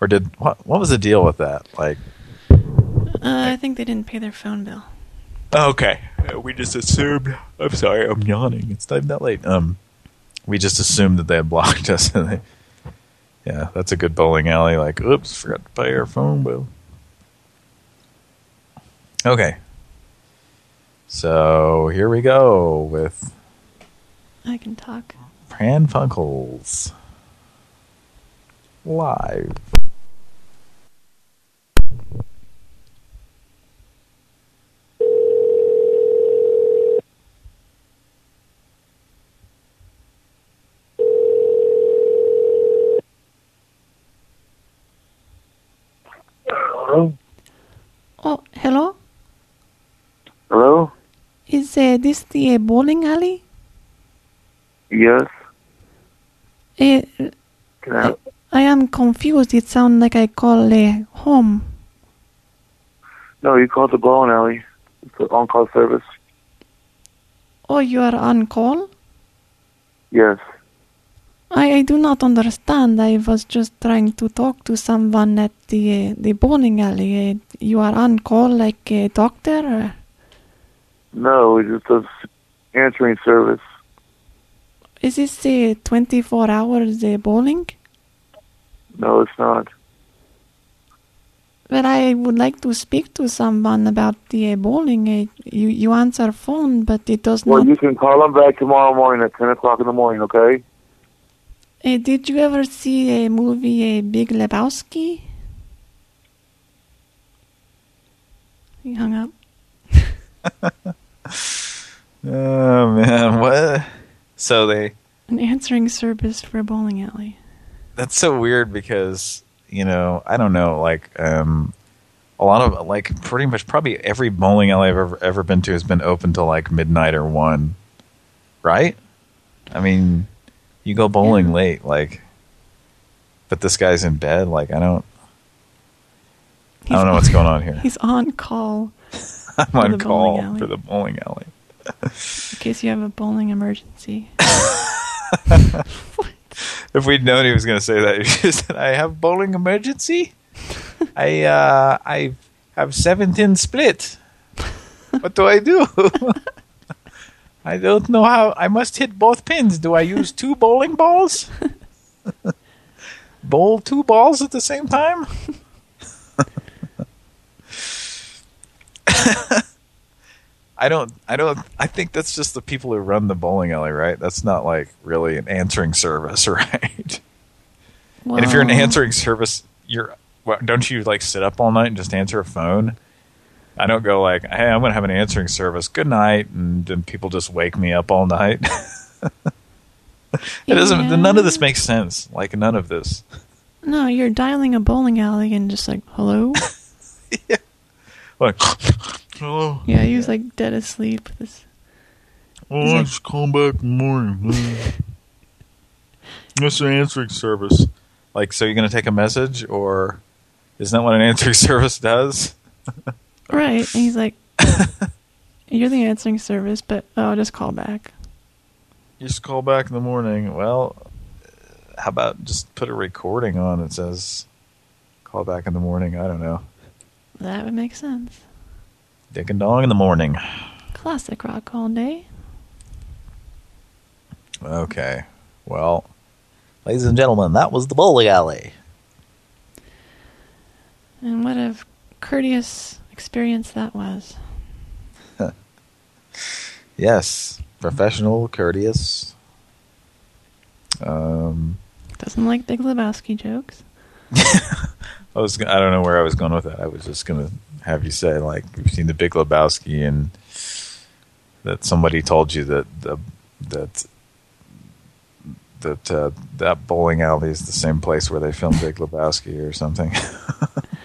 Or did what? What was the deal with that? Like, Uh, I think they didn't pay their phone bill. Okay, we just assumed. I'm sorry, I'm yawning. It's time that late. Um, we just assumed that they had blocked us. and they, yeah, that's a good bowling alley. Like, oops, forgot to pay our phone bill. Okay. So here we go with I can talk. Pran Funkels live. Hello? Oh, hello? Hello? Is uh, this the uh, bowling alley? Yes? Uh, I, I am confused. It sounds like I call uh, home. no, you called the bowling alley. It's an on-call service. Oh, you are on call? Yes. I, I do not understand. I was just trying to talk to someone at the the bowling alley. You are on call like a doctor? Or? No, it's just a s- answering service. Is this uh, 24 hours uh, bowling? No, it's not. But I would like to speak to someone about the uh, bowling. Uh, you, you answer phone, but it does Well, not. Well, you can call them back tomorrow morning at 10 o'clock in the morning, okay? Uh, did you ever see a movie, uh, Big Lebowski? He hung up. Oh man, what? So they An answering service for a bowling alley. that's so weird because you know I don't know like um a lot of like pretty much probably every bowling alley I've ever ever been to has been open till like midnight or one, right? I mean, you go bowling late, like, but this guy's in bed. Like I don't, I don't know what's going on here. He's on call I'm on call for the bowling alley. in case you have a bowling emergency. If we'd known he was going to say that, he just said, "I have bowling emergency. I uh, I have seventeen split. What do I do? I don't know how. I must hit both pins. Do I use two bowling balls? Bowl two balls at the same time? I don't. I don't. I think that's just the people who run the bowling alley, right? That's not like really an answering service, right? And if you're an answering service, you're what, don't you like sit up all night and just answer a phone? I don't go like, "Hey, I'm going to have an answering service. Good night," and then people just wake me up all night. it doesn't. None of this makes sense. Like none of this. No, you're dialing a bowling alley and just like, hello? yeah. Like, hello. Yeah, he was like dead asleep. This Well, He's I like- just call back in the morning. That's an answering service. Like, so you're going to take a message, or isn't that what an answering service does? Right, and he's like, "You're the answering service, but oh, I'll just call back." You just call back in the morning. Well, how about just put a recording on that says call back in the morning? I don't know. That would make sense. Dick and dong in the morning. Classic rock all day. Okay. Well, ladies and gentlemen, that was the bowling alley. And what a courteous experience that was. Yes, professional, courteous. Um, Doesn't like Big Lebowski jokes. I was I don't know where I was going with that. I was just gonna have you say like you've seen the Big Lebowski and that somebody told you that the that that uh, that bowling alley is the same place where they filmed Big Lebowski or something.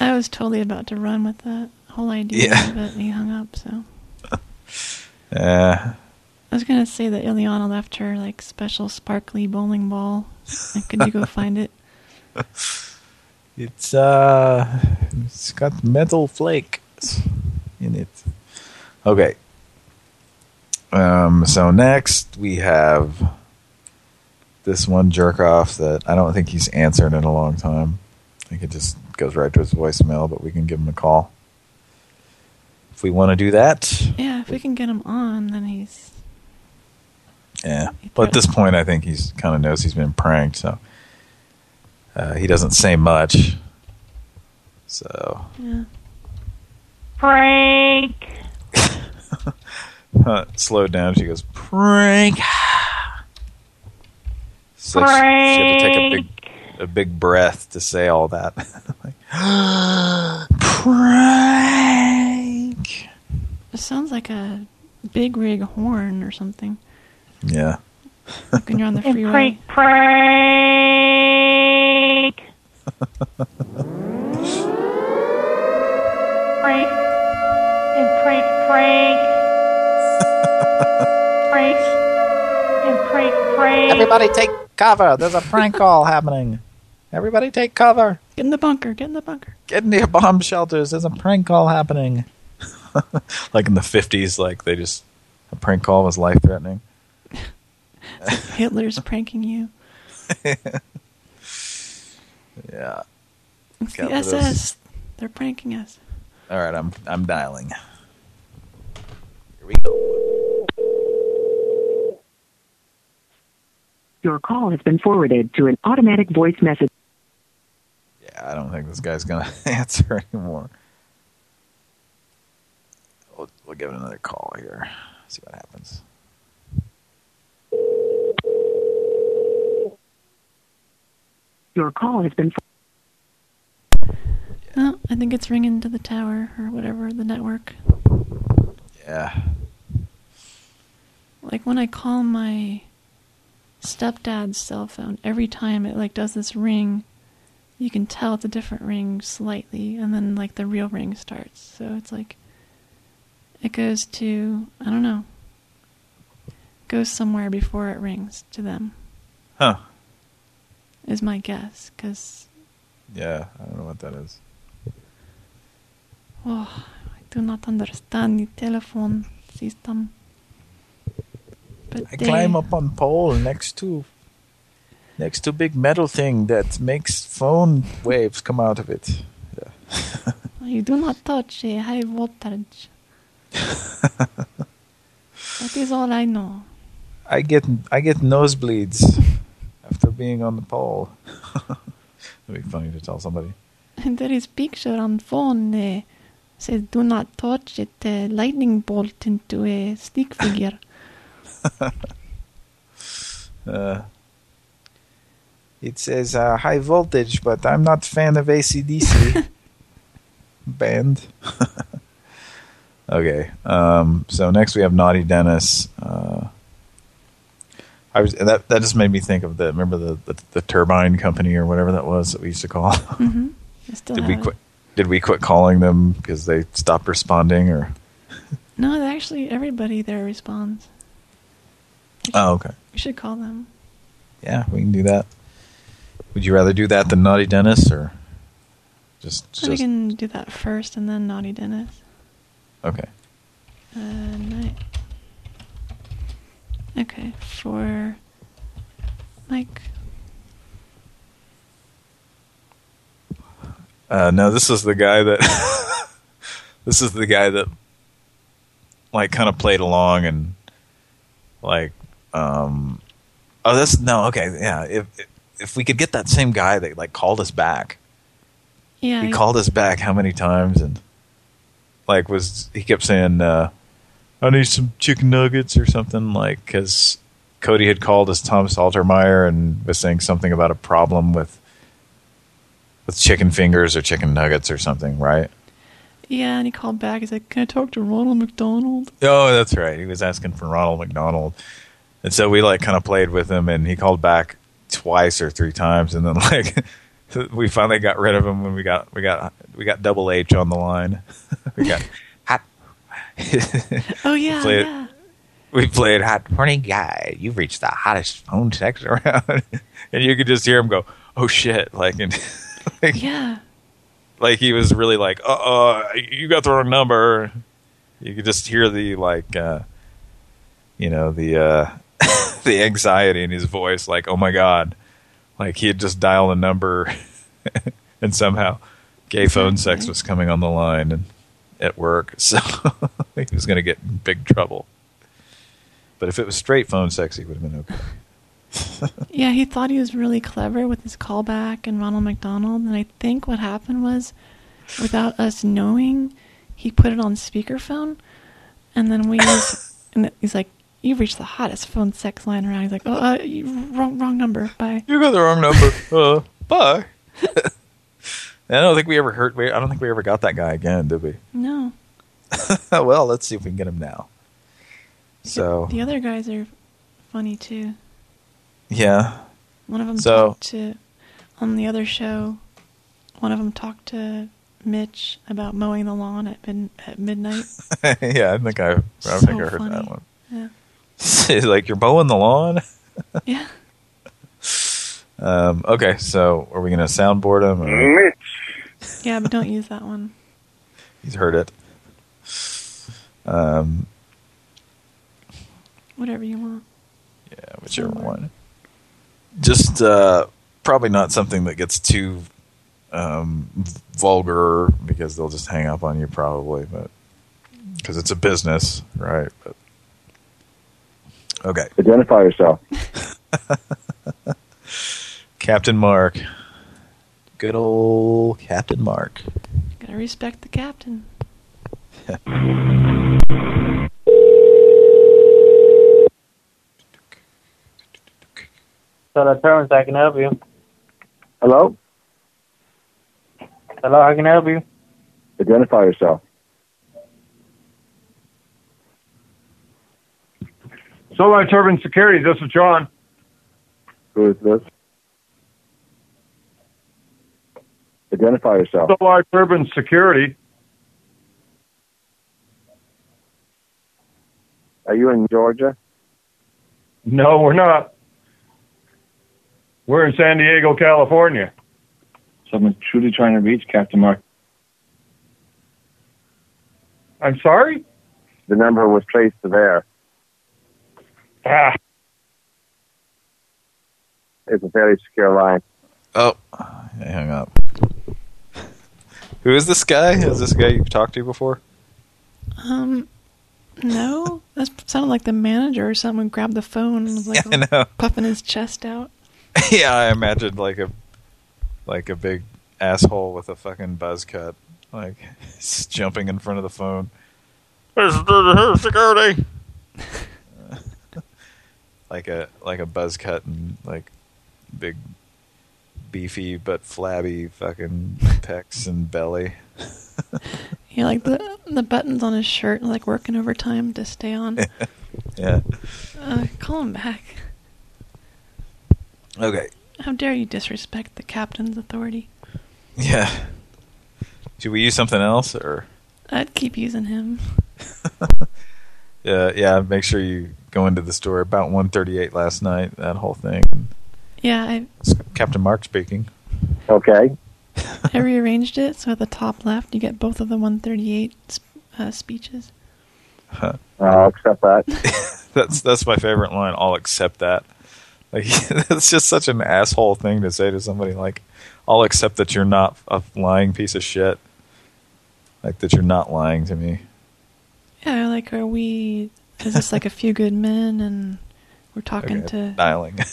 I was totally about to run with that whole idea, Yeah. but he hung up. So Yeah. I was gonna say that Ileana left her like special sparkly bowling ball. Could you go find it? It's uh, it's got metal flakes in it. Okay. Um. So next we have this one jerk off that I don't think he's answered in a long time. I think it just goes right to his voicemail, but we can give him a call if we want to do that. Yeah, if we can get him on, then he's Yeah. But at this point, I think he's kind of knows he's been pranked, so uh, he doesn't say much. So yeah. Prank. uh, slowed down. She goes prank. So she, she had to take a big a big breath to say all that. like, prank. It sounds like a big rig horn or something. Yeah. Like when you're on the And freeway. prank. Prank. prank. And prank. Prank. prank. And prank. Prank. Everybody take cover. There's a prank call happening. Everybody take cover. Get in the bunker. Get in the bunker. Get in your bomb shelters. There's a prank call happening. like in the 50s, like they just, a prank call was life threatening. Hitler's pranking you. Yeah. It's Got the those- SS. They're pranking us. All right, I'm I'm dialing. Here we go. Your call has been forwarded to an automatic voice message. Yeah, I don't think this guy's gonna answer anymore. We'll, we'll give it another call here. See what happens. Your call has been. Oh, I think it's ringing to the tower or whatever, the network. Yeah. Like when I call my stepdad's cell phone, every time it like does this ring, you can tell it's a different ring slightly, and then like the real ring starts. So it's like it goes to I don't know, goes somewhere before it rings to them. Huh. Is my guess, because Yeah, I don't know what that is. oh, I do not understand the telephone system. But I they- climb up on pole next to next to big metal thing that makes phone waves come out of it. Yeah. You do not touch a high voltage. that is all I know. I get I get nosebleeds after being on the pole. That'd be funny to tell somebody. And there is picture on phone uh, says do not touch it uh, lightning bolt into a stick figure. Uh, it says uh, high voltage, but I'm not a fan of ACDC band. okay, um, so next we have Naughty Dennis. Uh, I was that that just made me think of the remember the, the the turbine company or whatever that was that we used to call. Mm-hmm. Did we quit? did we quit calling them because they stopped responding, or? No, actually, everybody there responds. Oh, okay. We should call them. Yeah, we can do that. Would you rather do that than Naughty Dennis, or just we just can do that first and then Naughty Dennis. okay? Uh, night. Okay, for Mike. Uh, no, this is the guy that this is the guy that like kind of played along and like um oh this no okay yeah if if we could get that same guy that like called us back Yeah. he called us back how many times and like was he kept saying uh I need some chicken nuggets or something like because Cody had called us Thomas Altermeyer and was saying something about a problem with with chicken fingers or chicken nuggets or something, right? Yeah, and he called back. He's like, "Can I talk to Ronald McDonald?" Oh, that's right. He was asking for Ronald McDonald, and so we like kind of played with him, and he called back twice or three times, and then like we finally got rid of him when we got we got we got Double H on the line. we got hot. Oh yeah, Played- yeah. we played hot morning guy. You've reached the hottest phone sex around, and you could just hear him go, "Oh shit!" Like and like, Yeah. like he was really like, "Uh, uh you got the wrong number." You could just hear the like, uh you know, the uh the anxiety in his voice, like, "Oh my god!" Like he had just dialed a number, and somehow gay phone sex was coming on the line and at work, so he was going to get in big trouble. But if it was straight phone sex, he would have been okay. Yeah, he thought he was really clever with his callback and Ronald McDonald, and I think what happened was, without us knowing, he put it on speakerphone, and then we and he's like, "You've reached the hottest phone sex line around." He's like, "Oh, uh, you, wrong, wrong number. Bye." You got the wrong number. Uh, bye. I don't think we ever heard. I don't think we ever got that guy again, did we? No, well, let's see if we can get him now. So the other guys are funny too. yeah, One of them So- talked to on the other show. One of them talked to Mitch about mowing the lawn at mid, at midnight. yeah. I think I. I So think I heard funny. that one. Yeah. He's like you're mowing the lawn. Yeah. Um, okay, so are we going to soundboard him? Or? Yeah, but don't use that one. He's heard it. Um, Whatever you want. yeah, whichever one. Just uh, probably not something that gets too um, vulgar because they'll just hang up on you probably, but because it's a business, right? But okay, Identify yourself. Captain Mark, good old Captain Mark. Gotta respect the captain. So the terms I can help you. Hello? Hello, I can help you. Identify yourself. Solar Turbine Security, this is John. Who is this? Identify yourself. Solar Turbine Security. Are you in Georgia? No, we're not. We're in San Diego, California. Someone's truly trying to reach Captain Mark. I'm sorry? The number was traced to there. Ah, It's a fairly secure line. Oh, I hung up. Who is this guy? Is this guy you've talked to before? Um, no, that sounded like the manager or someone grabbed the phone and was like Yeah, I puffing his chest out. yeah, I imagined like a like a big asshole with a fucking buzz cut, like just jumping in front of the phone. Here's security. Like a like a buzz cut and like big beefy but flabby fucking pecs and belly. Yeah, like the the buttons on his shirt like working overtime to stay on. yeah. Uh, call him back. Okay. How dare you disrespect the captain's authority? Yeah. Should we use something else or? I'd keep using him. Yeah, yeah. Make sure you go into the store about 138 last night. That whole thing. Yeah, I Captain Mark speaking. Okay. I rearranged it so at the top left you get both of the 138 uh, speeches. Huh. I'll accept that. That's that's my favorite line. I'll accept that. Like it's just such an asshole thing to say to somebody. Like, I'll accept that you're not a lying piece of shit. Like that you're not lying to me. Yeah, like are we? Is this like a few good men and we're talking Okay, to? dialing.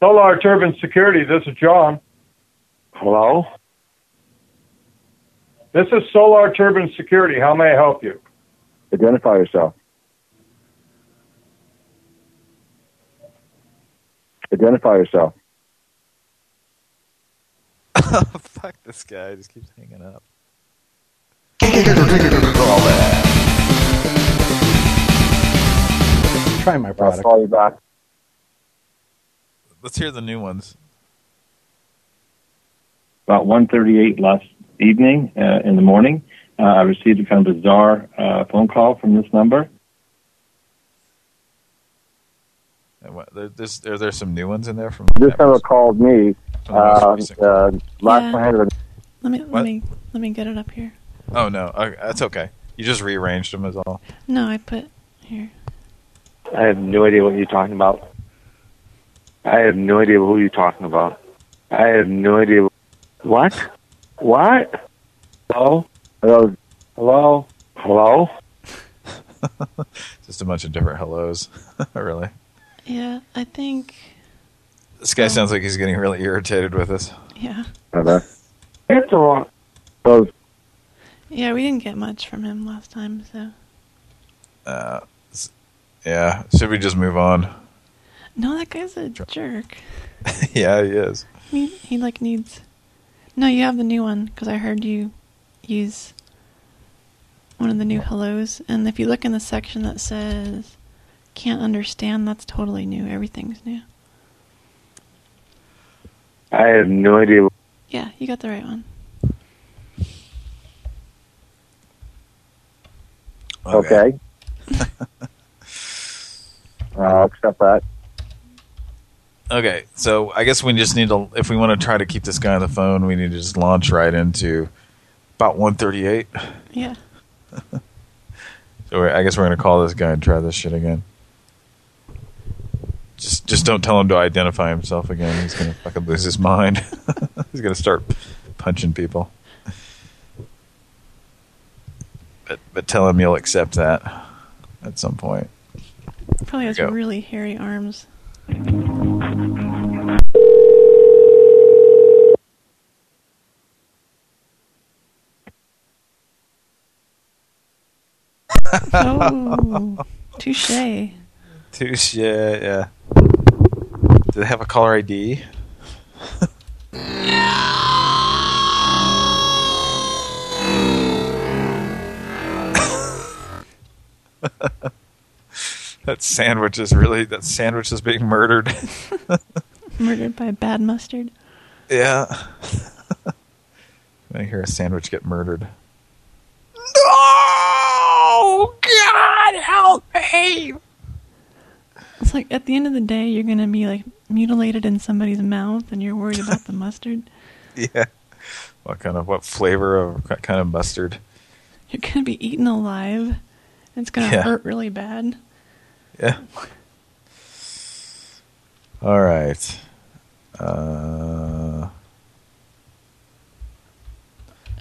Solar Turbine Security, this is John. Hello? This is Solar Turbine Security. How may I help you? Identify yourself. Identify yourself. Fuck this guy. He just keeps hanging up. Try my I'll product. call you back. Let's hear the new ones. about 1.38 last evening uh, in the morning. Uh, I received a kind of bizarre uh, phone call from this number. And what- there- There's, are there some new ones in there from? This number called me. From the Uh, uh, last Yeah. time I had a Let me What? let me let me get it up here. Oh no, okay, that's okay. You just rearranged them as all. No, I put here. I have no idea what you're talking about. I have no idea who you're talking about. I have no idea. What? What? Hello? Hello? Hello? Hello? Just a bunch of different hellos. really. Yeah, I think. This guy sounds like he's getting really irritated with us. Yeah, Okay. It's the wrong. Yeah, we didn't get much from him last time, so Uh, yeah. Should we just move on? no, that guy's a jerk. yeah, he is. He he like needs. No, you have the new one because I heard you use one of the new hellos, and if you look in the section that says "can't understand," that's totally new. Everything's new. I have no idea. Yeah, you got the right one. okay. I'll accept that. Okay, so I guess we just need to, if we want to try to keep this guy on the phone, we need to just launch right into about 138. Yeah. So I guess we're going to call this guy and try this shit again. Just just don't tell him to identify himself again. He's going to fucking lose his mind. He's going to start punching people. But but tell him you'll accept that at some point. Probably has really hairy arms. Oh, touche. Touche, yeah. Do they have a caller ID? that sandwich is really that sandwich is being murdered. Murdered by bad mustard. yeah. I hear a sandwich get murdered. Oh God, help me! It's like at the end of the day, you're gonna be like mutilated in somebody's mouth, and you're worried about the mustard. Yeah. What kind of what flavor of what kind of mustard? You're gonna be eaten alive. It's gonna Yeah. hurt really bad. Yeah. All right. Uh,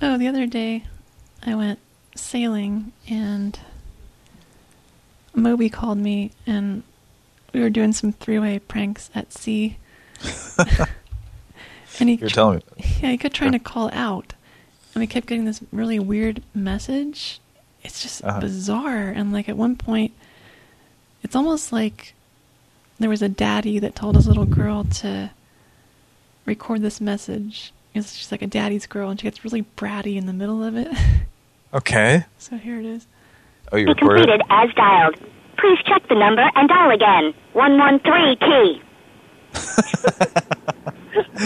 Oh, the other day, I went sailing, and Moby called me, and we were doing some three-way pranks at sea. and he you're telling me. Yeah, he kept trying to call out, and we kept getting this really weird message. It's just Uh-huh. bizarre, and like at one point, it's almost like there was a daddy that told his little girl to record this message. It's just like a daddy's girl, and she gets really bratty in the middle of it. Okay. so here it is. Oh, you Be recorded? completed as dialed. Please check the number and dial again. 113 key.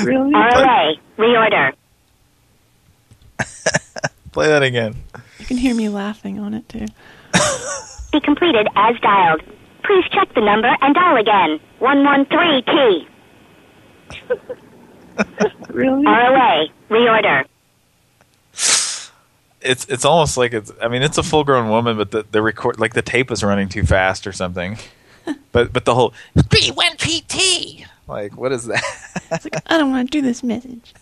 really? ROA, reorder. Play that again. You can hear me laughing on it too. Be completed as dialed. Please check the number and dial again. 113 key. really? ROA, reorder. It's it's almost like it's. I mean, it's a full grown woman, but the the record like the tape was running too fast or something. but but the whole Three one PT. like what is that? It's like I don't want to do this message.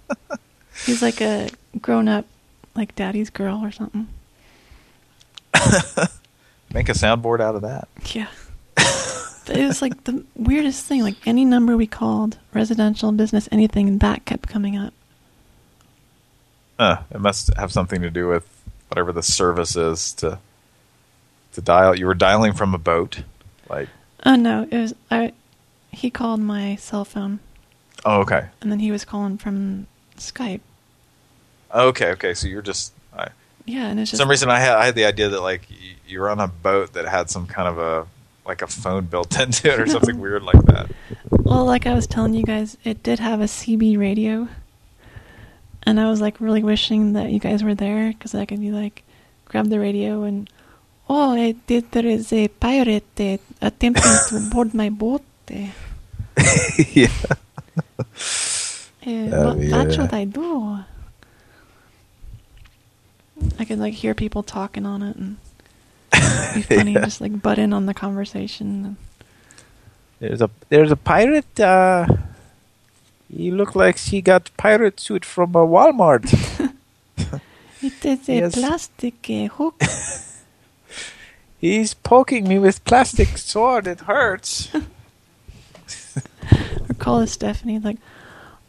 He's like a grown up, like daddy's girl or something. Make a soundboard out of that. Yeah. But it was like the weirdest thing. Like any number we called, residential, business, anything, that kept coming up. Uh, it must have something to do with whatever the service is to to dial. You were dialing from a boat, like Oh no, it was I. He called my cell phone, oh okay, and then he was calling from Skype. okay, okay. So you're just I, Yeah, and it's just some reason I had I had the idea that like you were on a boat that had some kind of a like a phone built into it or something weird like that. Well, like I was telling you guys, it did have a CB radio. And I was like really wishing that you guys were there because I could be like, grab the radio and, oh, I did, there is a pirate uh, attempting to board my boat. Yeah. uh, Oh, what- That's yeah. what I do. I could like hear people talking on it and be funny, Yeah. just like butt in on the conversation. There's a there's a pirate. Uh, he looked like he got pirate suit from uh, Walmart. It is a Yes. plastic uh, hook. He's poking me with plastic sword. It hurts. or call Stephanie like,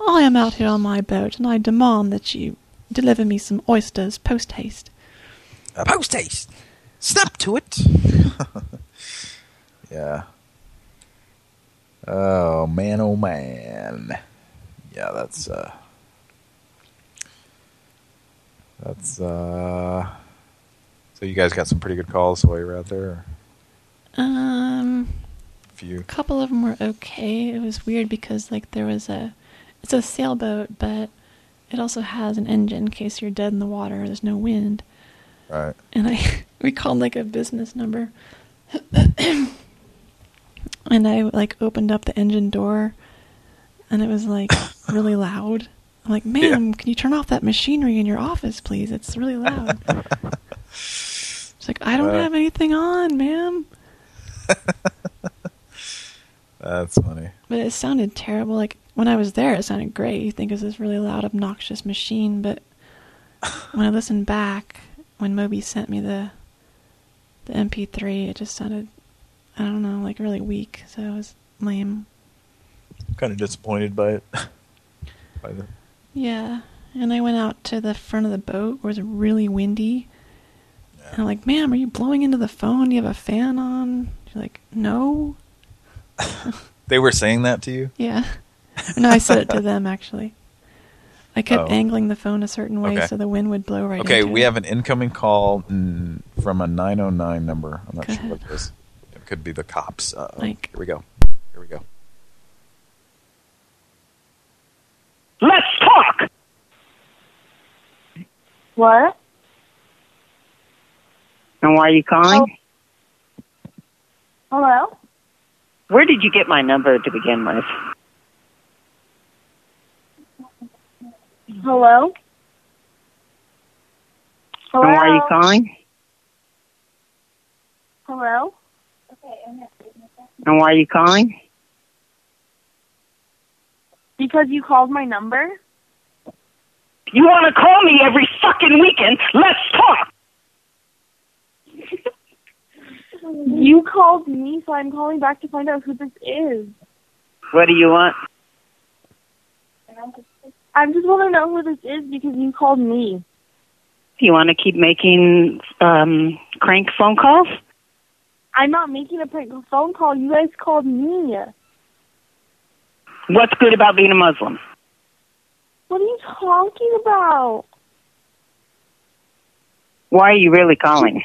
I am out here on my boat and I demand that you deliver me some oysters post haste. Uh, post haste. Snap to it. yeah. Oh man, oh man. Yeah, that's uh That's uh So you guys got some pretty good calls while you were out there? Um, Few. a couple of them were okay. It was weird because like there was a, it's a sailboat, but it also has an engine in case you're dead in the water. There's no wind. Right. And I we called like a business number, and I like opened up the engine door, and it was like really loud. I'm like, ma'am, can you turn off that machinery in your office, please? It's really loud. It's like I don't Uh. have anything on, ma'am. That's funny. But it sounded terrible. Like when I was there, it sounded great. You think it's this really loud, obnoxious machine, but when I listened back, when Moby sent me the the MP3, it just sounded, I don't know, like really weak. So it was lame. Kind of disappointed by it. by the Yeah, and I went out to the front of the boat where it was really windy. And I'm like, ma'am, are you blowing into the phone? Do you have a fan on? She's like, no. They were saying that to you? Yeah. No, I said it to them actually. I kept Oh. angling the phone a certain way Okay. so the wind would blow right Okay, we it. have an incoming call from a 909 number. I'm not Go sure what it is. It could be the cops. Uh, Like- here we go. Here we go. Let's talk. What? And why are you calling? Oh. Hello? Where did you get my number to begin with? Hello? Hello? And why are you calling? Hello? Okay, And why are you calling? Because you called my number? You want to call me every fucking weekend? Let's talk. You called me, so I'm calling back to find out who this is. What do you want? I just want to know who this is because you called me. You want to keep making um, crank phone calls? I'm not making a prank phone call. You guys called me. What's good about being a Muslim? What are you talking about? Why are you really calling?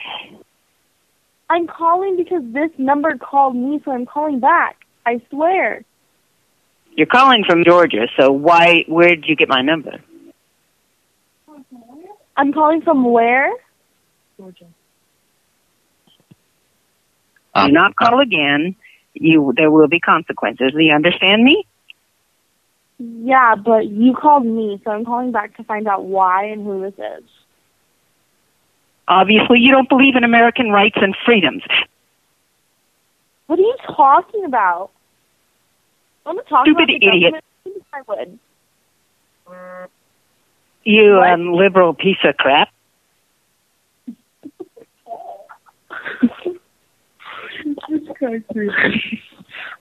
I'm calling because this number called me, so I'm calling back. I swear. You're calling from Georgia, so why? Where did you get my number? I'm calling from where? Georgia. Do not call again. You there will be consequences. Do you understand me? Yeah, but you called me, so I'm calling back to find out why and who this is. Obviously, you don't believe in American rights and freedoms. What are you talking about? I'm not talking Stupid about idiot. government. I would. You um, liberal piece of crap.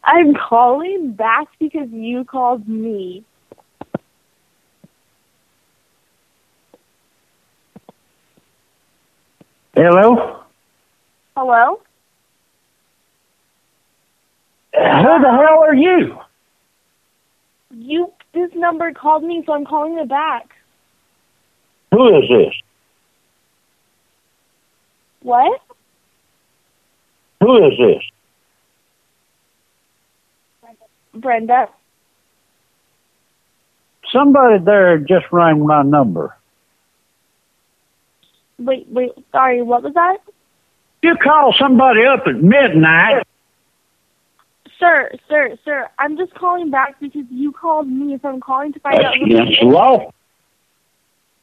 I'm calling back because you called me. Hello? Hello? Who the hell are you? You this number called me, so I'm calling it back. Who is this? What? Who is this? Brenda? Somebody there just rang my number. Wait, wait, sorry, what was that? You call somebody up at midnight. Sir, sir, sir, I'm just calling back because you called me, so I'm calling to find That's out who this against is. law.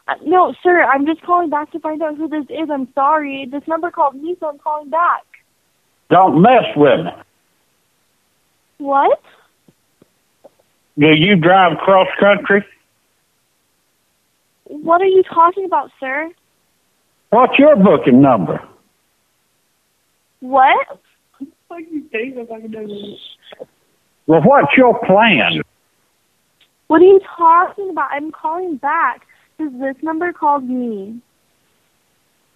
Uh, no, sir, I'm just calling back to find out who this is. I'm sorry. This number called me, so I'm calling back. Don't mess with me. What? Do you drive cross country? What are you talking about, sir? What's your booking number? What? Well, what's your plan? What are you talking about? I'm calling back because this number called me.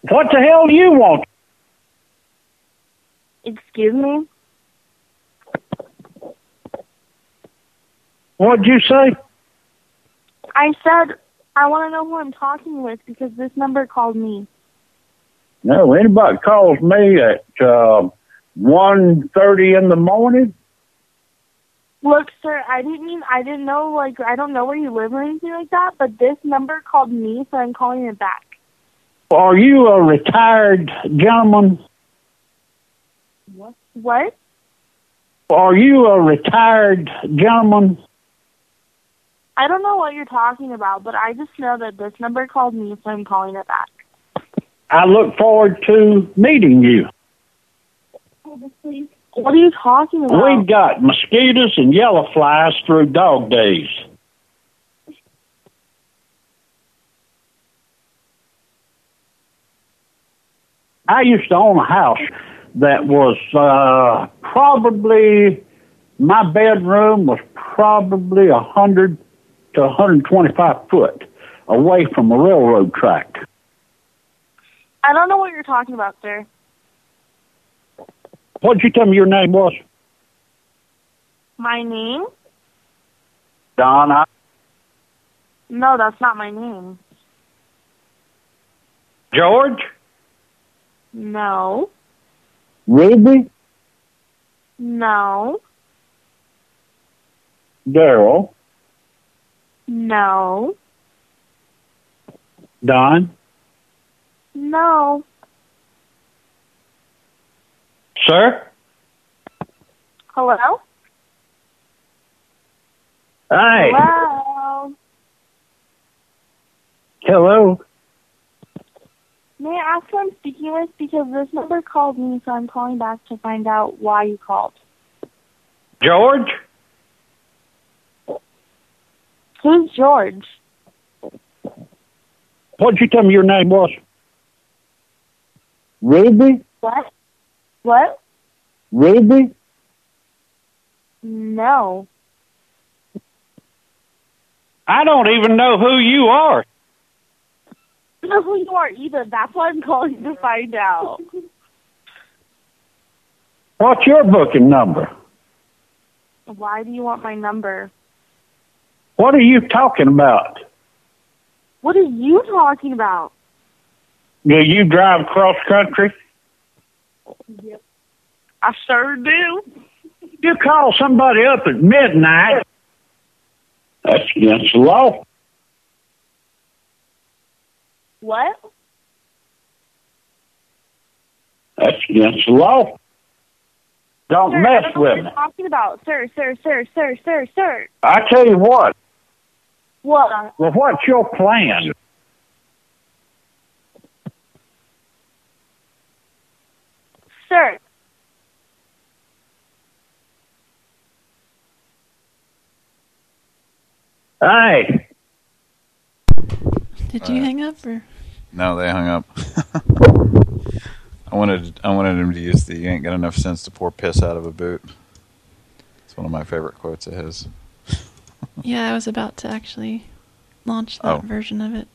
What the hell do you want? Excuse me? What'd you say? I said I want to know who I'm talking with because this number called me. No, anybody calls me at uh, one thirty in the morning. Look, sir, I didn't mean I didn't know like I don't know where you live or anything like that, but this number called me, so I'm calling it back. Are you a retired gentleman? What? What? Are you a retired gentleman? I don't know what you're talking about, but I just know that this number called me, so I'm calling it back. I look forward to meeting you. What are you talking about? We've got mosquitoes and yellow flies through dog days. I used to own a house that was uh, probably my bedroom was probably a hundred to 125 foot away from a railroad track. I don't know what you're talking about, sir. What'd you tell me your name was? My name? Donna. No, that's not my name. George? No. Ruby? No. Daryl? No. Don? No. Sir? Hello? Hi. Hello? Hello? May I ask who I'm speaking with? Because this number called me, so I'm calling back to find out why you called. George? Who's George? What'd you tell me your name was? Ruby? What? What? Ruby? No. I don't even know who you are. I don't know who you are either. That's why I'm calling to find out. What's your booking number? Why do you want my number? What are you talking about? What are you talking about? Do you drive cross country? Yep. I sure do. You call somebody up at midnight. That's against the law. What? That's against the law. Don't sir, mess don't with what me. you're talking about. Sir, sir, sir, sir, sir, sir. I tell you what. What? Well, what's your plan? Sir. Hey, Did you hang up or? No, they hung up. I wanted I wanted him to use the "You ain't got enough sense to pour piss out of a boot." It's one of my favorite quotes of his. Yeah, I was about to actually launch that Oh. version of it.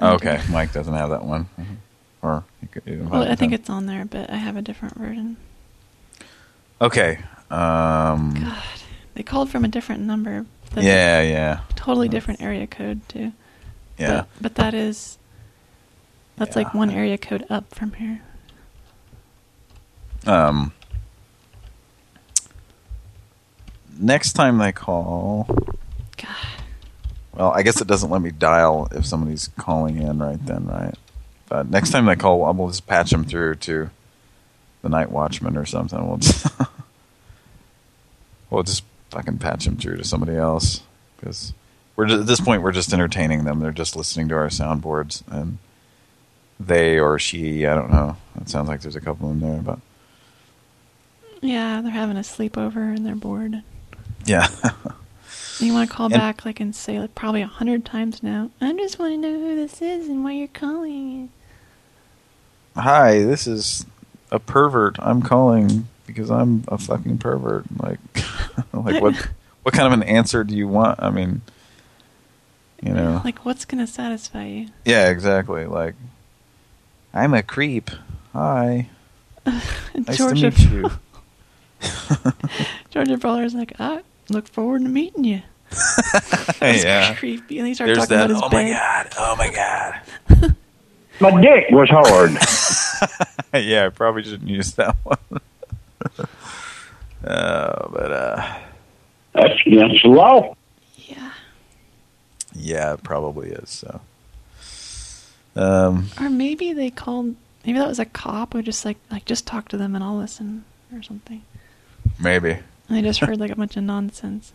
Okay, Mike doesn't have that one, or you could. You Well, I think it's on there, but I have a different version. okay. Um, They called from a different number. That's yeah, yeah, Totally different area code too. yeah. But, but that is that's like one area code up from here. Um, next time they call. Well, I guess it doesn't let me dial if somebody's calling in right then, right? But next time they call, we'll just patch them through to the night watchman or something. We'll just, we'll just fucking patch them through to somebody else because we're just, at this point we're just entertaining them. They're just listening to our soundboards and they or she, I don't know. It sounds like there's a couple in there, but Yeah, they're having a sleepover and they're bored. yeah. You want to call And- back like and say like probably a hundred times now. I just want to know who this is and why you're calling. Hi, this is a pervert. I'm calling because I'm a fucking pervert. Like, like what? What kind of an answer do you want? I mean, you know. Like, what's gonna satisfy you? Yeah, exactly. Like, I'm a creep. Hi. nice Georgia, to meet you. Georgia Brawler's like, I look forward to meeting you. That's yeah. creepy. And he started There's talking that. about his Oh my bed. god. Oh my god. my dick was hard. yeah, I probably shouldn't use that one. uh, but uh, That's against the law. yeah, it probably is. So, um, Or maybe they called. Maybe that was a cop who just like like just talk to them and I'll listen or something. maybe. They just heard like a bunch of nonsense.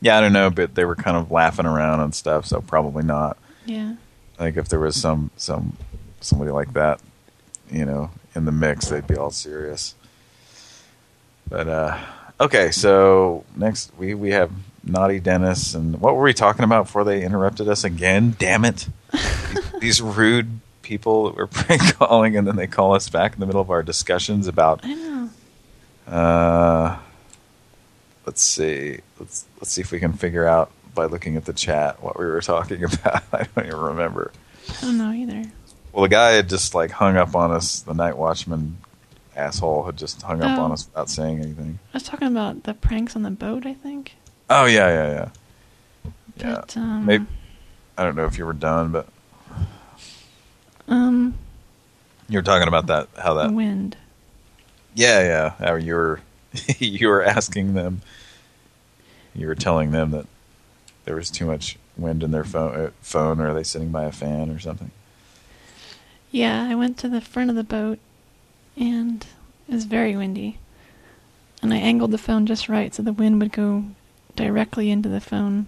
Yeah, I don't know, but they were kind of laughing around and stuff, so probably not. Yeah. I think if there was some some somebody like that, you know, in the mix, they'd be all serious. But uh okay, so next we we have Naughty Dennis and what were we talking about before they interrupted us again? Damn it. these, these rude people that were prank calling and then they call us back in the middle of our discussions about I. uh let's see. Let's let's see if we can figure out by looking at the chat what we were talking about. I don't even remember. I don't know either. Well, the guy had just like hung up on us. The night watchman asshole had just hung up Oh. on us without saying anything. I was talking about the pranks on the boat. I think. Oh yeah, yeah, yeah. Yeah. Um, Maybe I don't know if you were done, but Um, you were talking about that. How that? wind. Yeah, yeah. You were you were asking them. You were telling them that there was too much wind in their phone. Uh, phone, or are they sitting by a fan or something? Yeah, I went to the front of the boat, and it was very windy. And I angled the phone just right so the wind would go directly into the phone.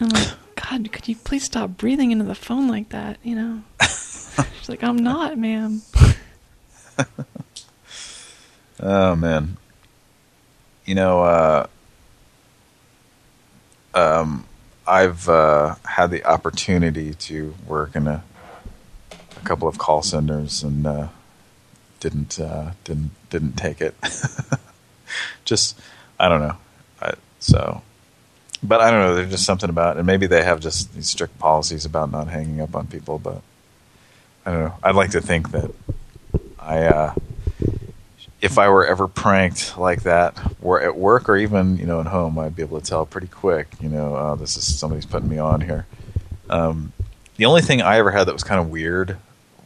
I'm like, God, could you please stop breathing into the phone like that? You know? She's like, I'm not, ma'am. Oh man. You know, uh um I've uh had the opportunity to work in a a couple of call centers and uh didn't uh didn't didn't take it. just I don't know. I, so but I don't know, there's just something about and maybe they have just these strict policies about not hanging up on people, but I don't know. I'd like to think that I uh if I were ever pranked like that, or at work or even you know at home, I'd be able to tell pretty quick. You know, uh, this is somebody's putting me on here. Um, the only thing I ever had that was kind of weird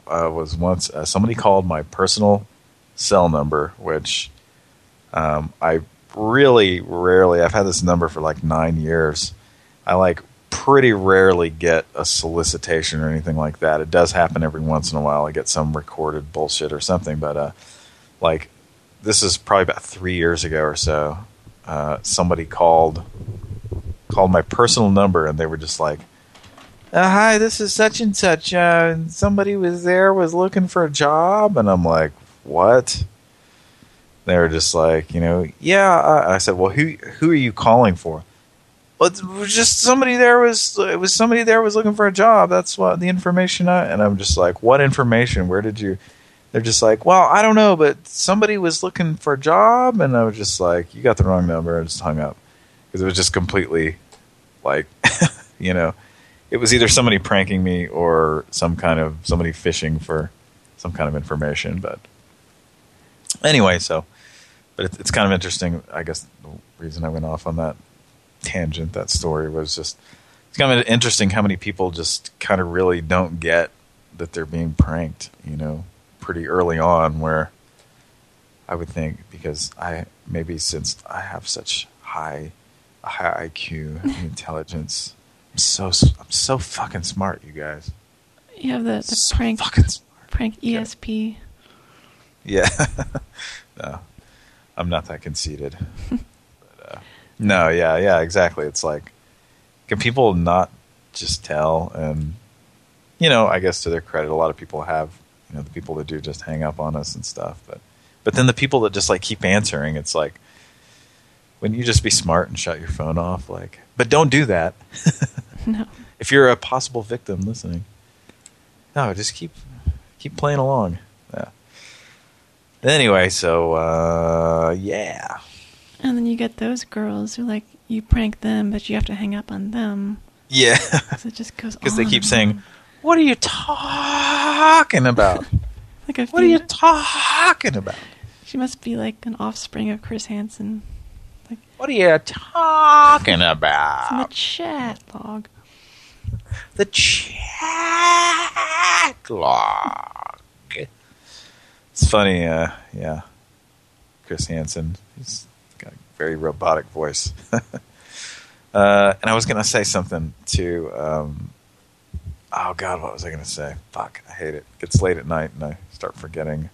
uh, was once uh, somebody called my personal cell number, which um, I really rarely. I've had this number for like nine years. I like pretty rarely get a solicitation or anything like that. It does happen every once in a while. I get some recorded bullshit or something, but uh, like this is probably about three years ago or so. Uh, somebody called called my personal number and they were just like, uh, "Hi, this is such and such. Uh, somebody was there was looking for a job," and I'm like, "What?" They were just like, you know, yeah. Uh, I said, "Well, who who are you calling for?" Was just somebody there was it was somebody there was looking for a job. That's what the information. I, and I'm just like, "What information? Where did you?" They're just like, "Well, I don't know, but somebody was looking for a job," and I was just like, "You got the wrong number." I just hung up because it was just completely like, you know it was either somebody pranking me or some kind of somebody fishing for some kind of information. But anyway, so but it, it's kind of interesting. I guess the reason I went off on that tangent, that story was just it's kind of interesting how many people just kind of really don't get that they're being pranked. You know, pretty early on, where I would think because I maybe since I have such high high IQ intelligence. I'm so I'm so fucking smart, you guys. You have the, the prank prank ESP. Yeah. no, I'm not that conceited. but, uh, no, yeah, yeah, exactly. It's like, can people not just tell? And you know, I guess to their credit, a lot of people have. You know, the people that do just hang up on us and stuff. But but then the people that just like keep answering, it's like, wouldn't you just be smart and shut your phone off? Like, but don't do that. no. If you're a possible victim listening, no, just keep keep playing along. Yeah. Anyway, so uh, yeah, And then you get those girls who like you prank them, but you have to hang up on them. yeah, it just goes because they keep saying, "What are you talking about? Like a what are you female- talking about? She must be like an offspring of Chris Hansen. What are you talking It's in about?" the chat log. The chat log. It's funny, uh, yeah. Chris Hansen, he's got a very robotic voice. uh, and I was going to say something to, um, oh God, what was I going to say? Fuck, I hate it. It's late at night and I start forgetting.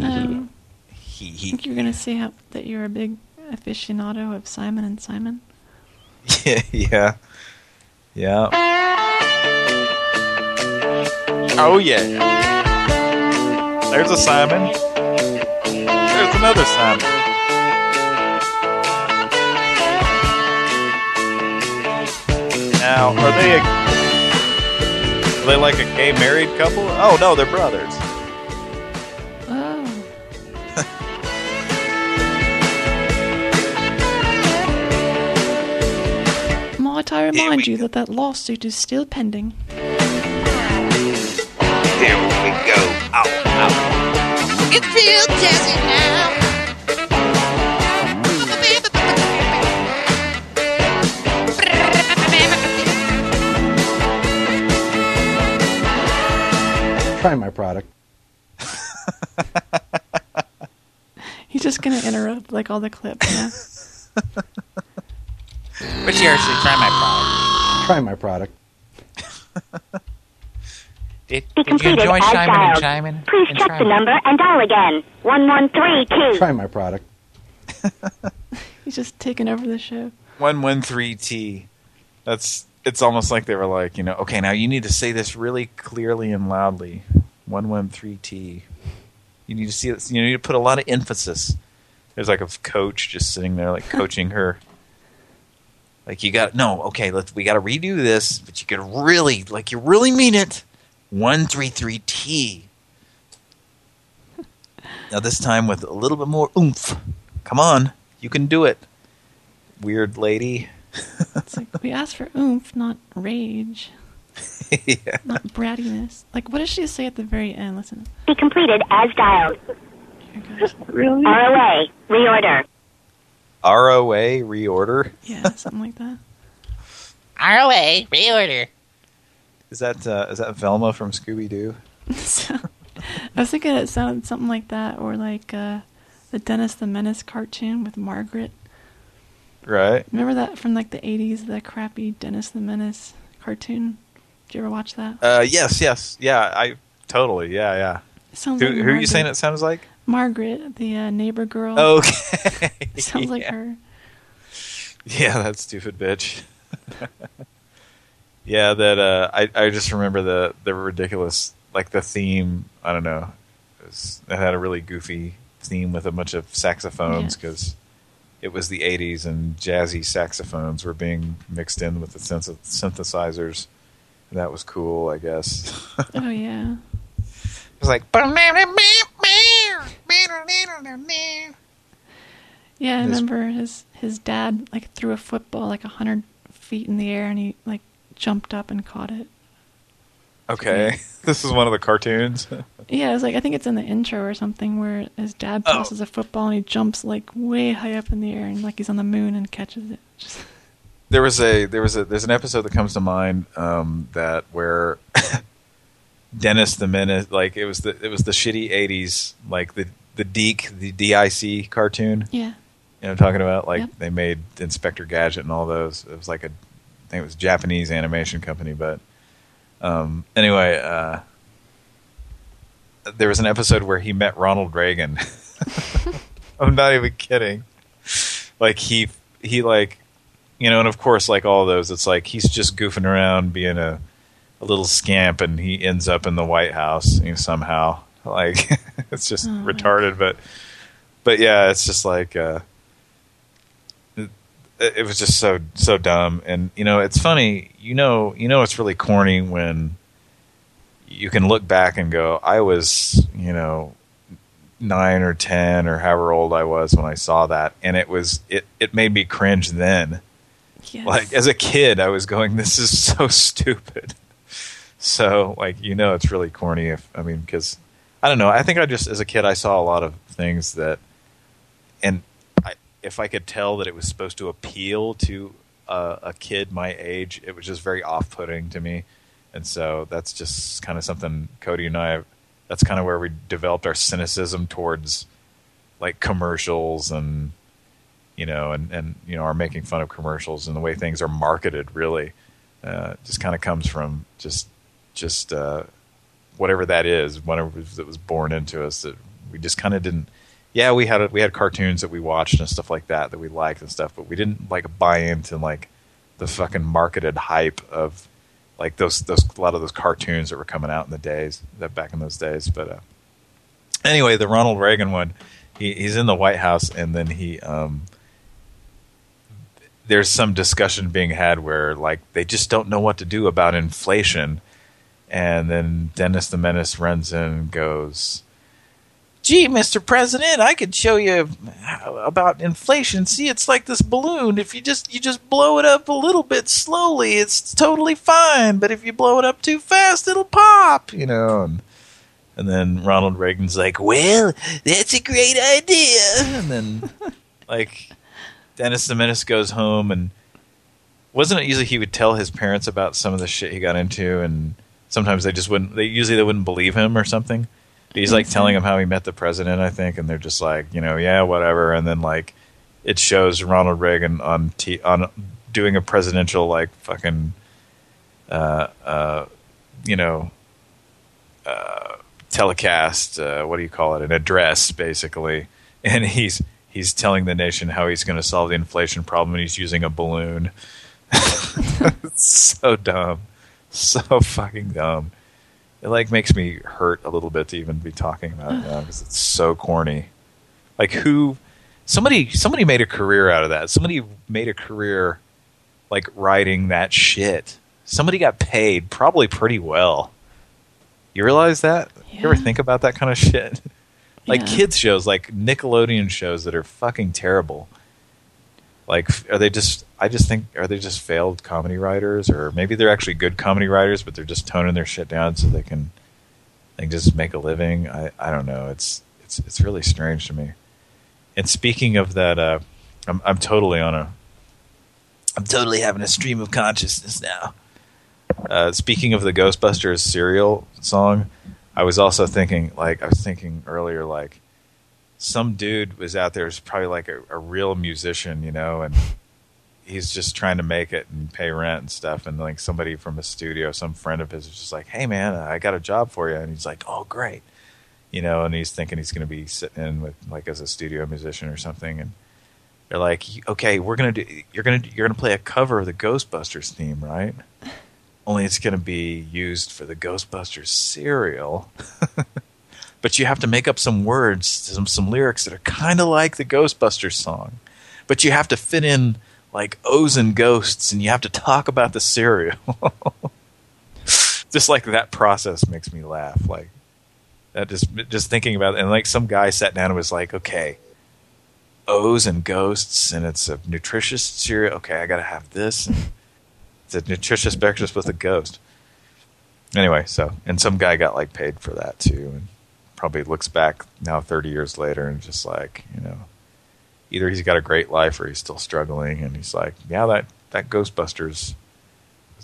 Um, He, I think you're gonna say how, that you're a big aficionado of Simon and Simon. yeah, yeah. Yeah. Oh, yeah. There's a Simon. There's another Simon. Now, are they a, are they like a gay married couple? Oh no, they're brothers. Oh. Might I remind you that that lawsuit is still pending? There we go. Ow, ow. It's real jazzy now. Try my product. He's just gonna interrupt like all the clips. Yeah. But seriously, try my product. Try my product. Did, Be did you enjoy as Simon and dialed. Simon? Please and check the number and dial again. 113 key. Try my product. He's just taking over the show. One one three T. That's it's almost like they were like, you know, okay, now you need to say this really clearly and loudly. One one three T. You need to see this. You need to put a lot of emphasis. There's like a coach just sitting there, like coaching her. Like you got no, okay, let's we got to redo this, but you could really, like you really mean it. One three three T. Now this time with a little bit more oomph. Come on, you can do it, weird lady. It's like we asked for oomph, not rage, yeah. not brattiness. Like, what does she say at the very end? Listen. Be completed as dialed. Really? ROA. Reorder. ROA reorder. Yeah, something like that. ROA, reorder. Is that uh, is that Velma from Scooby Doo? So, I was thinking it sounded something like that, or like uh, the Dennis the Menace cartoon with Margaret. Right. Remember that from like the 80s, the crappy Dennis the Menace cartoon? Did you ever watch that? Uh, yes, yes, yeah. I totally, yeah, yeah. It sounds who like who are you saying it sounds like? Margaret, the uh, neighbor girl. Okay. sounds like her. Yeah, that stupid bitch. yeah, that uh, I I just remember the the ridiculous like the theme. I don't know. It, was, it had a really goofy theme with a bunch of saxophones because it was the '80s and jazzy saxophones were being mixed in with the synth- synthesizers. And that was cool, I guess. Oh yeah. it was like. Yeah, I remember his his dad like threw a football like a hundred feet in the air, and he like jumped up and caught it. Okay, this is one of the cartoons. Yeah, it's like I think it's in the intro or something where his dad Oh. passes a football and he jumps like way high up in the air and like he's on the moon and catches it. Just, there was a there was a there's an episode that comes to mind um, that where Dennis the Menace like it was the it was the shitty '80s like the the Deke the DIC cartoon. yeah. You know what I'm talking about? Like Yep. they made Inspector Gadget and all those. It was like a I think it was a Japanese animation company, but um, anyway, uh, there was an episode where he met Ronald Reagan. I'm not even kidding. Like he he like you know, and of course like all those, it's like he's just goofing around being a a little scamp and he ends up in the White House you know, somehow. Like it's just Oh, retarded, but but yeah, it's just like uh it was just so so dumb and you know, it's funny, you know, you know it's really corny when you can look back and go, I was, you know, nine or ten or however old I was when I saw that, and it was it it made me cringe then. Yes. Like as a kid, I was going, "This is so stupid." So, like you know, it's really corny. If I mean, because I don't know. I think I just as a kid, I saw a lot of things that, if I could tell that it was supposed to appeal to a, a kid my age, it was just very off-putting to me. And so that's just kind of something Cody and I. That's kind of where we developed our cynicism towards like commercials and you know and and you know are making fun of commercials and the way things are marketed really uh, just kind of comes from just just uh, whatever that is whatever that was born into us that we just kind of didn't yeah we had we had cartoons that we watched and stuff like that that we liked and stuff but we didn't like buy into like the fucking marketed hype of like those those a lot of those cartoons that were coming out in the days that back in those days but uh anyway the Ronald Reagan one he, he's in the White House and then he um there's some discussion being had where like they just don't know what to do about inflation. And then Dennis the Menace runs in and goes Gee, Mr. President, I could show you about inflation. See, it's like this balloon. If you just you just blow it up a little bit slowly, it's totally fine. But if you blow it up too fast, it'll pop. You know. And, and then Ronald Reagan's like, "Well, that's a great idea." And then, like, Dennis the Menace goes home, and wasn't it usually he would tell his parents about some of the shit he got into, and sometimes they just wouldn't. They usually they wouldn't believe him or something. He's like telling them how he met the president, I think, and they're just like, you know, yeah, whatever. And then like, it shows Ronald Reagan on t- on doing a presidential like fucking, uh, uh, you know, uh, telecast. Uh, what do you call it? An address, basically. And he's he's telling the nation how he's going to solve the inflation problem, and he's using a balloon. so dumb, so fucking dumb it like makes me hurt a little bit to even be talking about it now because it's so corny. Like who, somebody somebody made a career out of that. Somebody made a career like writing that shit. Somebody got paid probably pretty well. You realize that? You ever think about that kind of shit? like Yeah. kids shows, like Nickelodeon shows that are fucking terrible. Like, are they just? I just think are they just failed comedy writers, or maybe they're actually good comedy writers, but they're just toning their shit down so they can, can just make a living. I I don't know. It's it's it's really strange to me. And speaking of that, uh, I'm I'm totally on a. I'm totally having a stream of consciousness now. Uh, speaking of the Ghostbusters cereal song, I was also thinking, like, I was thinking earlier, like, some dude was out there who's probably like a, a real musician, you know, and he's just trying to make it and pay rent and stuff. And like somebody from a studio, some friend of his was just like, "Hey man, I got a job for you," and he's like, "Oh great," you know, and he's thinking he's going to be sitting in with like as a studio musician or something, and they're like, "Okay, we're gonna do. You're gonna you're gonna play a cover of the Ghostbusters theme, right?" Only it's going to be used for the Ghostbusters cereal. but you have to make up some words, some some lyrics that are kind of like the Ghostbusters song. But you have to fit in like O's and ghosts, and you have to talk about the cereal. just like that process makes me laugh. Like that just just thinking about it. And like some guy sat down and was like, okay, O's and ghosts, and it's a nutritious cereal. Okay, I got to have this. It's a nutritious breakfast with a ghost. Anyway, so and some guy got like paid for that too, and probably looks back now 30 years later and just like you know, either he's got a great life or he's still struggling, and he's like, yeah, that that Ghostbusters,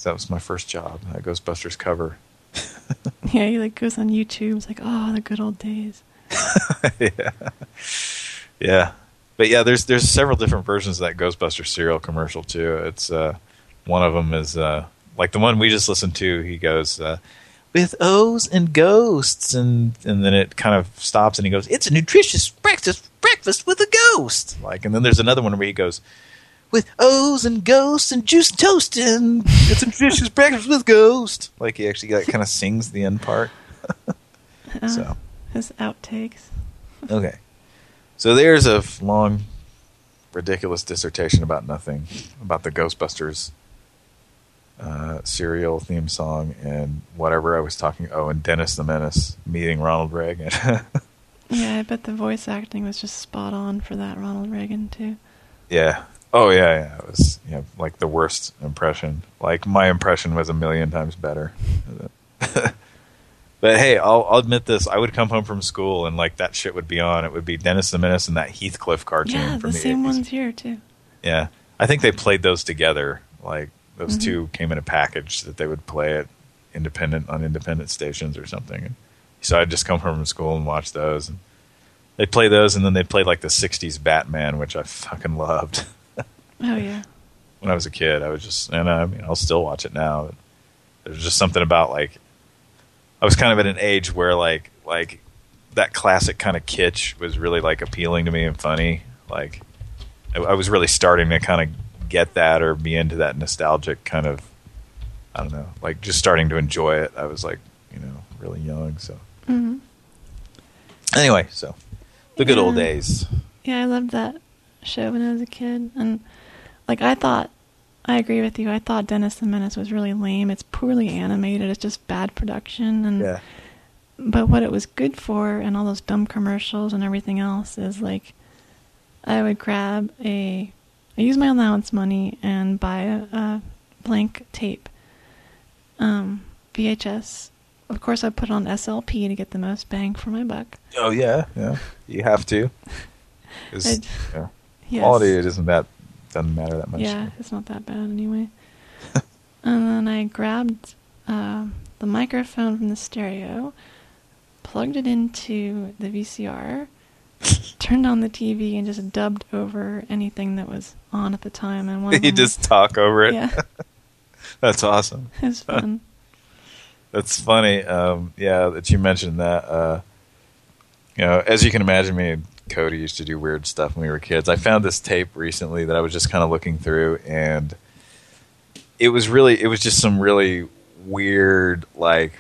that was my first job. That Ghostbusters cover. Yeah, he like goes on YouTube. It's like, oh, the good old days. yeah, yeah, but yeah, there's there's several different versions of that Ghostbuster cereal commercial too. It's uh, one of them is uh, like the one we just listened to. He goes uh, with O's and ghosts, and and then it kind of stops, and he goes, "It's a nutritious breakfast breakfast with a ghost." Like, and then there's another one where he goes. With O's and ghosts and juice toast and it's a nutritious breakfast with ghost. Like he actually like, kind of sings the end part. Uh, So. his outtakes. Okay. So there's a long, ridiculous dissertation about nothing, about the Ghostbusters uh, cereal theme song and whatever I was talking. Oh, and Dennis the Menace meeting Ronald Reagan. Yeah, I bet the voice acting was just spot on for that Ronald Reagan too. yeah. Oh yeah, yeah. It was yeah, like the worst impression. Like my impression was a million times better. but hey, I'll, I'll admit this. I would come home from school and like that shit would be on. It would be Dennis the Menace and that Heathcliff cartoon Yeah, from the the same 80s. ones here too. Yeah, I think they played those together. Like those Mhm. two came in a package that they would play at independent on independent stations or something. And so I'd just come home from school and watch those. And they'd play those, and then they'd play like the '60s Batman, which I fucking loved Oh yeah. when I was a kid. I was just, and I mean, I'll still watch it now. There's just something about like I was kind of at an age where like like that classic kind of kitsch was really like appealing to me and funny. Like I, I was really starting to kind of get that or be into that nostalgic kind of I don't know, like just starting to enjoy it. I was like, you know, really young. So hmm anyway, so the good old days. Yeah, I loved that show when I was a kid, and like I thought, I agree with you. I thought Dennis the Menace was really lame. It's poorly animated. It's just bad production, and Yeah. but what it was good for, and all those dumb commercials and everything else, is like I would grab a, I use my allowance money and buy a, a blank tape, um, VHS. Of course, I put on SLP to get the most bang for my buck. Oh yeah, yeah. You have to. yeah. Yes. Quality it isn't that doesn't matter that much. Yeah, it's not that bad anyway. and then I grabbed uh, the microphone from the stereo, plugged it into the VCR, turned on the TV, and just dubbed over anything that was on at the time. And one them just talk over it. Yeah. That's awesome. It was fun. That's funny. Um, yeah, that you mentioned that. Uh, you know, as you can imagine, me and Cody used to do weird stuff when we were kids. I found this tape recently that I was just kind of looking through, and it was really, it was just some really weird, like,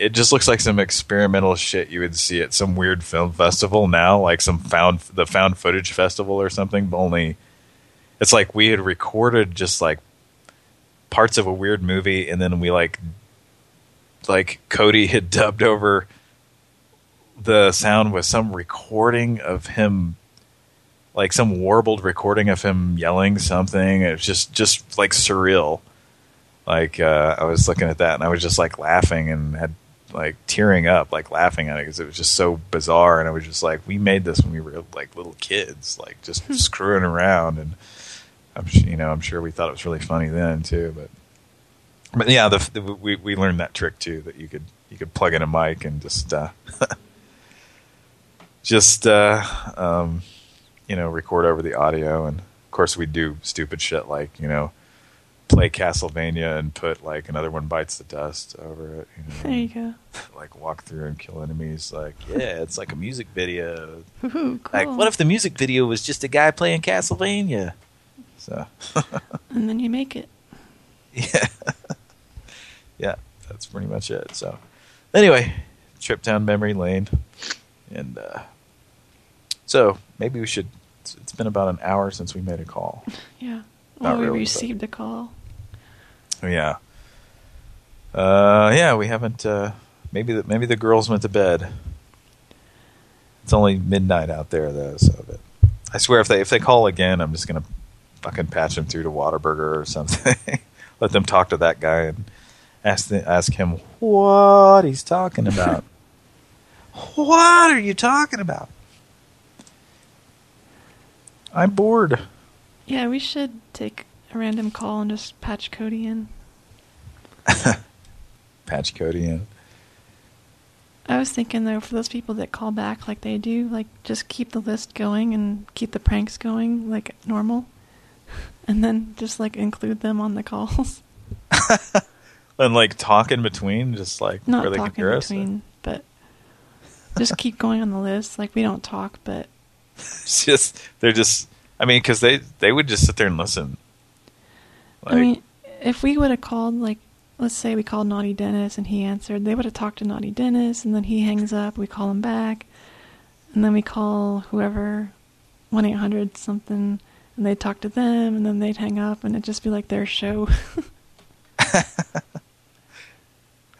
it just looks like some experimental shit you would see at some weird film festival now, like some found the found footage festival or something. But only, it's like we had recorded just like parts of a weird movie, and then we like like Cody had dubbed over the sound with some recording of him like some warbled recording of him yelling something it was just just like surreal like uh I was looking at that and I was just like laughing and had like tearing up like laughing at it because it was just so bizarre. And I was just like we made this when we were like little kids like just screwing around. And I'm you know I'm sure we thought it was really funny then too. But but yeah, the, the, we we learned that trick too that you could you could plug in a mic and just uh, just uh, um, you know record over the audio, and of course we do stupid shit like you know play Castlevania and put like another one bites the dust over it. You know, There you go. like walk through and kill enemies. Like yeah, it's like a music video. Ooh, Like what if the music video was just a guy playing Castlevania? So And then you make it. yeah, yeah, that's pretty much it. So anyway, trip down memory lane, and uh, so maybe we should. it's- been about an hour since we made a call. Yeah. Not we really, but- received a call. Yeah. Uh, yeah, we haven't. Uh, maybe the, maybe the girls went to bed. It's only midnight out there though, so but I swear if they if they call again, I'm just gonna fucking patch them through to Waterburger or something. Let them talk to that guy and ask the, ask him what he's talking about. what are you talking about? I'm bored. Yeah, we should take a random call and just patch Cody in. Patch Cody in. I was thinking though, for those people that call back like they do, like just keep the list going and keep the pranks going like normal, and then just like include them on the calls. And like talk in between, just like Not where they talk in between, but just keep going on the list. Like we don't talk, but It's just they're just. I mean, because they they would just sit there and listen. Like, I mean, if we would have called, like, let's say we called Naughty Dennis and he answered, they would have talked to Naughty Dennis, and then he hangs up. We call him back, and then we call whoever, one eight hundred something, and they talk to them, and then they'd hang up, and it'd just be like their show.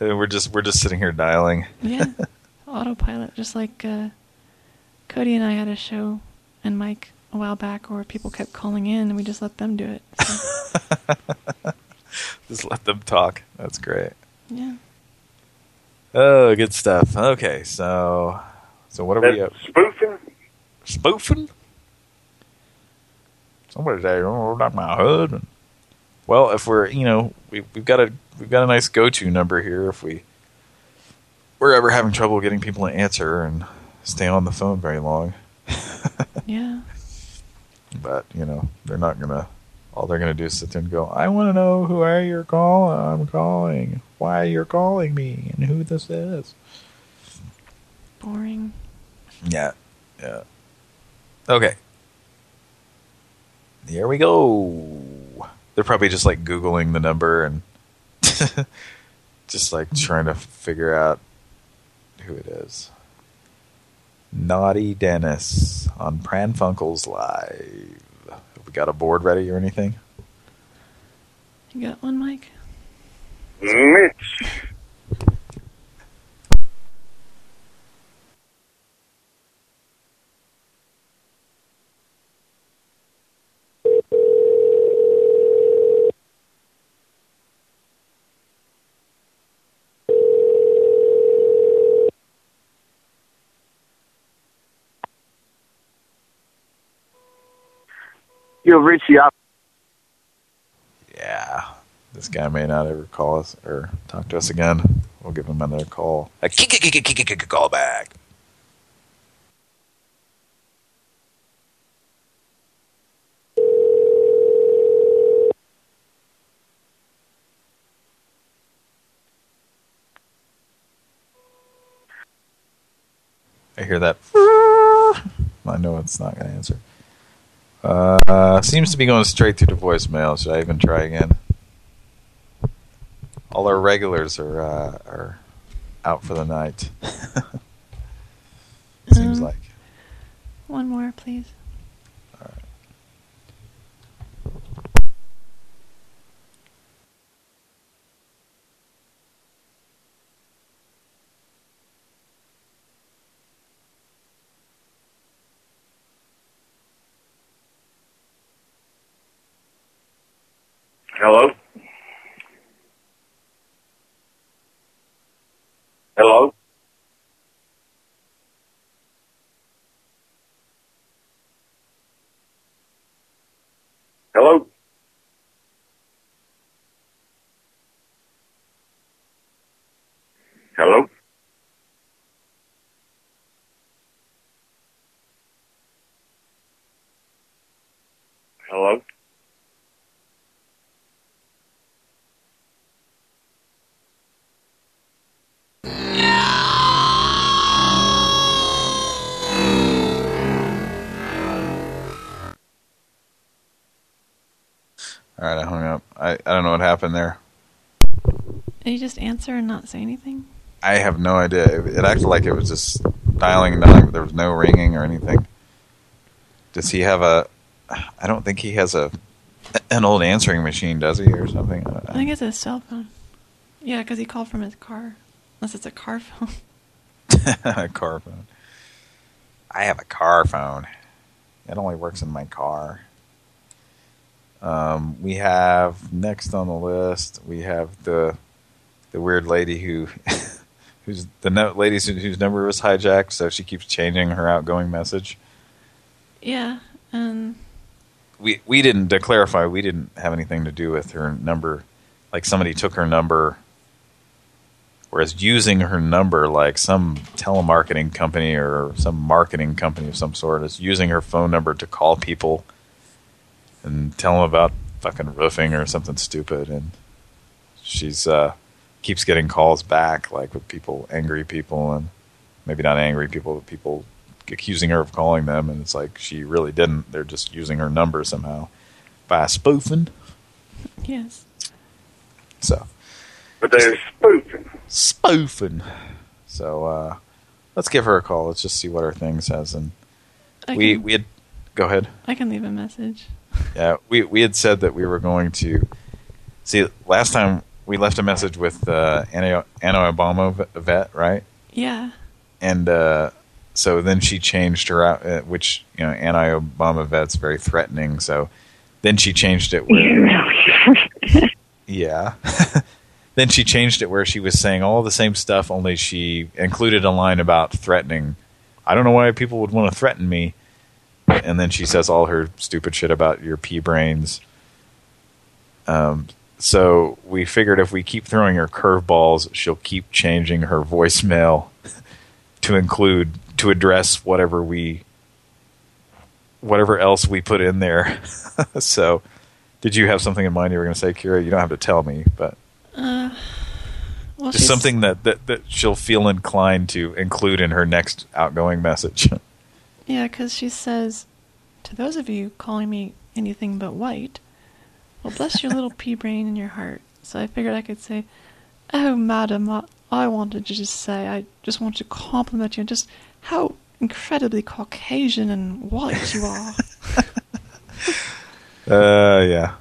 and we're just we're just sitting here dialing. yeah, autopilot, just like uh, Cody and I had a show, and Mike a while back, or people kept calling in, and we just let them do it. So, Just let them talk. That's great. yeah. Oh, good stuff. Okay, so so what are we up? Spoofing? Spoofing? Somebody say, "Oh, not my husband." Well, if we're you know we we've got a we've got a nice go to number here if we we're ever having trouble getting people to answer and stay on the phone very long. Yeah. But you know they're not gonna. All they're gonna do is sit there and go, "I want to know who are you calling? I'm calling. Why you're calling me and who this is." Boring. Yeah, yeah. Okay. Here we go. They're probably just like Googling the number and just like trying to figure out who it is. Naughty Dennis on Pran Funkels Live. Have we got a board ready or anything? You got one, Mike? Mitch. Yeah. This guy may not ever call us or talk to us again. We'll give him another call. A call back. I hear that. I know it's not going to answer. Uh, seems to be going straight through to voicemail. Should I even try again? All our regulars are uh, are out for the night. seems Um, like. One more, please. Hello? Hello? Hello? Hello? Hello? All right, I hung up. I, I don't know what happened there. Did you just answer and not say anything? I have no idea. It, it acted like it was just dialing and dialing. There was no ringing or anything. Does he have a... I don't think he has a an old answering machine, does he, or something? I I think it's his cell phone. Yeah, because he called from his car. Unless it's a car phone. a car phone. I have a car phone. It only works in my car. Um, we have next on the list. We have the the weird lady who who's the no, lady whose number was hijacked, so she keeps changing her outgoing message. Yeah, and We we didn't to clarify. We didn't have anything to do with her number. Like somebody took her number. Whereas using her number, like some telemarketing company or some marketing company of some sort, is using her phone number to call people and tell them about fucking roofing or something stupid. And she's uh, keeps getting calls back, like with people, angry people, and maybe not angry people, but people accusing her of calling them. And it's like she really didn't. They're just using her number somehow by spoofing. yes. So. But they're spoofing. Spoofing. So uh, let's give her a call. Let's just see what her thing says. And I we can- we had go ahead. I can leave a message. Yeah, we we had said that we were going to see. Last time we left a message with uh, Anna Anna Obama vet, right? Yeah. And uh, so then she changed her out, uh, which you know Anna Obama vet's very threatening. So then she changed it where yeah. then she changed it where she was saying all the same stuff, only she included a line about threatening. I don't know why people would want to threaten me. And then she says all her stupid shit about your pea brains. Um, so we figured if we keep throwing her curveballs, she'll keep changing her voicemail to include to address whatever we whatever else we put in there. so, did you have something in mind you were going to say, Kira? You don't have to tell me, but Uh, well, just something that, that that she'll feel inclined to include in her next outgoing message. Yeah, because she says, to those of you calling me anything but white, well, bless your little pea brain and your heart. So I figured I could say, oh, madam, I, I wanted to just say, I just want to compliment you, just how incredibly Caucasian and white you are. uh, yeah.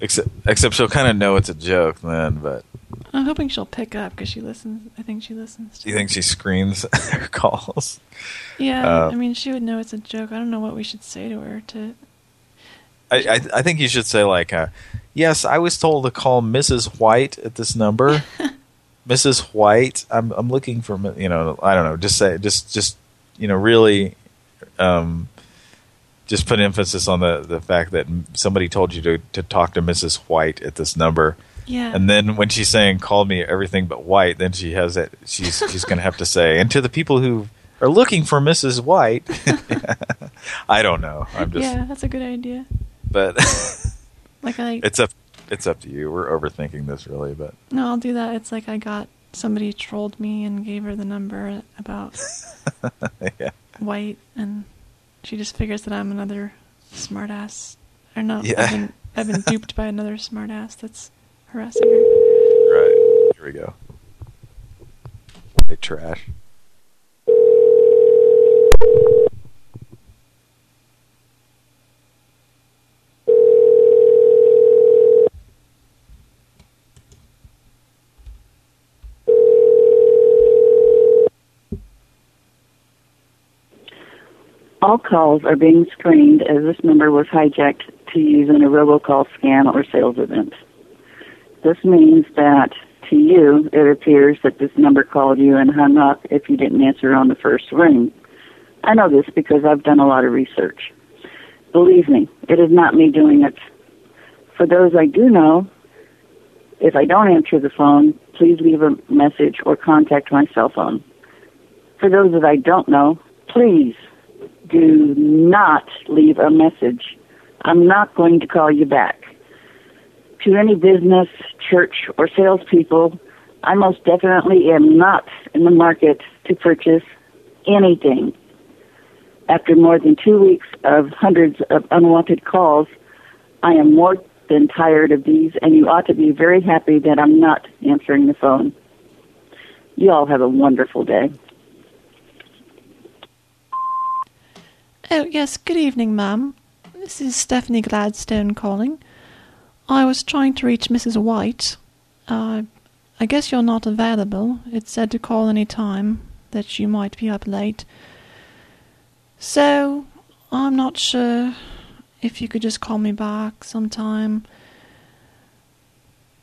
Except except she'll kind of know it's a joke then, but I'm hoping she'll pick up because she listens. I think she listens. do you think she screams her calls? Yeah, Uh, I mean, she would know it's a joke. I don't know what we should say to her to. I, I I think you should say like, uh, yes, I was told to call Mrs. White at this number. Mrs. White, I'm I'm looking for you know I don't know just say just just you know really, um, just put emphasis on the the fact that somebody told you to to talk to Mrs. White at this number. Yeah. And then when she's saying called me everything but white, then she has that she's she's going to have to say and to the people who are looking for Mrs. White. I don't know. I'm just yeah, that's a good idea. but Like I. it's up it's up to you. We're overthinking this really, but No, I'll do that. It's like I got somebody trolled me and gave her the number about yeah. white, and she just figures that I'm another smartass. Or no, Yeah. I've been I've been duped by another smartass that's harassing her. Right. Here we go. White trash. All calls are being screened as this number was hijacked to use in a robocall scam or sales event. This means that to you, it appears that this number called you and hung up if you didn't answer on the first ring. I know this because I've done a lot of research. Believe me, it is not me doing it. For those I do know, if I don't answer the phone, please leave a message or contact my cell phone. For those that I don't know, please do not leave a message I'm not going to call you back. To any business, church, or salespeople, I most definitely am not in the market to purchase anything. After more than two weeks of hundreds of unwanted calls, I am more than tired of these, and you ought to be very happy that I'm not answering the phone. You all have a wonderful day. Oh, yes, good evening, ma'am. This is Stephanie Gladstone calling. I was trying to reach Mrs. White. Uh, I guess you're not available. It said to call any time, that you might be up late. So, I'm not sure if you could just call me back sometime.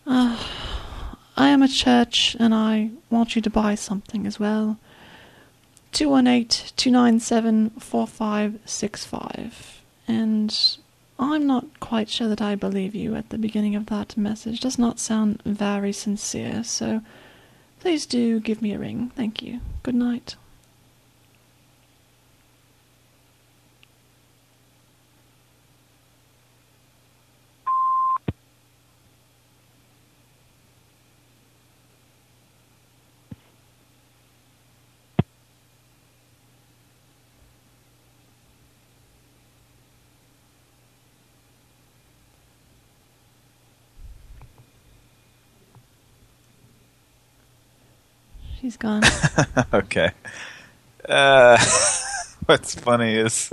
Uh, I am a church and I want you to buy something as well. 218 297 4565. And I'm not quite sure that I believe you at the beginning of that message. Does not sound very sincere, so please do give me a ring. Thank you. Good night. She's gone. okay. Uh, what's funny is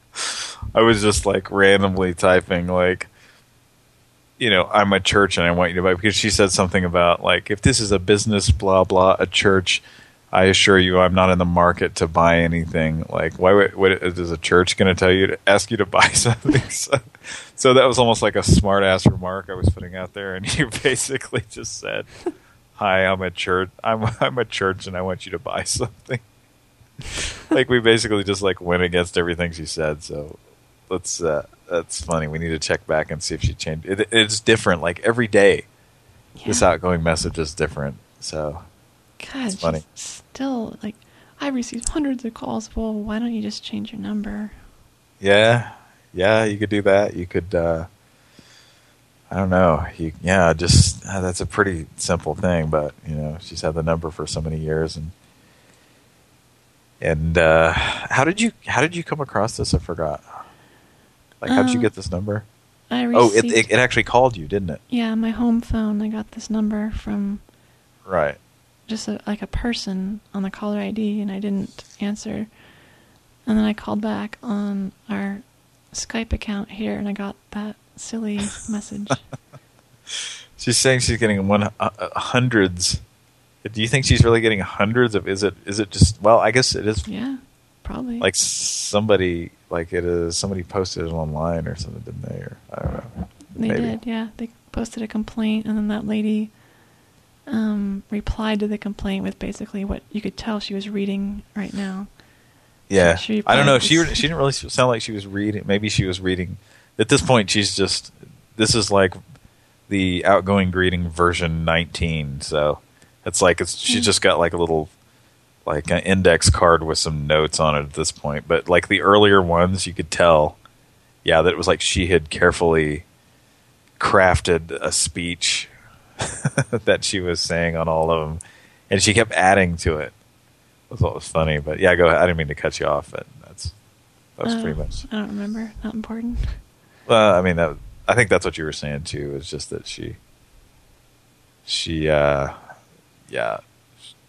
I was just like randomly typing like, you know, I'm a church and I want you to buy because she said something about like if this is a business, blah blah, a church. I assure you, I'm not in the market to buy anything. Like, why would what, is a church going to tell you to ask you to buy something? so, so that was almost like a smart ass remark I was putting out there, and you basically just said, "Hi, I'm a church. I'm I'm a church, and I want you to buy something." like we basically just like went against everything she said. So let's uh, that's funny. We need to check back and see if she changed. It, it's different. Like every day, this outgoing message is different. So God, it's funny. still like I received hundreds of calls. Well, why don't you just change your number? Yeah, yeah, you could do that. You could. uh I don't know. You, yeah, just uh, that's a pretty simple thing, but you know, she's had the number for so many years, and and uh how did you how did you come across this? I forgot. Like, how did you Uh, get this number? I oh, it, it it actually called you, didn't it? Yeah, my home phone. I got this number from Right. just a, like a person on the caller ID, and I didn't answer. And then I called back on our Skype account here, and I got that silly message. She's saying she's getting one uh, uh, hundreds. Do you think she's really getting hundreds of? Is it? Is it just? Well, I guess it is. Yeah, probably. Like somebody, like it is. Somebody posted it online or something, didn't they? Or I don't know. They Maybe. did, yeah. They posted a complaint, and then that lady um, replied to the complaint with basically what you could tell she was reading right now. Yeah, She I don't know. She she didn't really sound like she was reading. Maybe she was reading. At this point, she's just. This is like the outgoing greeting version 19. So it's like it's she's Hmm. just got like a little like an index card with some notes on it at this point. But like the earlier ones, you could tell, yeah, that it was like she had carefully crafted a speech that she was saying on all of them, and she kept adding to it. That's what was funny. But yeah, go ahead. I didn't mean to cut you off, but that's that's Uh, pretty much. I don't remember. Not important. Well, I mean, that, I think that's what you were saying too. Is just that she, she, uh, yeah,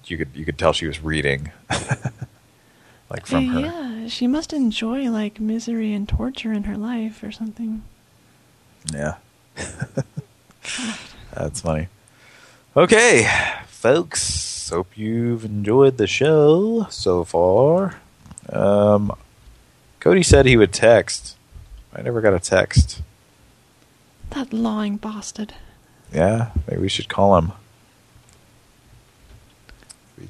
you could you could tell she was reading, like from her. yeah, she must enjoy like misery and torture in her life or something. Yeah. That's funny. Okay, folks. Hope you've enjoyed the show so far. Um, Cody said he would text. I never got a text. That lying bastard. Yeah, maybe we should call him.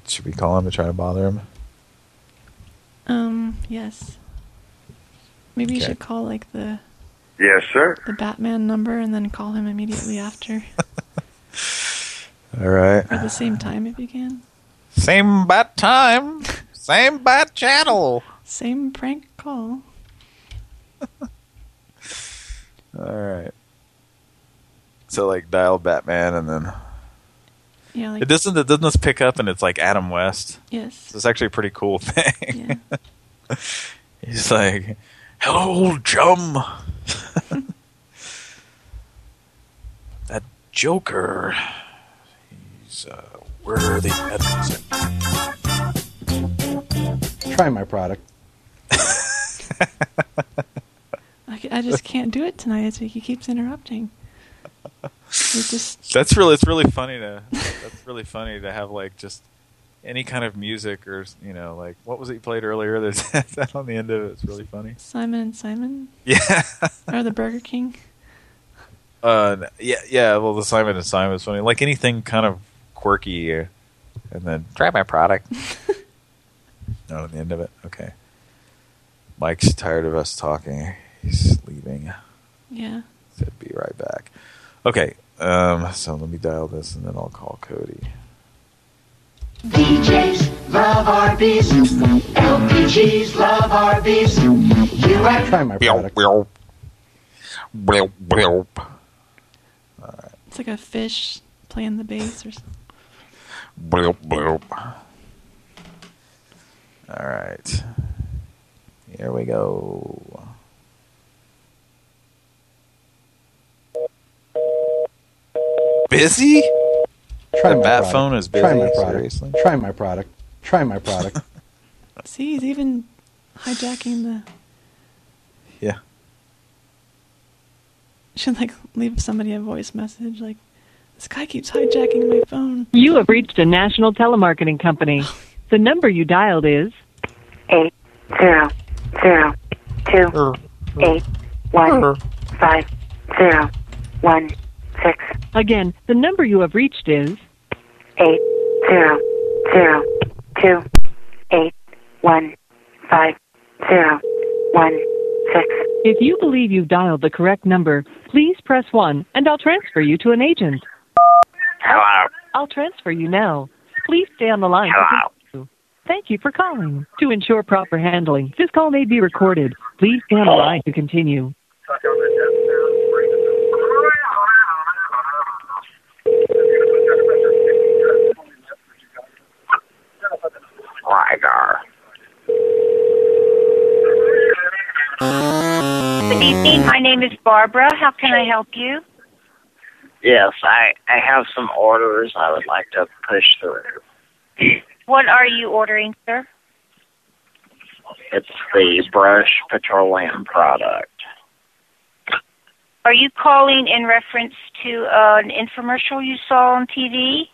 Should we call him to try to bother him? Um, yes. Maybe you should call like the Yes, sir. the Batman number and then call him immediately after, All right. or at the same time if you can. Same bat time, same bat channel. Same prank call. All right. So like dial Batman and then Yeah, like it doesn't it doesn't just pick up and it's like Adam West. Yes. So it's actually a pretty cool thing. He's like, "Hello, Jum." that Joker. He's uh, worthy Edmondson. Try my product. I, just can't do it tonight. It's like he keeps interrupting. Just That's really it's really funny to that's really funny to have like just any kind of music or you know like what was it you played earlier? There's that on the end of it. It's really funny. Simon and Simon Yeah. or the Burger King. Uh, yeah, yeah. Well, the Simon and Simon is funny. Like anything kind of quirky, uh, and then try my product. Not on the end of it. Okay. Mike's tired of us talking. He's leaving. Yeah. Said be right back. Okay. Um. So let me dial this, and then I'll call Cody. DJs love Arby's. LPGs love Arby's. You have Try my product. It's like a fish playing the bass or something. Bloop, bloop. All right. Here we go. Busy? Try the my bat product. phone is busy. Try my product. Seriously? Try my product. Try my product. See, he's even hijacking the. Yeah. Should like leave somebody a voice message like, "This guy keeps hijacking my phone." You have reached a national telemarketing company. The number you dialed is eight zero zero two er. eight one er. five zero one six again. The number you have reached is eight zero zero two eight one five zero one six. If you believe you've dialed the correct number, please press 1 and I'll transfer you to an agent. Hello. I'll transfer you now. Please stay on the line. Hello. Thank you for calling. To ensure proper handling, this call may be recorded. Please stay on the line to continue. Ligar. Good evening. My name is Barbara. How can I help you? Yes, I, I have some orders I would like to push through. What are you ordering, sir? It's the brush petroleum product. Are you calling in reference to uh, an infomercial you saw on TV?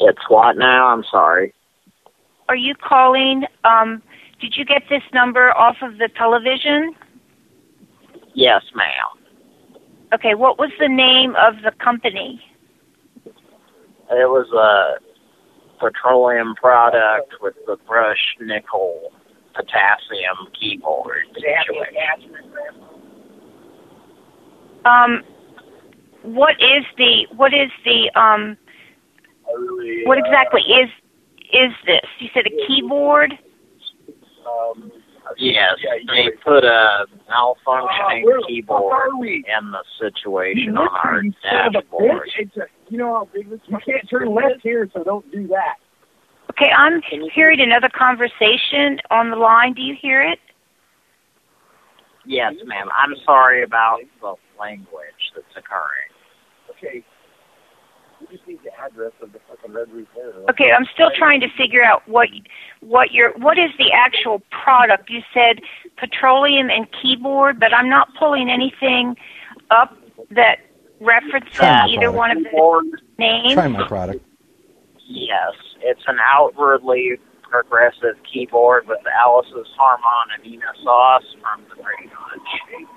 It's what now? I'm sorry. Are you calling? Um, did you get this number off of the television? Yes, ma'am. Okay. What was the name of the company? It was a petroleum product with the brush nickel potassium keyboard situation. Um, what is the what is the um what exactly is is this? You said a keyboard. Um, Yes, they put a malfunctioning keyboard in the situation on our dashboard. It's a, you know how big this You can't turn left here, so don't do that. Okay, I'm hearing another conversation on the line. Do you hear it? Yes, ma'am. I'm sorry about the language that's occurring. Okay. Okay, I'm still trying to figure out what what your what is the actual product. You said petroleum and keyboard, but I'm not pulling anything up that references either product. one of the names. Try my product. Yes, it's an outwardly progressive keyboard with Alice's Harmonina sauce from the Brady Bunch.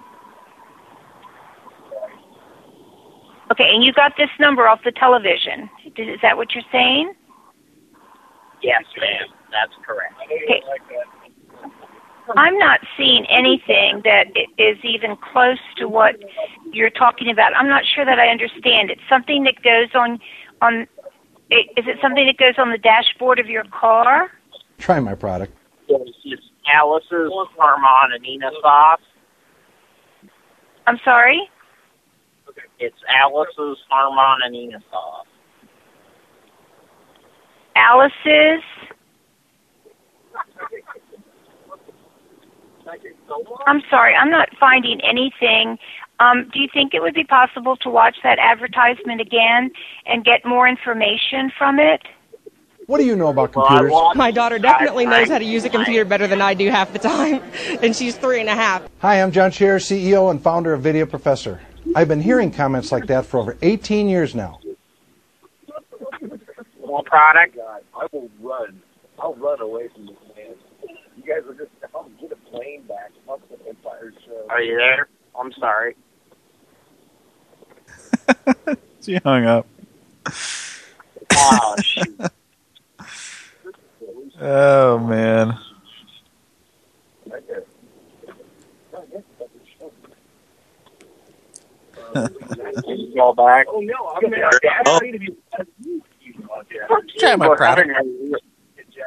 Okay, and you got this number off the television. Is that what you're saying? Yes, ma'am. That's correct. Okay. I'm not seeing anything that is even close to what you're talking about. I'm not sure that I understand. It's something that goes on on. Is it something that goes on the dashboard of your car? Try my product. It's Alice's Harmonina sauce. I'm sorry. It's Alice's Harmon and Ina sauce. Alice's. I'm sorry, I'm not finding anything. Um, do you think it would be possible to watch that advertisement again and get more information from it? What do you know about computers? My daughter definitely knows how to use a computer better than I do half the time, and she's three and a half. Hi, I'm John Scherer, CEO and founder of Video Professor. I've been hearing comments like that for over 18 years now. More product. Oh, I will run. I'll run away from this man. You guys are just. I'll get a plane back. Fuck the Empire show. Are you there? I'm sorry. She hung up. Oh, shoot. Oh man. Call back. Oh no, I'm Oh. Try my we're having, a,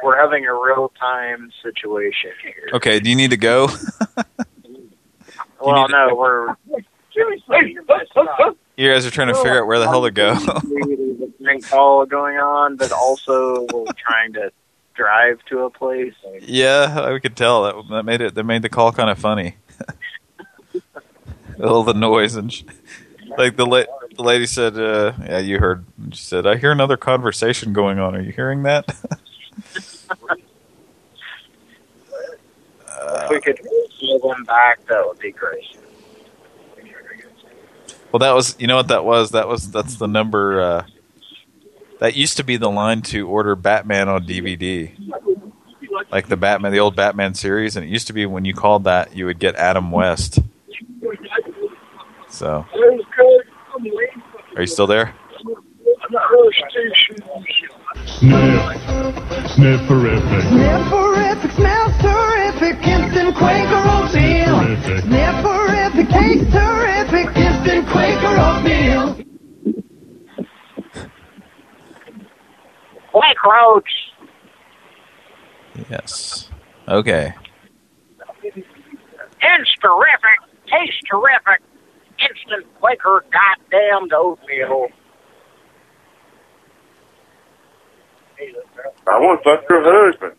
we're having a real time situation here. Okay, do you need to go? Well, no, we're You guys are trying to figure out where the hell to go. there's a call going on, but also we're trying to drive to a place. yeah, I could tell that that made it that made the call kind of funny. All the noise and sh like the la the lady said, uh, "Yeah, you heard." She said, "I hear another conversation going on. Are you hearing that?" if we could pull them back, that would be great. Well, that was you know what that was. That was that's the number. Uh, that used to be the line to order Batman on DVD, like the Batman, the old Batman series, and it used to be when you called that, you would get Adam West. So, are you still there? Sniff. Snifferific. Snifferific smells terrific. Instant Quaker oatmeal. Terrific. Snifferific tastes terrific. Instant Quaker oatmeal. Black Roach. Yes. Okay. It's terrific. Tastes terrific. Instant Quaker goddamn oatmeal. I want to fuck your husband.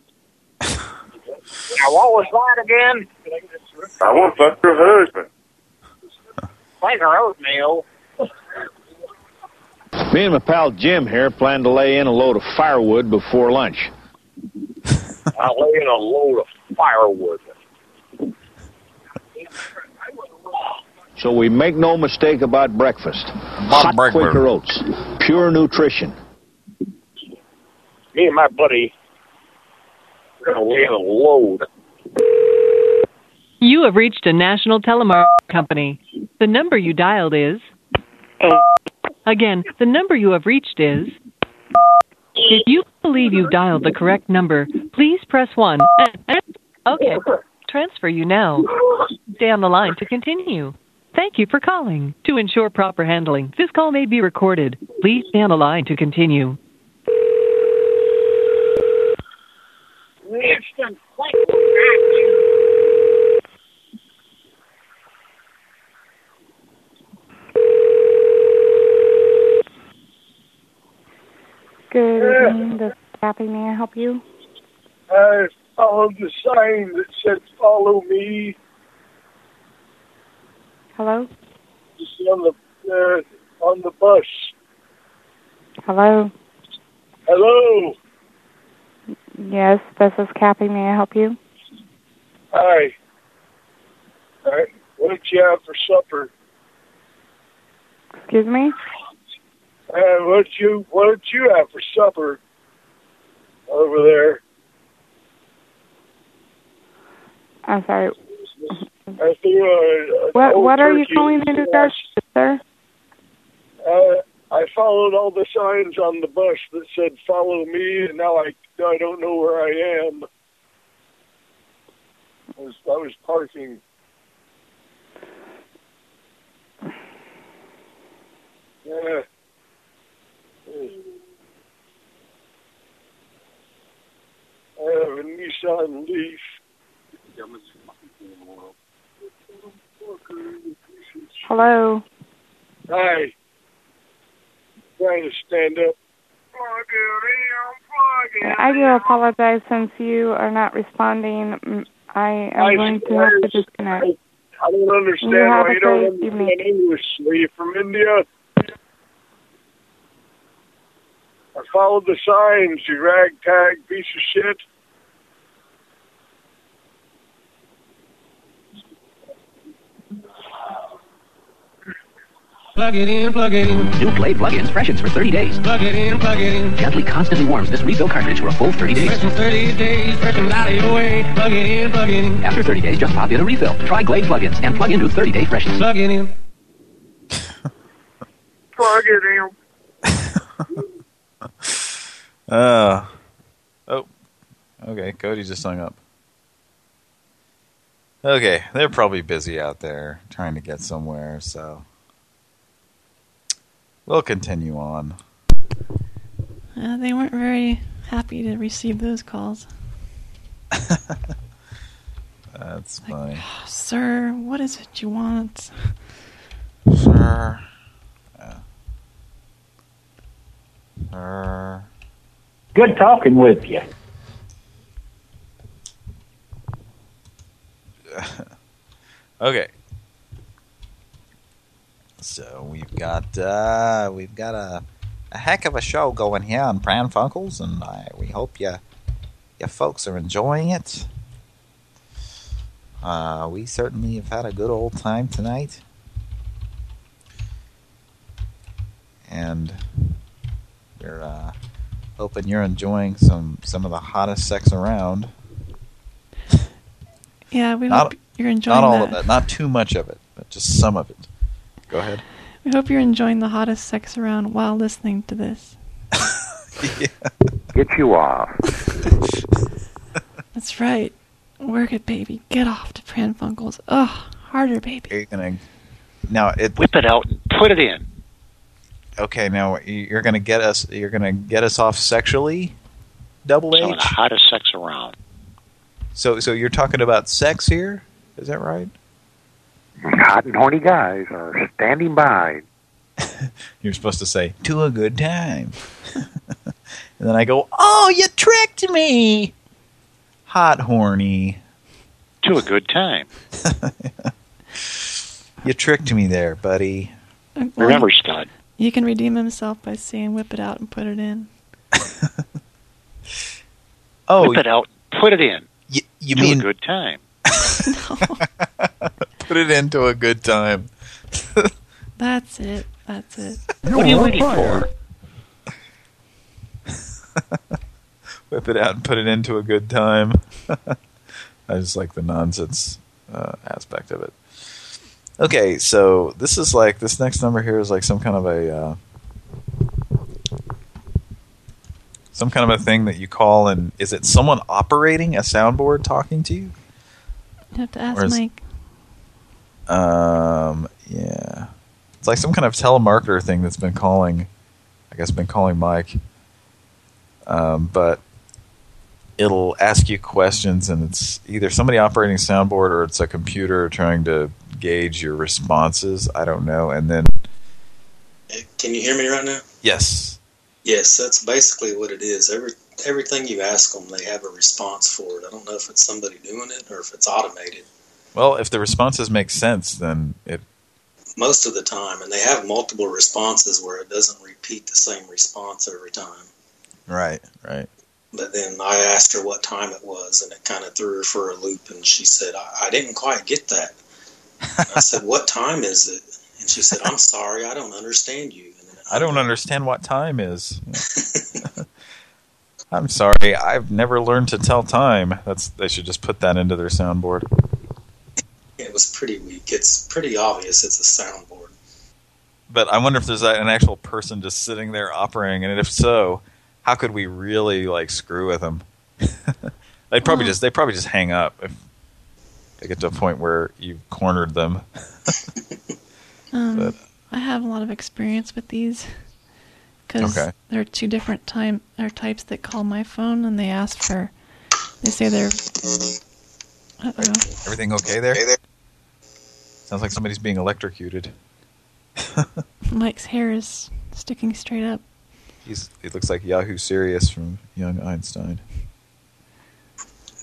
Now, what was that again? I want to fuck your husband. Quaker oatmeal. Me and my pal Jim here plan to lay in a load of firewood before lunch. I lay in a load of firewood. So we make no mistake about breakfast. Hot breakfast. Quaker oats, pure nutrition. Me and my buddy, we're gonna lay in a load. You have reached a national telemarketing company. The number you dialed is. Again, the number you have reached is. If you believe you've dialed the correct number, please press 1. Okay, transfer you now. Stay on the line to continue. Thank you for calling. To ensure proper handling, this call may be recorded. Please stay on the line to continue. Instant Quaker goddamn. Good evening. This is Kathy. May I help you? I followed the sign that said "Follow me." Hello? On the uh, on the bus. Hello? Hello. Yes, this is Kathy. May I help you? Hi. All right. What did you have for supper? Excuse me? Uh, what did you What did you have for supper over there? I'm sorry. I threw a, a What What are you calling in regards to, sir? Uh, I followed all the signs on the bus that said "Follow me," and now I I don't know where I am. I was I was parking. Yeah. I have a Nissan Leaf. Hello. Hi. Trying to stand up. I do apologize since you are not responding. I am I going to have to disconnect. I don't understand You why you don't understand evening. English. Are you from India? I followed the signs, you ragtag piece of shit. Plug it in, plug it in. New Glade plugins freshens for 30 days. Plug it in, plug it in. Gently constantly warms this refill cartridge for a full 30 days. Freshen 30 days, freshen out of your way. Plug it in, plug it in. After 30 days, just pop in a refill. Try Glade plugins and plug into 30-day freshness. Plug it in. Plug it in. Uh, oh, okay. Cody just hung up. Okay, they're probably busy out there trying to get somewhere, so we'll continue on. Uh, they weren't very happy to receive those calls. That's funny. Sir, what is it you want? Sir. Yeah. Sir. Good talking with you. Okay. So we've got uh, we've got a a heck of a show going here on Pran Funkels, and I, we hope you you folks are enjoying it. Uh, we certainly have had a good old time tonight, and we're uh, hoping you're enjoying some some of the hottest sex around. Yeah, we Not- hope you're enjoying Not all that. of it, not too much of it, but just some of it. Go ahead. We hope you're enjoying the hottest sex around while listening to this. Get you off. That's right. Work it, baby. Get off to Pran Funkels. Ugh, harder, baby. You're gonna now it whip it out and put it in. Okay, now you're gonna get us. You're gonna get us off sexually. Double Some of H. the hottest sex around. So, so you're talking about sex here? Is that right? Hot and horny guys are standing by. You're supposed to say to a good time, and then I go, "Oh, you tricked me." Hot horny. To a good time. You tricked me there, buddy. Well, Remember, Scott. You can redeem himself by saying whip it out and put it in. Oh, whip it out, put it in. You, you mean a good time. Put it into a good time? That's it. That's it. What are you waiting for? Whip it out and put it into a good time. I just like the nonsense uh, aspect of it. Okay, so this is like this next number here is like some kind of a uh, some kind of a thing that you call and is it someone operating a soundboard talking to you? You have to ask Mike. Um, yeah, it's like some kind of telemarketer thing that's been calling. I guess been calling Mike. Um, but it'll ask you questions, and it's either somebody operating a soundboard or it's a computer trying to gauge your responses. I don't know, and then Can you hear me right now? yes, Yes, that's basically what it is. Every everything you ask them, they have a response for it. I don't know if it's somebody doing it or if it's automated. Well, if the responses make sense, then it Most of the time, and they have multiple responses where it doesn't repeat the same response every time. right, right. But then I asked her what time it was, and it kind of threw her for a loop. And she said, "I, I didn't quite get that." I said, "What time is it?" And she said, "I'm sorry, I don't understand you." And then I don't understand what time is. I'm sorry, I've never learned to tell time. That's they should just put that into their soundboard. It was pretty weak. It's pretty obvious it's a soundboard. But I wonder if there's an actual person just sitting there operating, and if so, how could we really like screw with them? they'd probably Well- just they probably just hang up if they get to a point where you've cornered them. Um, But- I have a lot of experience with these because Okay. there are two different time or types that call my phone and they ask for. They say they're. Uh oh. Everything okay there? Sounds like somebody's being electrocuted. Mike's hair is sticking straight up. He's he looks like Yahoo Serious from Young Einstein.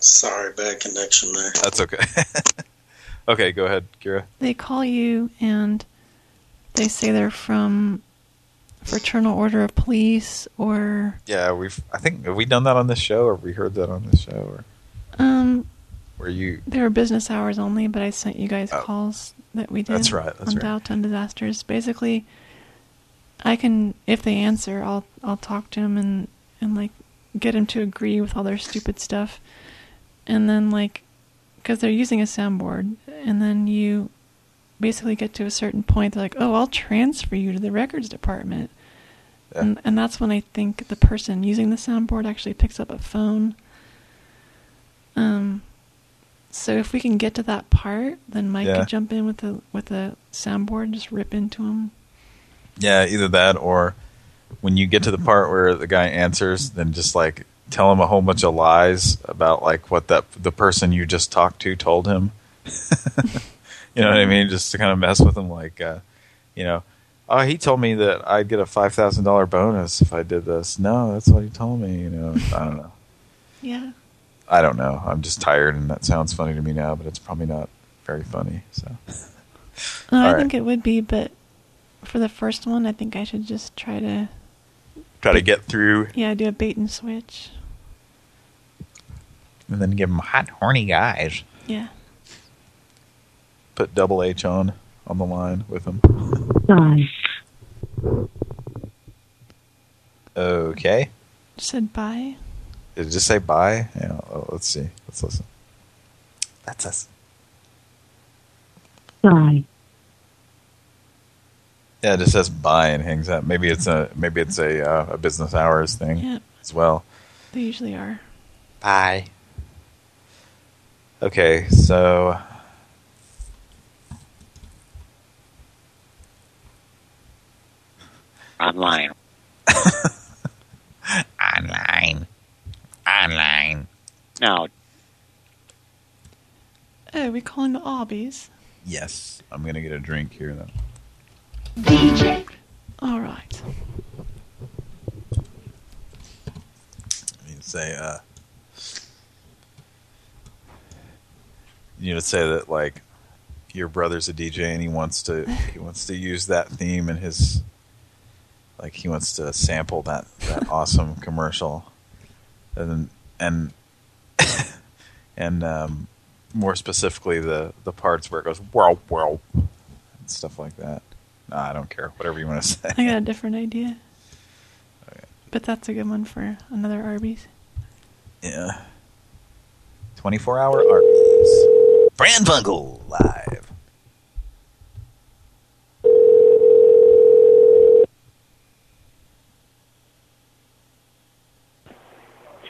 Sorry, bad connection there. That's okay. okay, go ahead, Kira. They call you and they say they're from Fraternal Order of Police or Yeah, we've I think have we done that on this show or have we heard that on this show or um where you they were business hours only, but I sent you guys calls that we did. Oh. That's right, that's on right. Downtown Disasters. Basically, I can if they answer, I'll I'll talk to them and and like get them to agree with all their stupid stuff, and then like because they're using a soundboard, and then you basically get to a certain point. They're like, oh, I'll transfer you to the records department. And, and that's when I think the person using the soundboard actually picks up a phone. Um, so if we can get to that part, then Mike Yeah. could jump in with the with the soundboard and just rip into him. Yeah, either that or when you get to the part where the guy answers, then just like tell him a whole bunch of lies about like what that the person you just talked to told him. you know what I mean? Just to kind of mess with him, like uh, you know, oh, he told me that I'd get a five thousand dollar bonus if I did this. No, that's what he told me. You know, I don't know. Yeah. I don't know. I'm just tired, and that sounds funny to me now, but it's probably not very funny. So, No, I right. think it would be, but for the first one, I think I should just try to try to get through, yeah do a bait and switch. and then give him hot, horny guys. Yeah. Put double H on on the line with him. Okay. Said bye. Did it just say bye? Yeah. let's see. Let's listen. That's us. Bye. Yeah, it just says bye and hangs up. Maybe it's a maybe it's a uh, a business hours thing Yeah. as well. They usually are. Bye. Okay, so Online. online, online. Now, are we calling the Arby's? Yes, I'm gonna get a drink here then. DJ. All right. You say uh, you know, say that like your brother's a DJ and he wants to he wants to use that theme in his like he wants to sample that that awesome commercial and and and um, more specifically the the parts where it goes wow wow and stuff like that. Nah, I don't care. Whatever you want to say. I got a different idea. But that's a good one for another Arby's. Yeah. 24 hour Arby's. Pran Funkel live.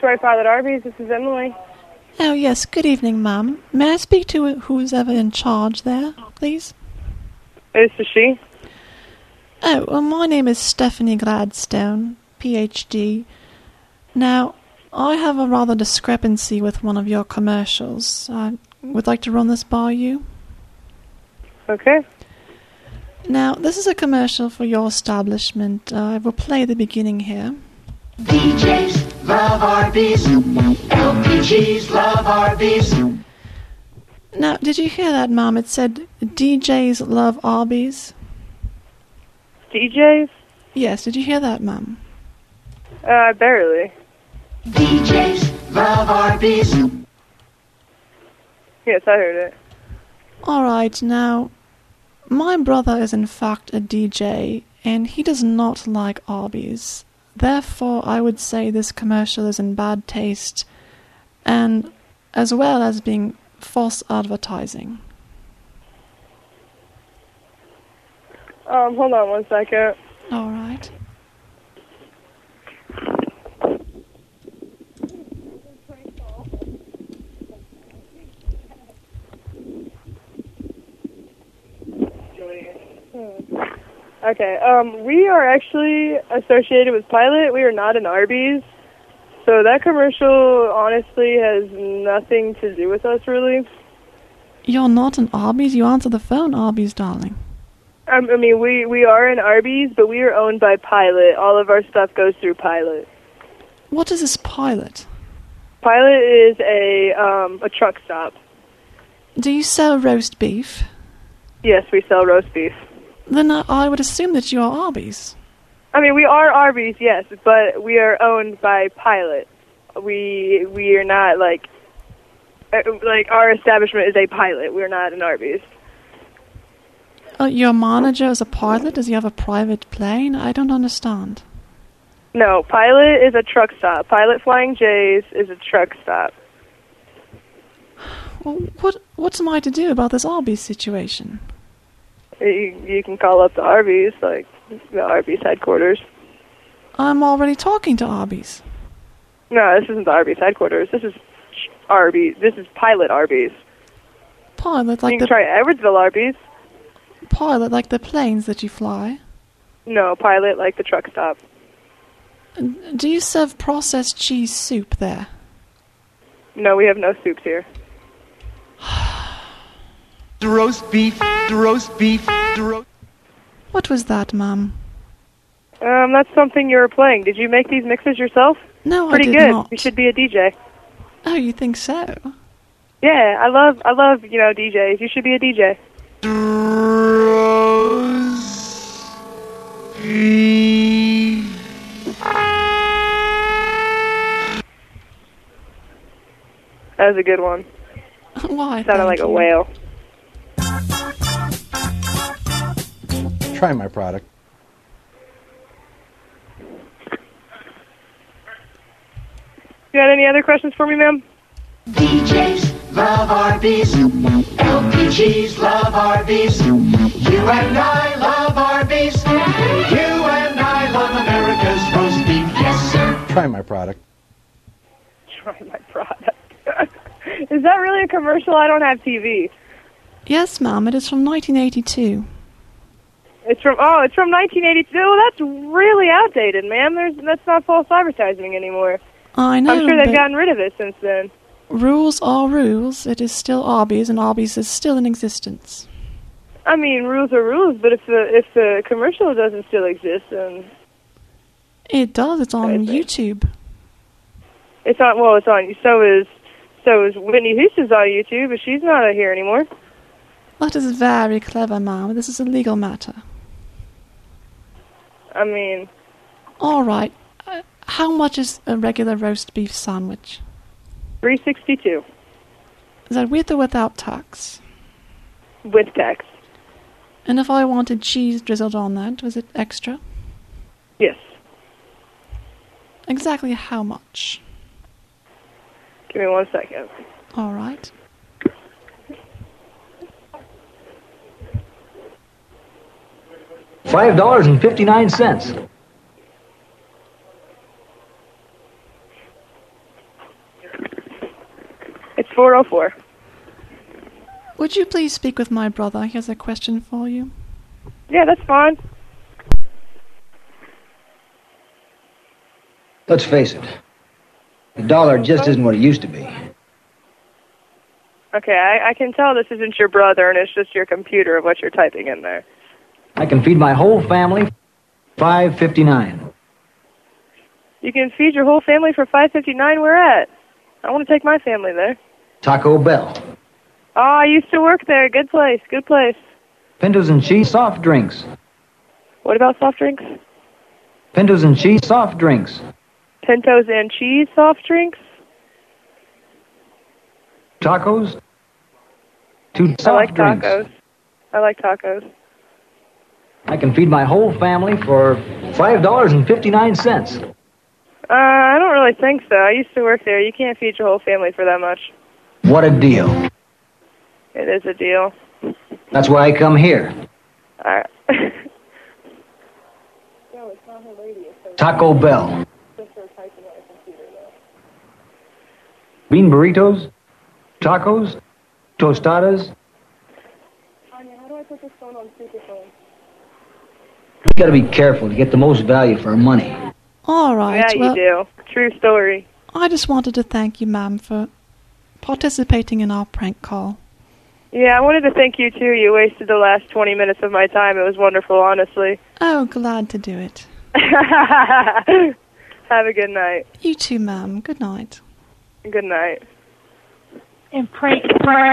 Troy Father Arby's, this is Emily. Oh, yes. Good evening, Mum. May I speak to who's ever in charge there, please? This is she. Oh, well, my name is Stephanie Gladstone, PhD. Now, I have a rather discrepancy with one of your commercials. I would like to run this by you. Okay. Now, this is a commercial for your establishment. Uh, I will play the beginning here. DJs love Arby's. LPGs love Arby's. Now, did you hear that, Mom? It said DJs love Arby's. DJs? Yes, did you hear that, Mom? Uh, barely. DJs love Arby's. Yes, I heard it. All right, now, my brother is in fact a DJ, and he does not like Arby's. Therefore, I would say this commercial is in bad taste, and as well as being false advertising. Um, hold on one second. All right. Okay, um, we are actually associated with Pilot. We are not an Arby's. So that commercial honestly has nothing to do with us, really. You're not an Arby's. You answer the phone, Arby's, darling. Um, I mean, we we are an Arby's, but we are owned by Pilot. All of our stuff goes through Pilot. What is this pilot? Pilot is a um, a truck stop. Do you sell roast beef? Yes, we sell roast beef. Then I, I would assume that you are Arby's. I mean, we are Arby's, yes, but we are owned by Pilot. We we are not like uh, like our establishment is a Pilot. We're not an Arby's. Uh, your manager is a pilot? Does he have a private plane? I don't understand. No, Pilot is a truck stop. Pilot Flying J's is a truck stop. Well, what what's am I to do about this Arby's situation? You, you can call up the Arby's, like the Arby's headquarters. I'm already talking to Arby's. No, this isn't the Arby's headquarters. This is Arby's. This is Pilot Arby's. Pilot, like you the can try Edwardsville Arby's. pilot, like the planes that you fly. No, Pilot like the truck stop. Do you serve processed cheese soup there? No, we have no soups here. The roast beef, the roast beef, the roast. What was that, Mum? Um, that's something you were playing. Did you make these mixes yourself? No, Pretty I did good. not. You should be a DJ. Oh, you think so? Yeah, I love, I love, you know, DJs. You should be a DJ. That was a good one. Why? Sounded like thank a whale. Try my product. You got any other questions for me, ma'am? DJs love Arby's. LPGs love Arby's. You and I love Arby's. You and I love America's roast beef. Yes, sir. Try my product. Try my product. Is that really a commercial? I don't have TV. Yes, ma'am. It is from 1982. It's from oh, it's from 1982. Well, that's really outdated, ma'am. There's that's not false advertising anymore. I know. I'm sure they've gotten rid of it since then. rules are rules. It is still Arby's, and Arby's is still in existence. I mean, rules are rules, but if the if the commercial doesn't still exist, then It does. It's on YouTube. it's on. Well, it's on. So is so is Whitney Houston's on YouTube, but she's not here anymore. That is very clever, ma'am. This is a legal matter. I mean, All right. Uh, how much is a regular roast beef sandwich? three sixty two Is that with or without tax? with tax. And if I wanted cheese drizzled on that, was it extra? Yes. Exactly how much? Give me one second. All right. Five dollars and fifty-nine cents. It's four oh four. Would you please speak with my brother? He has a question for you. Yeah, that's fine. Let's face it. The dollar just isn't what it used to be. Okay, I, I can tell this isn't your brother, and it's just your computer of what you're typing in there. I can feed my whole family. Five fifty-nine. You can feed your whole family for five fifty nine. Where at? I want to take my family there. Taco Bell. Oh, I used to work there. Good place. Good place. Pintos and cheese soft drinks. What about soft drinks? Pintos and cheese soft drinks. Pintos and cheese soft drinks. Tacos. Two soft I like drinks. tacos. I like tacos. I can feed my whole family for five dollars and fifty-nine cents. Uh, I don't really think so. I used to work there. You can't feed your whole family for that much. What a deal! It is a deal. That's why I come here. Alright. Taco Bell. Bean burritos, tacos, tostadas. How do I put this phone on speakerphone? You gotta be careful to get the most value for our money. All right. Yeah, you do. True story. I just wanted to thank you, ma'am, for participating in our prank call. Yeah, I wanted to thank you too. You wasted the last 20 minutes of my time. It was wonderful, honestly. Oh, glad to do it. Have a good night. You too, ma'am. Good night. Good night. And prank, prank.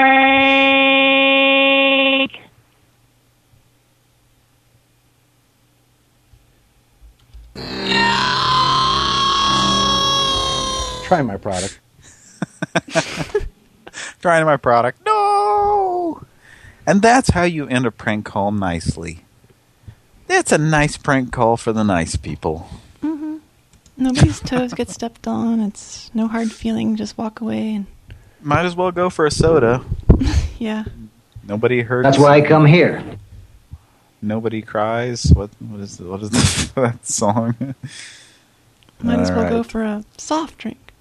Try my product. Trying my product. No! And that's how you end a prank call nicely. That's a nice prank call for the nice people. hmm Nobody's toes get stepped on. It's no hard feeling. Just walk away and Might as well go for a soda. yeah. Nobody hurts. That's why I come here. Nobody cries. What? What is? What is that song? Might as well go for a soft drink.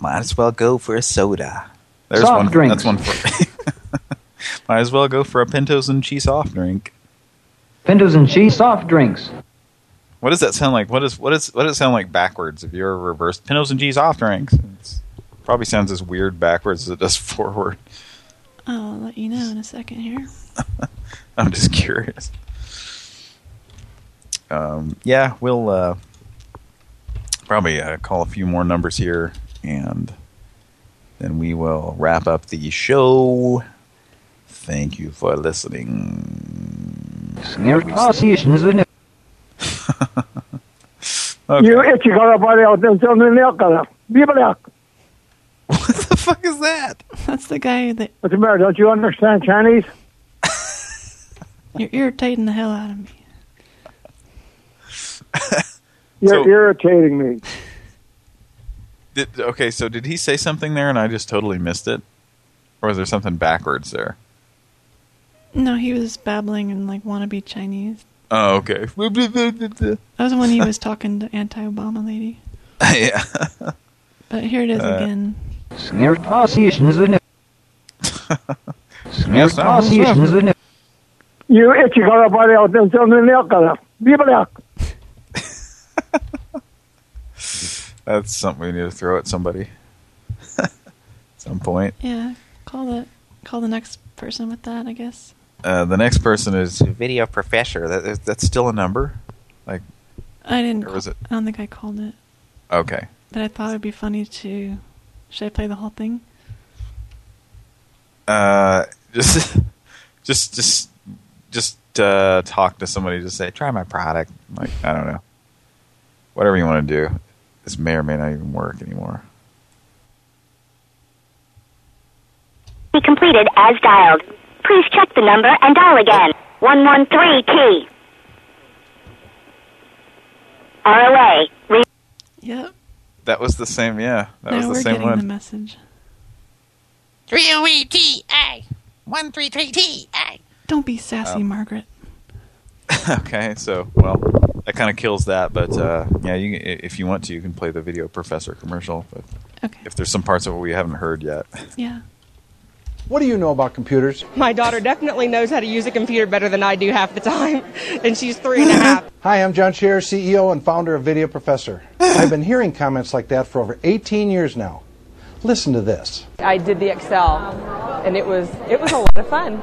Might as well go for a soda. There's Soft one. drinks. That's one for. Might as well go for a Pintos and cheese soft drink. Pintos and cheese soft drinks. What does that sound like? What is what is what does it sound like backwards? If you're reversed, Pintos and cheese soft drinks. It's, probably sounds as weird backwards as it does forward. I'll let you know in a second here. I'm just curious. Um, yeah, we'll uh, probably uh, call a few more numbers here, and then we will wrap up the show. Thank you for listening. Okay. You itchy karabari out there, tell me milk color. Be black. What the fuck is that? That's the guy that What's the matter? Don't you understand Chinese? You're irritating the hell out of me. You're So- irritating me. Did, okay, so did he say something there and I just totally missed it? Or was there something backwards there? No, he was babbling and like wannabe Chinese. Oh, okay. That was when he was talking to anti-Obama lady. yeah. But here it is Uh, again. You itchy karabari out there, tell me milk color. Be black. That's something we need to throw at somebody. at some point. Yeah, call the call the next person with that, I guess. Uh, the next person is video professor. That is, that's still a number. Like, I didn't. Or was it- I don't think I called it, okay, but I thought it'd be funny to. Should I play the whole thing? uh, just, just, just, just uh, talk to somebody. Just say, try my product. Like, I don't know, whatever you want to do. This may or may not even work anymore. be completed as dialed. Please check the number and dial again. 113T. ROA. Re- Yep. That was the same. Yeah, that now was we're the same getting the one. message. Three O E T A one three three T A. Don't be sassy, Um, Margaret. okay, so well, that kind of kills that. But uh, yeah, you, if you want to, you can play the video professor commercial. But Okay. if there's some parts of it we haven't heard yet, Yeah. What do you know about computers? My daughter definitely knows how to use a computer better than I do half the time, and she's three and a half. Hi, I'm John Scherer, CEO and founder of Video Professor. I've been hearing comments like that for over 18 years now. Listen to this. I did the Excel, and it was it was a lot of fun.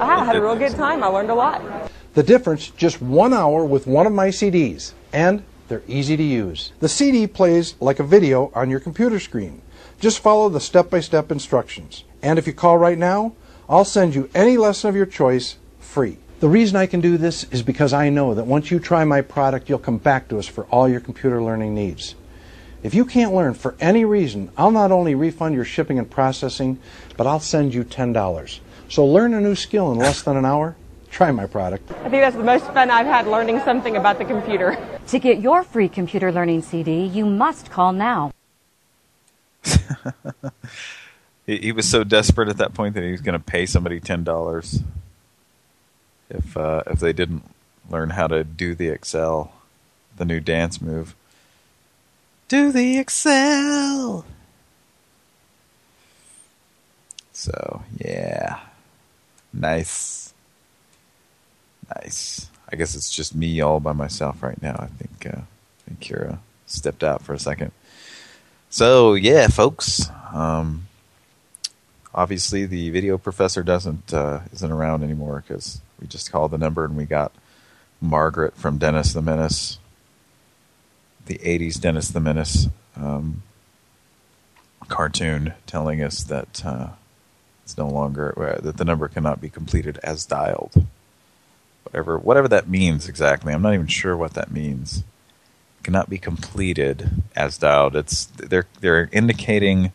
I had a real good time. I learned a lot. The difference, just one hour with one of my CDs, and they're easy to use. The CD plays like a video on your computer screen. Just follow the step-by-step instructions. And if you call right now, I'll send you any lesson of your choice free. The reason I can do this is because I know that once you try my product, you'll come back to us for all your computer learning needs. If you can't learn for any reason, I'll not only refund your shipping and processing, but I'll send you $10. So learn a new skill in less than an hour. Try my product. I think that's the most fun I've had learning something about the computer. To get your free computer learning CD, you must call now. he, he was so desperate at that point that he was going to pay somebody ten dollars if uh, if they didn't learn how to do the Excel, the new dance move. Do the Excel. So yeah, nice, nice. I guess it's just me all by myself right now. I think uh, I think Kira stepped out for a second. So yeah, folks. Um, obviously the video professor doesn't uh, isn't around anymore because we just called the number and we got Margaret from Dennis the Menace, the '80s Dennis the Menace um, cartoon, telling us that uh, it's no longer uh, that the number cannot be completed as dialed. Whatever whatever that means exactly, I'm not even sure what that means. Cannot be completed as dialed. It's they're they're indicating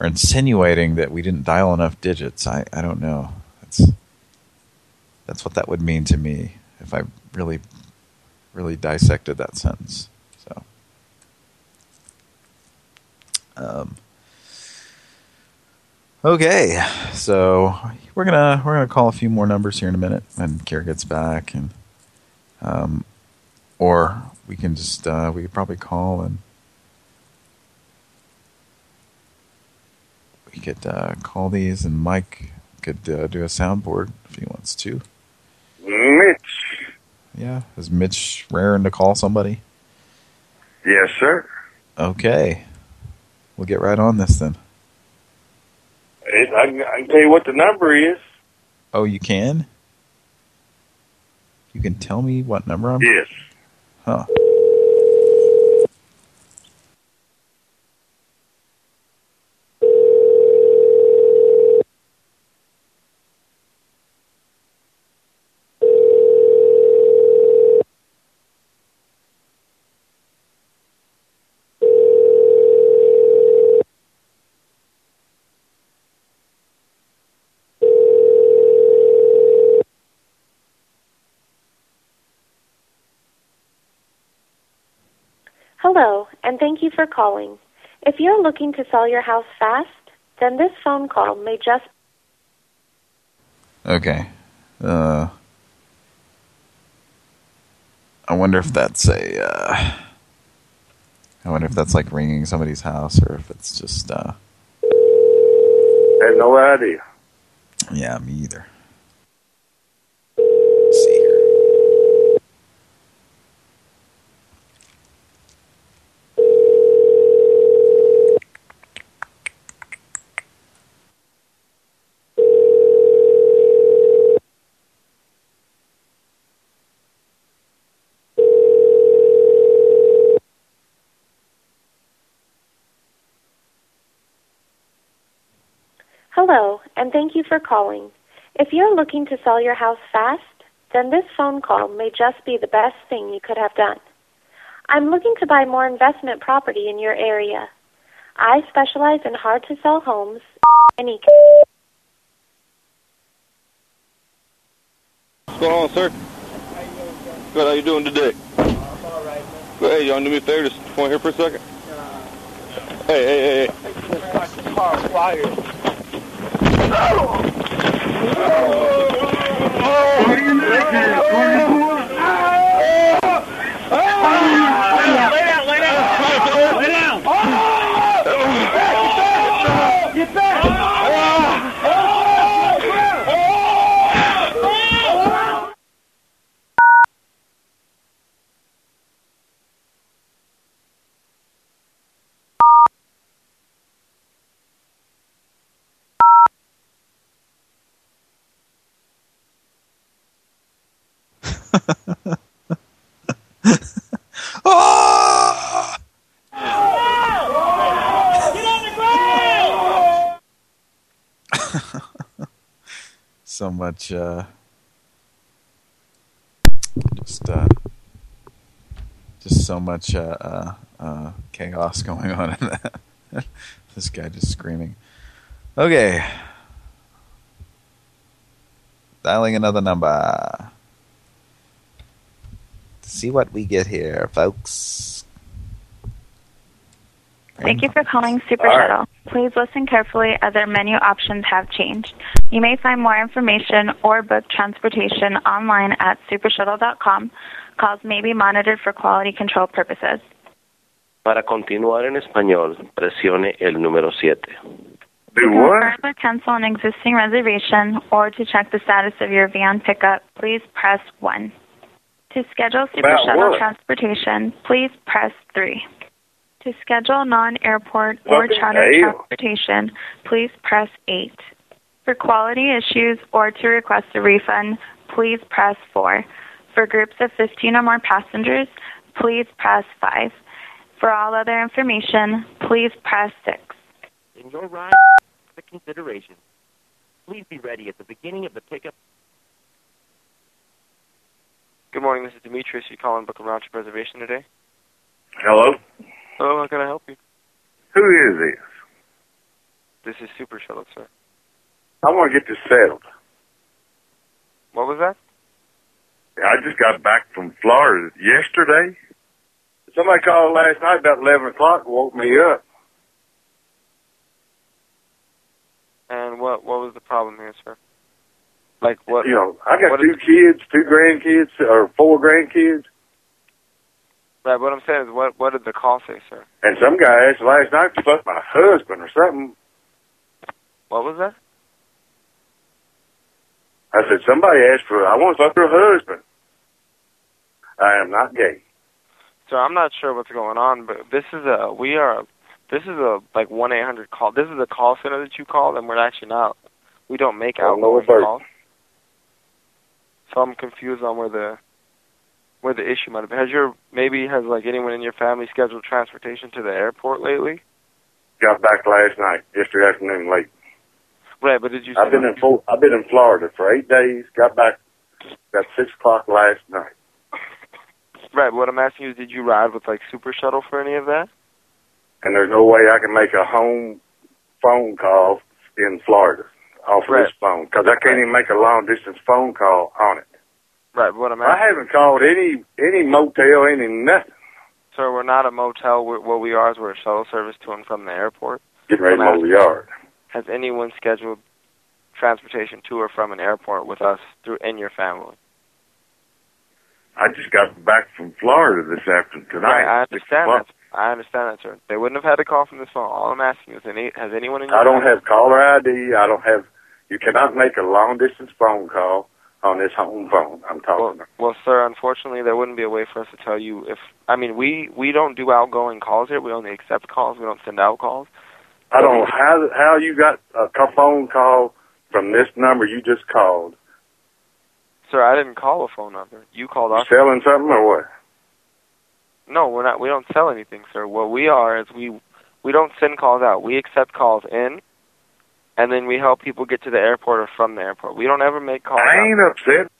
or insinuating that we didn't dial enough digits. I I don't know. That's that's what that would mean to me if I really really dissected that sentence. So um Okay, so we're gonna we're gonna call a few more numbers here in a minute when Kara gets back, and um, or we can just uh, we could probably call and we could uh, call these, and Mike could uh, do a soundboard if he wants to. Mitch. Yeah, is Mitch raring to call somebody? Yes, sir. Okay, we'll get right on this then. It, I, can- I can tell you what the number is. Oh, you can? You can tell me what number I'm... Yes. Huh. Hello, and thank you for calling. If you're looking to sell your house fast, then this phone call may just Okay. Uh, I wonder if that's a. Uh, I wonder if that's like ringing somebody's house, or if it's just. Uh, I have no idea. yeah, me either. Let's see here. Hello, and thank you for calling. If you're looking to sell your house fast, then this phone call may just be the best thing you could have done. I'm looking to buy more investment property in your area. I specialize in hard to sell homes. Any What's going on, sir? Good. How you doing today? I'm Good. Hey, you want to do me a favor? Just come here for a second. Hey, hey, hey, hey. Ah! Much, uh, just, uh, just so much, uh, uh, uh, chaos going on in that. this guy just screaming. Okay. Dialing another number. See what we get here, folks. Thank you for calling Super Shuttle. Please listen carefully as our menu options have changed. You may find more information or book transportation online at supershuttle.com. Calls may be monitored for quality control purposes. Para continuar en español, presione el número 7. To confirm or cancel an existing reservation or to check the status of your van pickup, please press 1. To schedule Super About Shuttle what? transportation, please press 3. To schedule non-airport or What charter hell? transportation, please press 8. For quality issues or to request a refund, please press 4. For groups of 15 or more passengers, please press 5. For all other information, please press 6. In your ride, the consideration. Please be ready at the beginning of the pickup. Good morning, this is Demetrius. You calling book a round reservation today? Hello? Hello, how can I help you? Who is this? This is Super Shuttle, sir. I want to get this settled. What was that? I just got back from Florida yesterday. Somebody called last night about 11 o'clock and woke me up. And what what was the problem here, sir? Like what? You know, I got two is- kids, two grandkids, or four grandkids, right. What I'm saying is, what what did the call say, sir? and some guy asked last night to fuck my husband or something. What was that? I said, somebody asked for, I want to fuck her husband. I am not gay. So I'm not sure what's going on, but this is a we are this is a like one eight hundred call. This is a call center that you called, and we're actually not. We don't make outgoing calls. So I'm confused on where the where the issue might have been. Has your maybe has like anyone in your family scheduled transportation to the airport lately? Got back last night, yesterday afternoon late. Right, but did you? I've been in Fo- I've been in Florida for eight days. Got back about six o'clock last night. Right, what I'm asking you is, did you ride with like Super Shuttle for any of that? and there's no way I can make a home phone call in Florida off of Right. this phone because I can't even make a long distance phone call on it. Right, what I'm I haven't called any any motel, any nothing. Sir, we're not a motel. We're, what we are is we're a shuttle service to and from the airport. Getting ready to mow the yard. Has anyone scheduled transportation to or from an airport with us through in your family? I just got back from Florida this afternoon tonight. Right, I understand that. I understand that, sir. They wouldn't have had a call from this phone. All I'm asking is, any, has anyone in your I don't family- have caller ID. I don't have. You cannot make a long distance phone call on this home phone. I'm talking. about. Well, sir, unfortunately, there wouldn't be a way for us to tell you if. I mean, we we don't do outgoing calls here. We only accept calls. We don't send out calls. I don't know how how you got a phone call from this number you just called. Sir, I didn't call a phone number. You called You us. selling something or what? No, we're not. We don't sell anything, sir. What we are is we we don't send calls out. We accept calls in, and then we help people get to the airport or from the airport. We don't ever make calls. I out. ain't upset.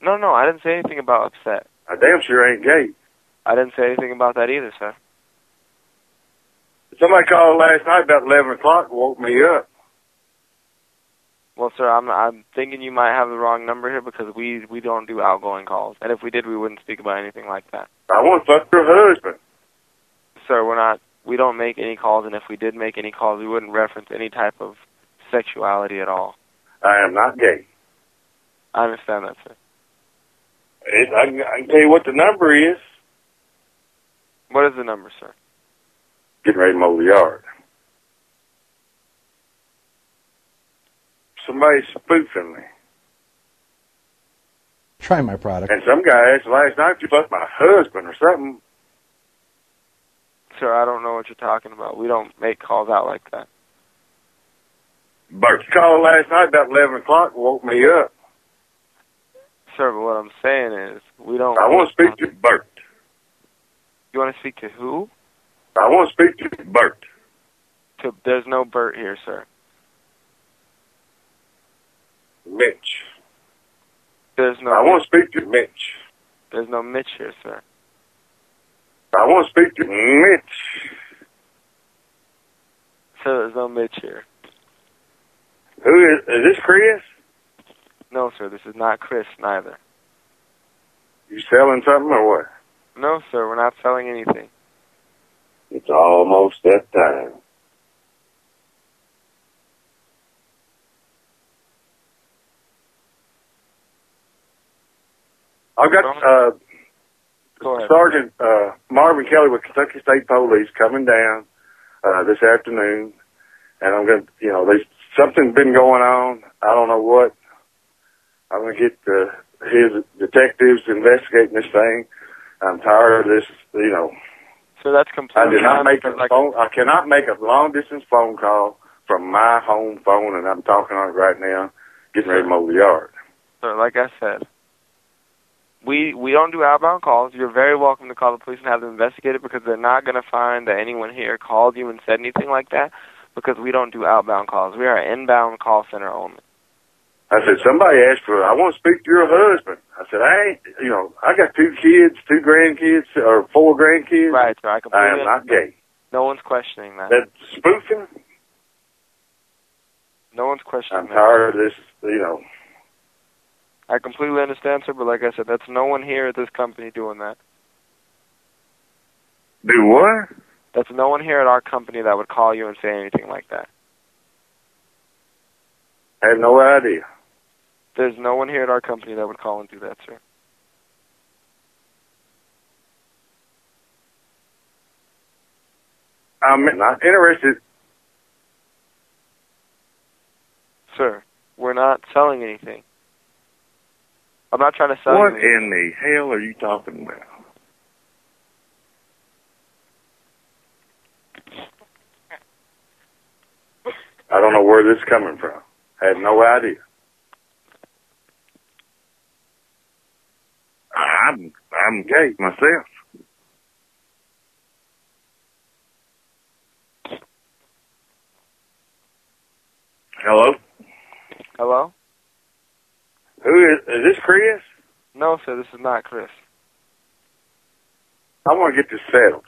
No, no, I didn't say anything about upset. I damn sure ain't gay. I didn't say anything about that either, sir. Somebody called last night about eleven o'clock and woke me up. Well, sir, I'm I'm thinking you might have the wrong number here because we we don't do outgoing calls, and if we did, we wouldn't speak about anything like that. I want to fuck her husband. Sir, we're not. We don't make any calls, and if we did make any calls, we wouldn't reference any type of sexuality at all. I am not gay. I understand that, sir. It, I, I can tell you what the number is. What is the number, sir? Getting ready to mow the yard. Somebody's spoofing me. Try my product. And some guy asked last night if you fuck my husband or something. Sir, I don't know what you're talking about. We don't make calls out like that. Bert called last night about 11 o'clock and woke me up. Sir, but what I'm saying is we don't. I want to speak to Bert. You want to speak to who? I want to speak to Bert. To there's no Bert here, sir. Mitch. There's no. I want to speak to Mitch. There's no Mitch here, sir. I want to speak to Mitch. So there's no Mitch here. Who is, is this Chris? No, sir, this is not Chris neither. You selling something or what? No, sir, we're not selling anything. It's almost that time. I've got uh, Go. Sergeant uh, Marvin Kelly with Kentucky State Police coming down uh, this afternoon, and I'm going to, you know, there's something's been going on. I don't know what. I'm going to get uh, his detectives investigating this thing. I'm tired of this, you know. So that's I did not make a like, phone. I cannot make a long distance phone call from my home phone, and I'm talking on it right now, getting ready to mow the yard. So, like I said, we we don't do outbound calls. You're very welcome to call the police and have them investigate it because they're not going to find that anyone here called you and said anything like that because we don't do outbound calls. We are an inbound call center only. I said, somebody asked for, I want to speak to your husband. I said, I ain't, you know, I got two kids, two grandkids, or four grandkids. Right, so I, I am not gay. No one's questioning that. That spoofing, No one's questioning I'm that. tired of this, you know. I completely understand, sir, but like I said, that's no one here at this company doing that. Do what? That's no one here at our company that would call you and say anything like that. I have no idea. There's no one here at our company that would call and do that, sir. I'm not interested. Sir, we're not selling anything. I'm not trying to sell What you. in the hell are you talking about? I don't know where this is coming from. I had no idea. I'm I'm gay myself. Hello? Hello? Who is is this Chris? No, sir, this is not Chris. I want to get this settled.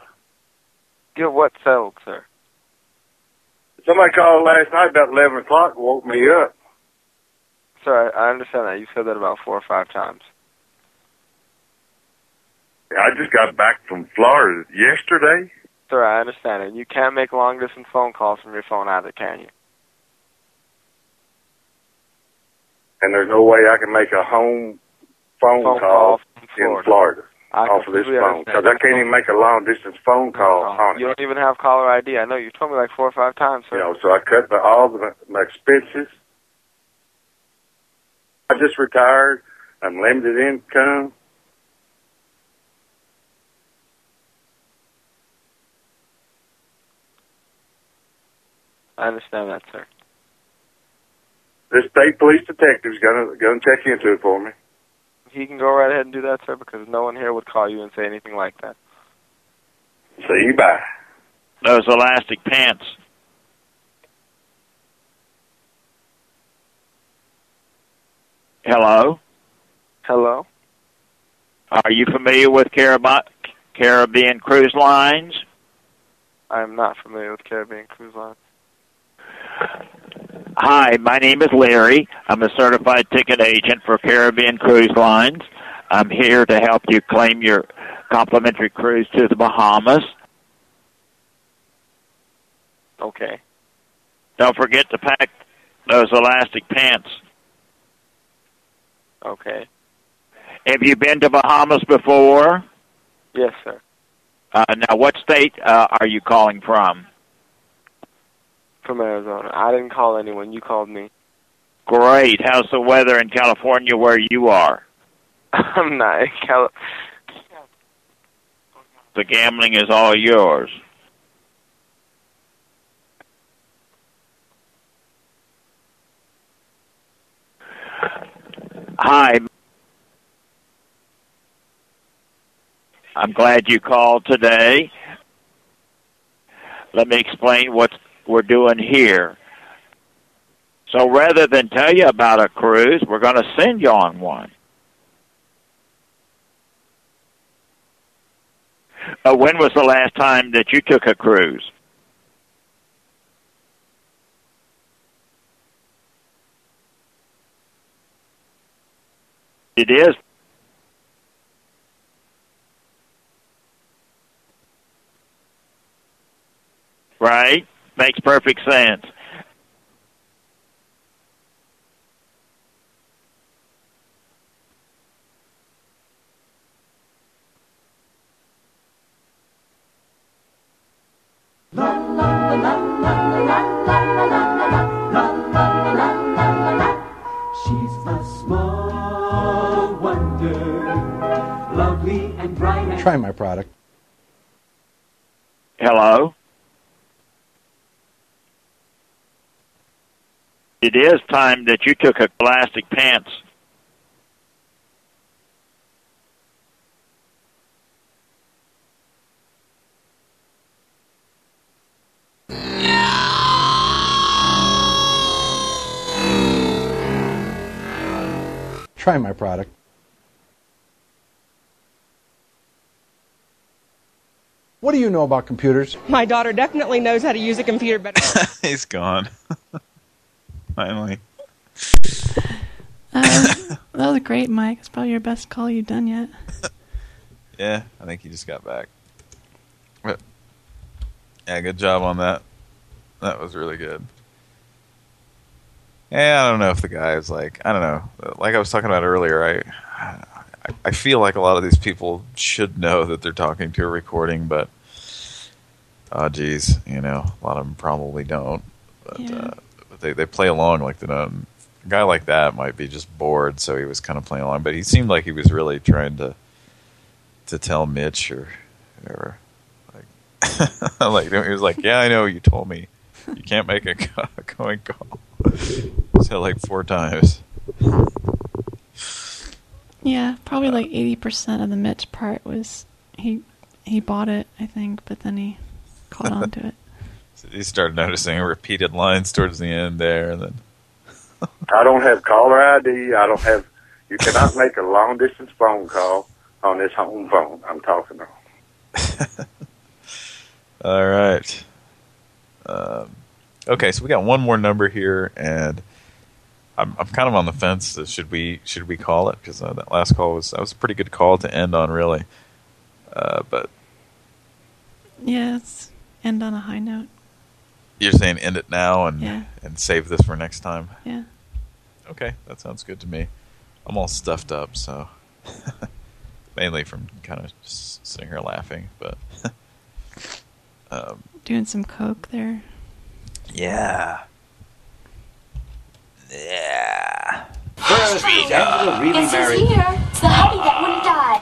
Get what settled, sir? Somebody called last night about eleven o'clock woke me up. Sir, I, I understand that. You said that about four or five times. I just got back from Florida yesterday. Sir, I understand it. You can't make long distance phone calls from your phone either, can you? and there's no way I can make a home phone, Phone call, call from in Florida. Florida I off of this phone because I can't even make a long distance phone call on it. You don't even have caller ID. I know you told me like four or five times, sir. You know, so I cut the, all the, my expenses. I just retired. I'm limited income. I understand that, sir. This state police detective's gonna gonna check into it for me. He can go right ahead and do that, sir, because no one here would call you and say anything like that. See you bye. Those elastic pants. Hello? Hello? Are you familiar with Carib- Caribbean Cruise Lines? I'm not familiar with Caribbean Cruise Line. Hi, my name is Larry. I'm a certified ticket agent for Caribbean Cruise Lines. I'm here to help you claim your complimentary cruise to the Bahamas. Okay. Don't forget to pack those elastic pants. Okay. Have you been to Bahamas before? Yes, sir. Uh, now, what state uh, are you calling from? From Arizona. I didn't call anyone. You called me. Great. How's the weather in California where you are? I'm not in Cali- The gambling is all yours. Hi. I'm glad you called today. Let me explain what we're doing here. So rather than tell you about a cruise, we're going to send you on one. Uh, when was the last time that you took a cruise? It is. Right? Makes perfect sense. She's a small wonder, lovely and bright and Try my product. Hello? It is time that you took a elastic pants. Try my product. What do you know about computers? My daughter definitely knows how to use a computer better. He's gone. Finally. Uh, that was great, Mike. It's probably your best call you've done yet. Yeah, I think he just got back. But, yeah, good job on that. That was really good. Yeah, I don't know if the guy is like, I don't know. Like I was talking about earlier, I, I, I feel like a lot of these people should know that they're talking to a recording, but, oh geez, you know, a lot of them probably don't. But, Yeah. uh, they, they play along like they don't. A guy like that might be just bored, so he was kind of playing along. But he seemed like he was really trying to to tell Mitch or whatever. Like, like he was like, "Yeah, I know. You told me you can't make a going call." Said like four times. Yeah, probably like 80% of the Mitch part was he he bought it, I think, but then he caught on to it. So he started noticing repeated lines towards the end there, and then I don't have caller ID. I don't have. You cannot make a long distance phone call on this home phone I'm talking on. All right. Um, okay, so we got one more number here, and I'm I'm kind of on the fence. That should we should we call it? Because uh, that last call was that was a pretty good call to end on, really. Uh, but yes, end on a high note. You're saying end it now and Yeah. and save this for next time. Yeah. Okay, that sounds good to me. I'm all stuffed up, so mainly from kind of just sitting here laughing, but um, Doing some coke there. yeah. Yeah. Street Angela really Guess married? who's here? It's the honey that wouldn't die.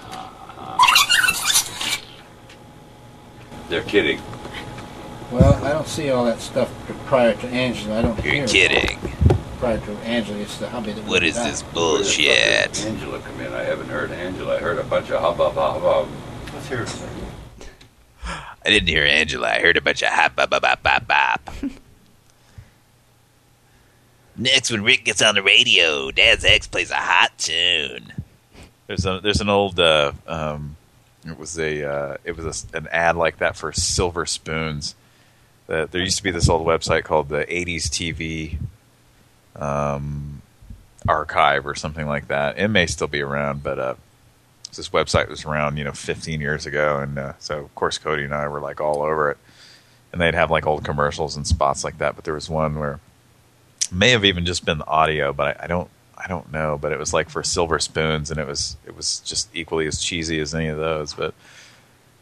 They're kidding. Well, I don't see all that stuff prior to Angela. I don't You're hear kidding. Prior to Angela, it's the hobby that What wouldn't this bullshit? Angela come in. I haven't heard Angela. I heard a bunch of hubbub hubbub. Let's hear it. I didn't hear Angela. I heard a bunch of hop, bop, bop, bop, bop, bop. Next, when Rick gets on the radio, Dad's ex plays a hot tune. There's a there's an old uh, um, it was a uh, it was a s an ad like that for silver spoons. That there used to be this old website called the 80s TV um, archive or something like that. It may still be around, but uh, this website was around you know 15 years ago, and uh, so of course Cody and I were like all over it. And they'd have like old commercials and spots like that. But there was one where may have even just been the audio, but I, I don't I don't know. But it was like for silver spoons, and it was it was just equally as cheesy as any of those. But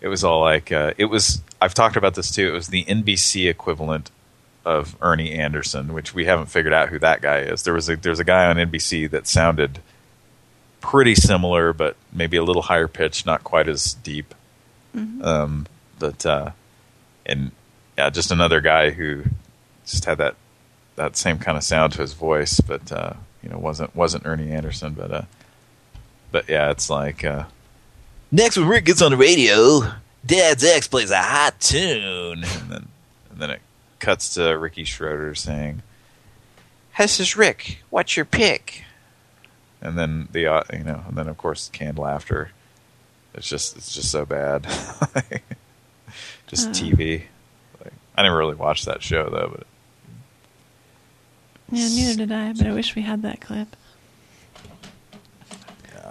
it was all like uh, it was. I've talked about this too. It was the NBC equivalent of Ernie Anderson, which we haven't figured out who that guy is. There was a there's a guy on NBC that sounded pretty similar, but maybe a little higher pitched, not quite as deep. Mhm. Um, but uh, and yeah, just another guy who just had that that same kind of sound to his voice, but uh, you know wasn't wasn't Ernie Anderson, but uh, but yeah, it's like uh, Next, when Rick gets on the radio, Dad's ex plays a hot tune. and then and then it cuts to Ricky Schroeder saying, This is Rick. What's your pick? and then the uh, you know, and then of course canned laughter. It's just it's just so bad, just Uh. TV. Like I never really watched that show though, but Yeah, neither did I, but I wish we had that clip.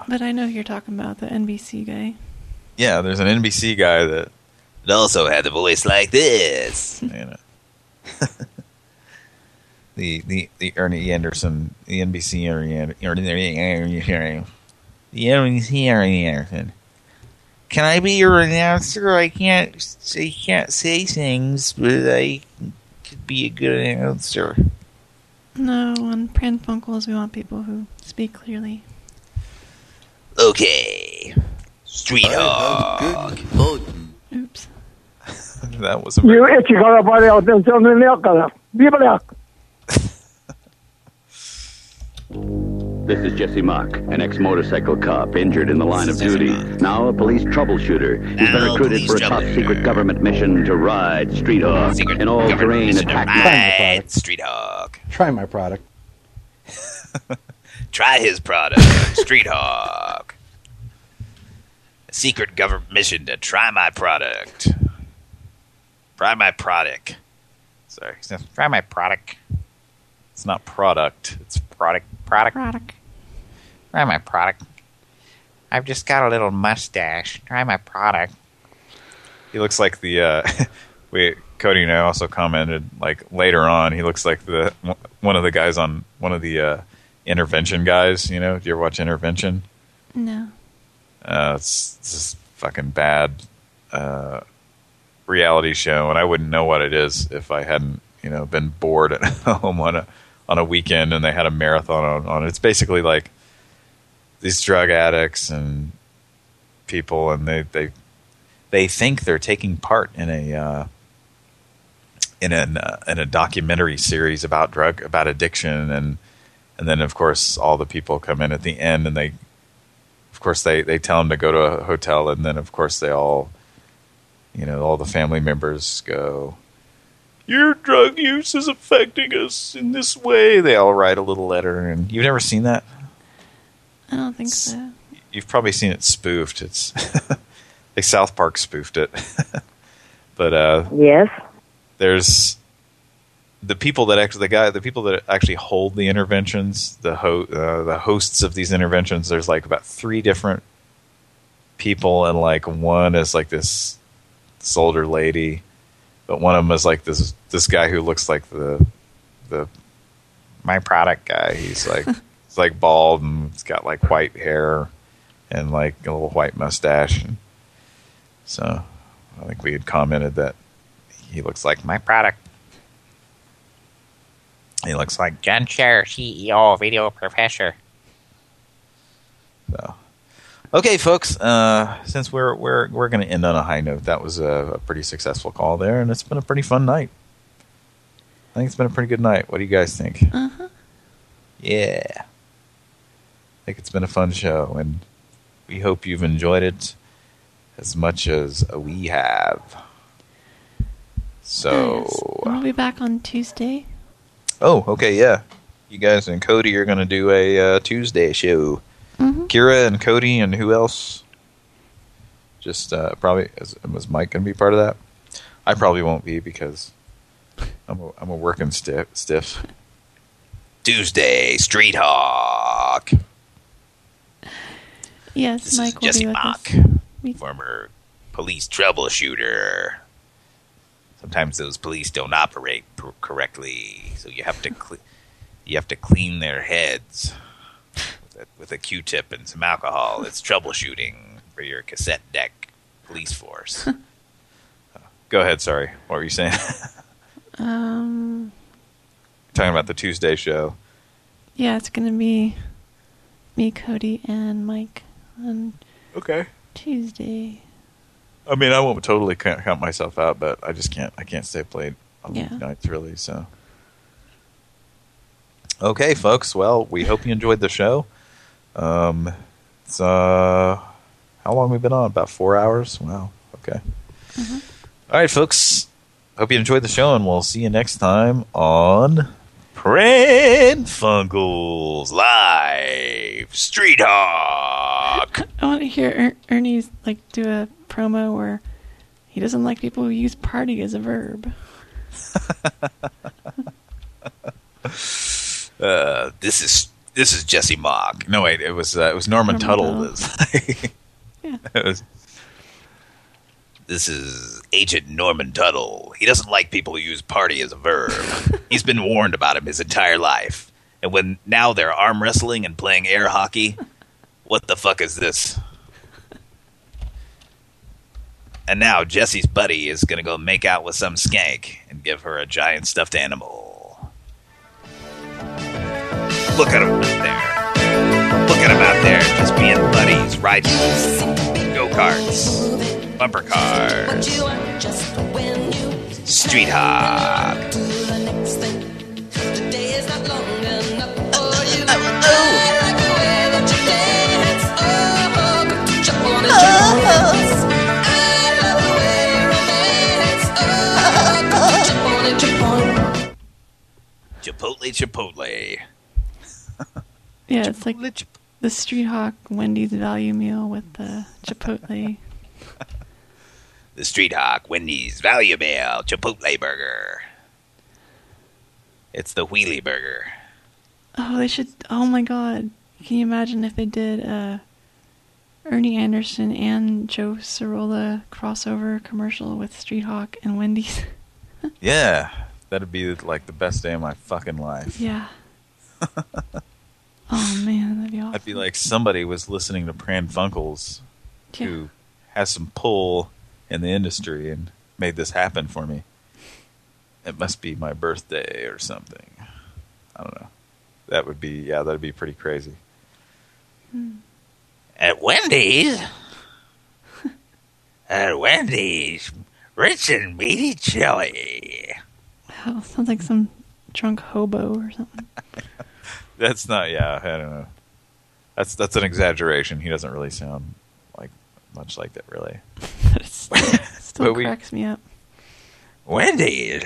But I know you're talking about, the NBC guy. yeah, there's an NBC guy that also had a voice like this. you know. the the the Ernie Anderson, the NBC Ernie Ander- Ernie Ernie the NBC Ernie Anderson. Can I be your announcer? I can't. I can't say things, but I could be a good announcer. No, on Pran Funkels, we want people who speak clearly. Okay. Street Hawk. Oops. that was a You itchigara para la atención de Neocala. Viva This is Jesse Mach, an ex-motorcycle cop injured in the line of duty. Mach. Now a police troubleshooter who's now been recruited for a top-secret government mission to ride Street Hawk, secret an all-terrain attack man. Street Hawk. Try my product. Try his product, Street Hawk. A secret government mission to try my product. Try my product. Sorry, try my product. It's not product. It's product. Product. Product. Try my product. I've just got a little mustache. Try my product. He looks like the. Uh, we Cody and I also commented like later on. He looks like the one of the guys on one of the uh, intervention guys. You know, do you ever watch Intervention? No. Uh, it's, this fucking bad uh, reality show, and I wouldn't know what it is if I hadn't, you know, been bored at home on a on a weekend and they had a marathon on, on it. It's basically like these drug addicts and people, and they they they think they're taking part in a uh, in an uh, in a documentary series about drug about addiction, and and then of course all the people come in at the end, and they of course they they tell them to go to a hotel, and then of course they all you know all the family members go. Your drug use is affecting us in this way. They all write a little letter, and you've never seen that. I don't think so. You've probably seen it spoofed. It's like South Park spoofed it, but uh, Yes. there's the people that actually the guy the people that actually hold the interventions the ho- uh, the hosts of these interventions there's like about three different people and like one is like this, this older lady but one of them is like this this guy who looks like the the my product guy he's like he's like bald and he's got like white hair and like a little white mustache and so I think we had commented that he looks like my product. He looks like John Scherer, CEO, video professor. So, okay, folks. Uh, since we're we're we're going to end on a high note, that was a, a pretty successful call there, and it's been a pretty fun night. I think it's been a pretty good night. What do you guys think? Uh huh. Yeah, I think it's been a fun show, and we hope you've enjoyed it as much as we have. So, We'll be back on Tuesday. Oh, okay, yeah. You guys and Cody are going to do a uh, Tuesday show. Mhm. Kira and Cody and who else? Just uh, probably is, was Mike going to be part of that? I probably won't be because I'm a, I'm a working stiff. stiff. Tuesday, Street Hawk. Yes, This Mike is Jesse Mach. Former police troubleshooter. Sometimes those police don't operate pr- correctly, so you have to you have to clean their heads with a, with a Q-tip and some alcohol. It's troubleshooting for your cassette deck police force. Go ahead, sorry. What were you saying? Um, Talking about the Tuesday show. yeah, it's gonna be me, Cody, and Mike on Okay. Tuesday. I mean, I won't totally count, count myself out, but I just can't. I can't stay played on Yeah. nights, really. So, okay, folks. Well, we hope you enjoyed the show. Um, it's uh, how long we been on? About four hours. Wow. Okay. All right, folks. Hope you enjoyed the show, and we'll see you next time on Pran Funkels Live Street Hawk. I want to hear er- Ernie's like do a promo where he doesn't like people who use party as a verb. Uh, this is this is Jesse Mach. No, wait. It was uh, it was Norman, Norman Tuttle. Tuttle. It was- This is Agent Norman Tuttle. He doesn't like people who use party as a verb. He's been warned about him his entire life. And when now they're arm wrestling and playing air hockey, what the fuck is this? And now Jesse's buddy is gonna go make out with some skank and give her a giant stuffed animal. Look at him out there. Look at him out there just being buddies, riding go-karts, bumper cars. What you want, Chipotle, Chipotle. Yeah, it's like the Street Hawk Wendy's value meal with the Chipotle. The Street Hawk Wendy's Value Meal Chipotle Burger. It's the Wheelie Burger. Oh, they should. Oh my God! Can you imagine if they did uh, Ernie Anderson and Joe Cirola crossover commercial with Street Hawk and Wendy's? Yeah, that'd be like the best day of my fucking life. yeah. oh man, that'd be awesome. I'd be like somebody was listening to Pran Funkels who has some pull in the industry and made this happen for me. It must be my birthday or something. I don't know. That would be, yeah, that'd be pretty crazy. Hmm. At Wendy's. At Wendy's. Rich and meaty chili. Oh, sounds like some drunk hobo or something. That's not, yeah, I don't know. That's that's an exaggeration. He doesn't really sound like much like that, really. Still But we- cracks me up. Wendy's.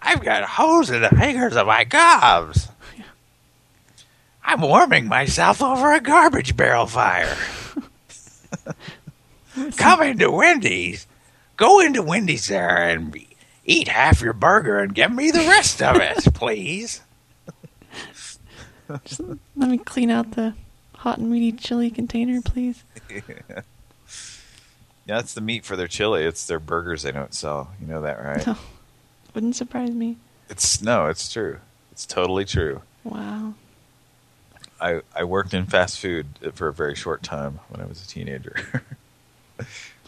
I've got holes in the fingers of my gobs. I'm warming myself over a garbage barrel fire. Come into Wendy's. Go into Wendy's there and eat half your burger and give me the rest of it, please. Just let me clean out the hot and meaty chili container, please. yeah, that's the meat for their chili. It's their burgers they don't sell. You know that, right? No. Wouldn't surprise me. It's no, it's true. It's totally true. Wow. I I worked in fast food for a very short time when I was a teenager,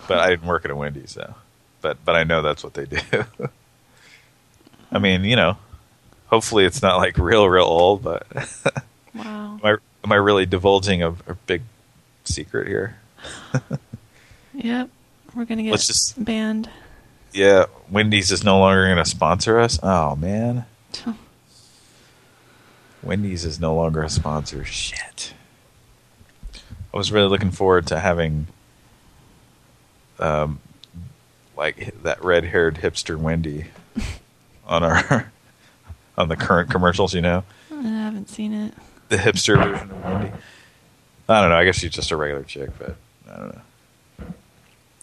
but I didn't work at a Wendy's though. But but I know that's what they do. I mean, you know, hopefully it's not like real real old. But Wow. am I am I really divulging a, a big secret here? Yep. We're gonna get Let's just- banned. Yeah, Wendy's is no longer going to sponsor us. Oh man, Wendy's is no longer a sponsor. Shit. I was really looking forward to having, um, like that red-haired hipster Wendy on our on the current commercials. You know, I haven't seen it. the hipster version of Wendy. I don't know. I guess she's just a regular chick, but I don't know.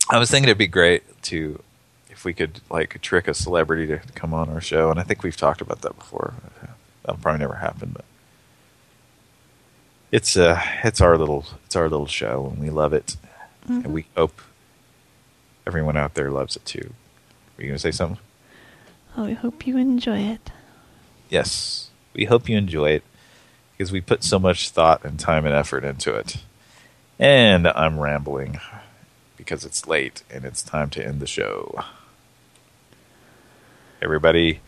I was thinking it'd be great to if we could like trick a celebrity to come on our show, and I think we've talked about that before. That'll probably never happen, but it's uh it's our little it's our little show, and we love it, Mhm. and we hope everyone out there loves it too. Were you gonna say something? Oh, we hope you enjoy it. Yes, we hope you enjoy it because we put so much thought and time and effort into it. And I'm rambling because it's late and it's time to end the show. Everybody,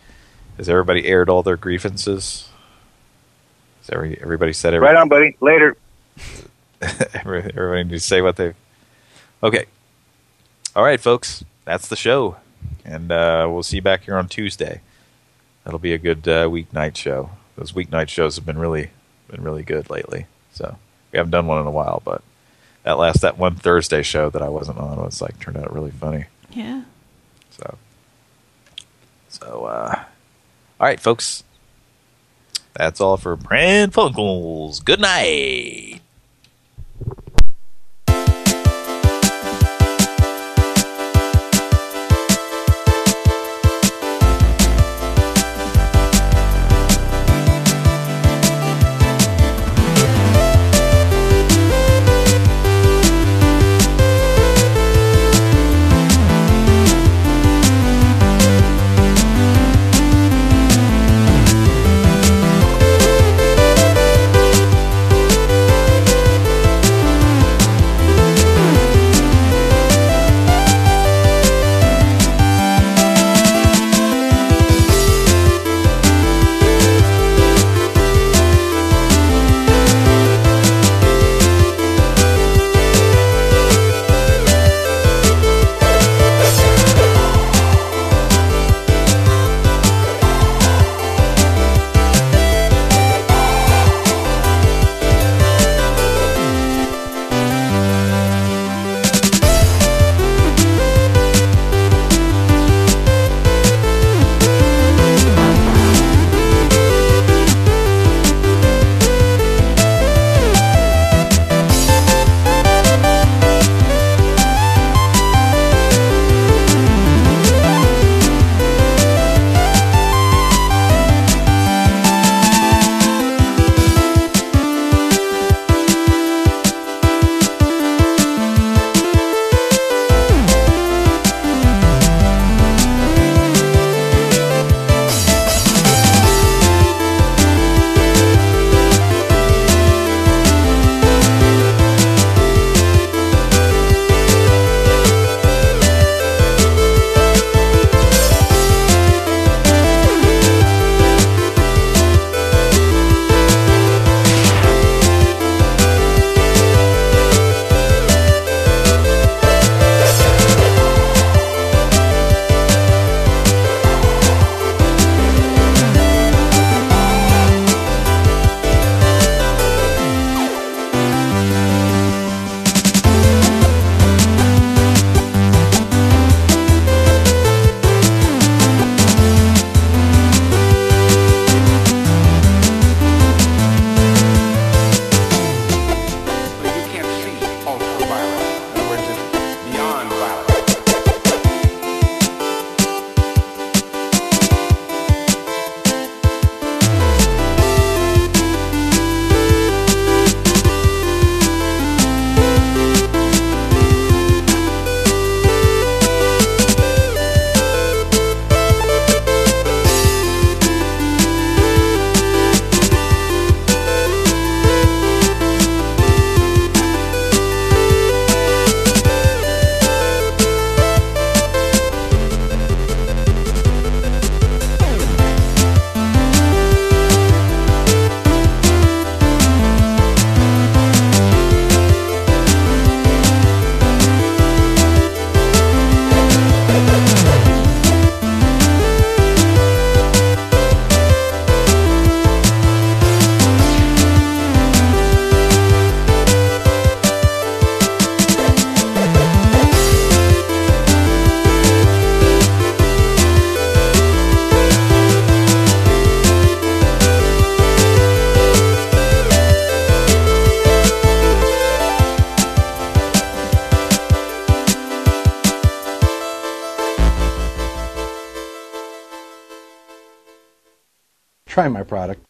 has everybody aired all their grievances? Has every, everybody said every, Right on, buddy. Later. everybody need to say what they. Okay. All right, folks. That's the show, and uh, we'll see you back here on Tuesday. That'll be a good uh, weeknight show. Those weeknight shows have been really been really good lately. So we haven't done one in a while, but that last that one Thursday show that I wasn't on was like turned out really funny. Yeah. So so uh, all right, folks. That's all for Pran Funkels. Good night. Try my product.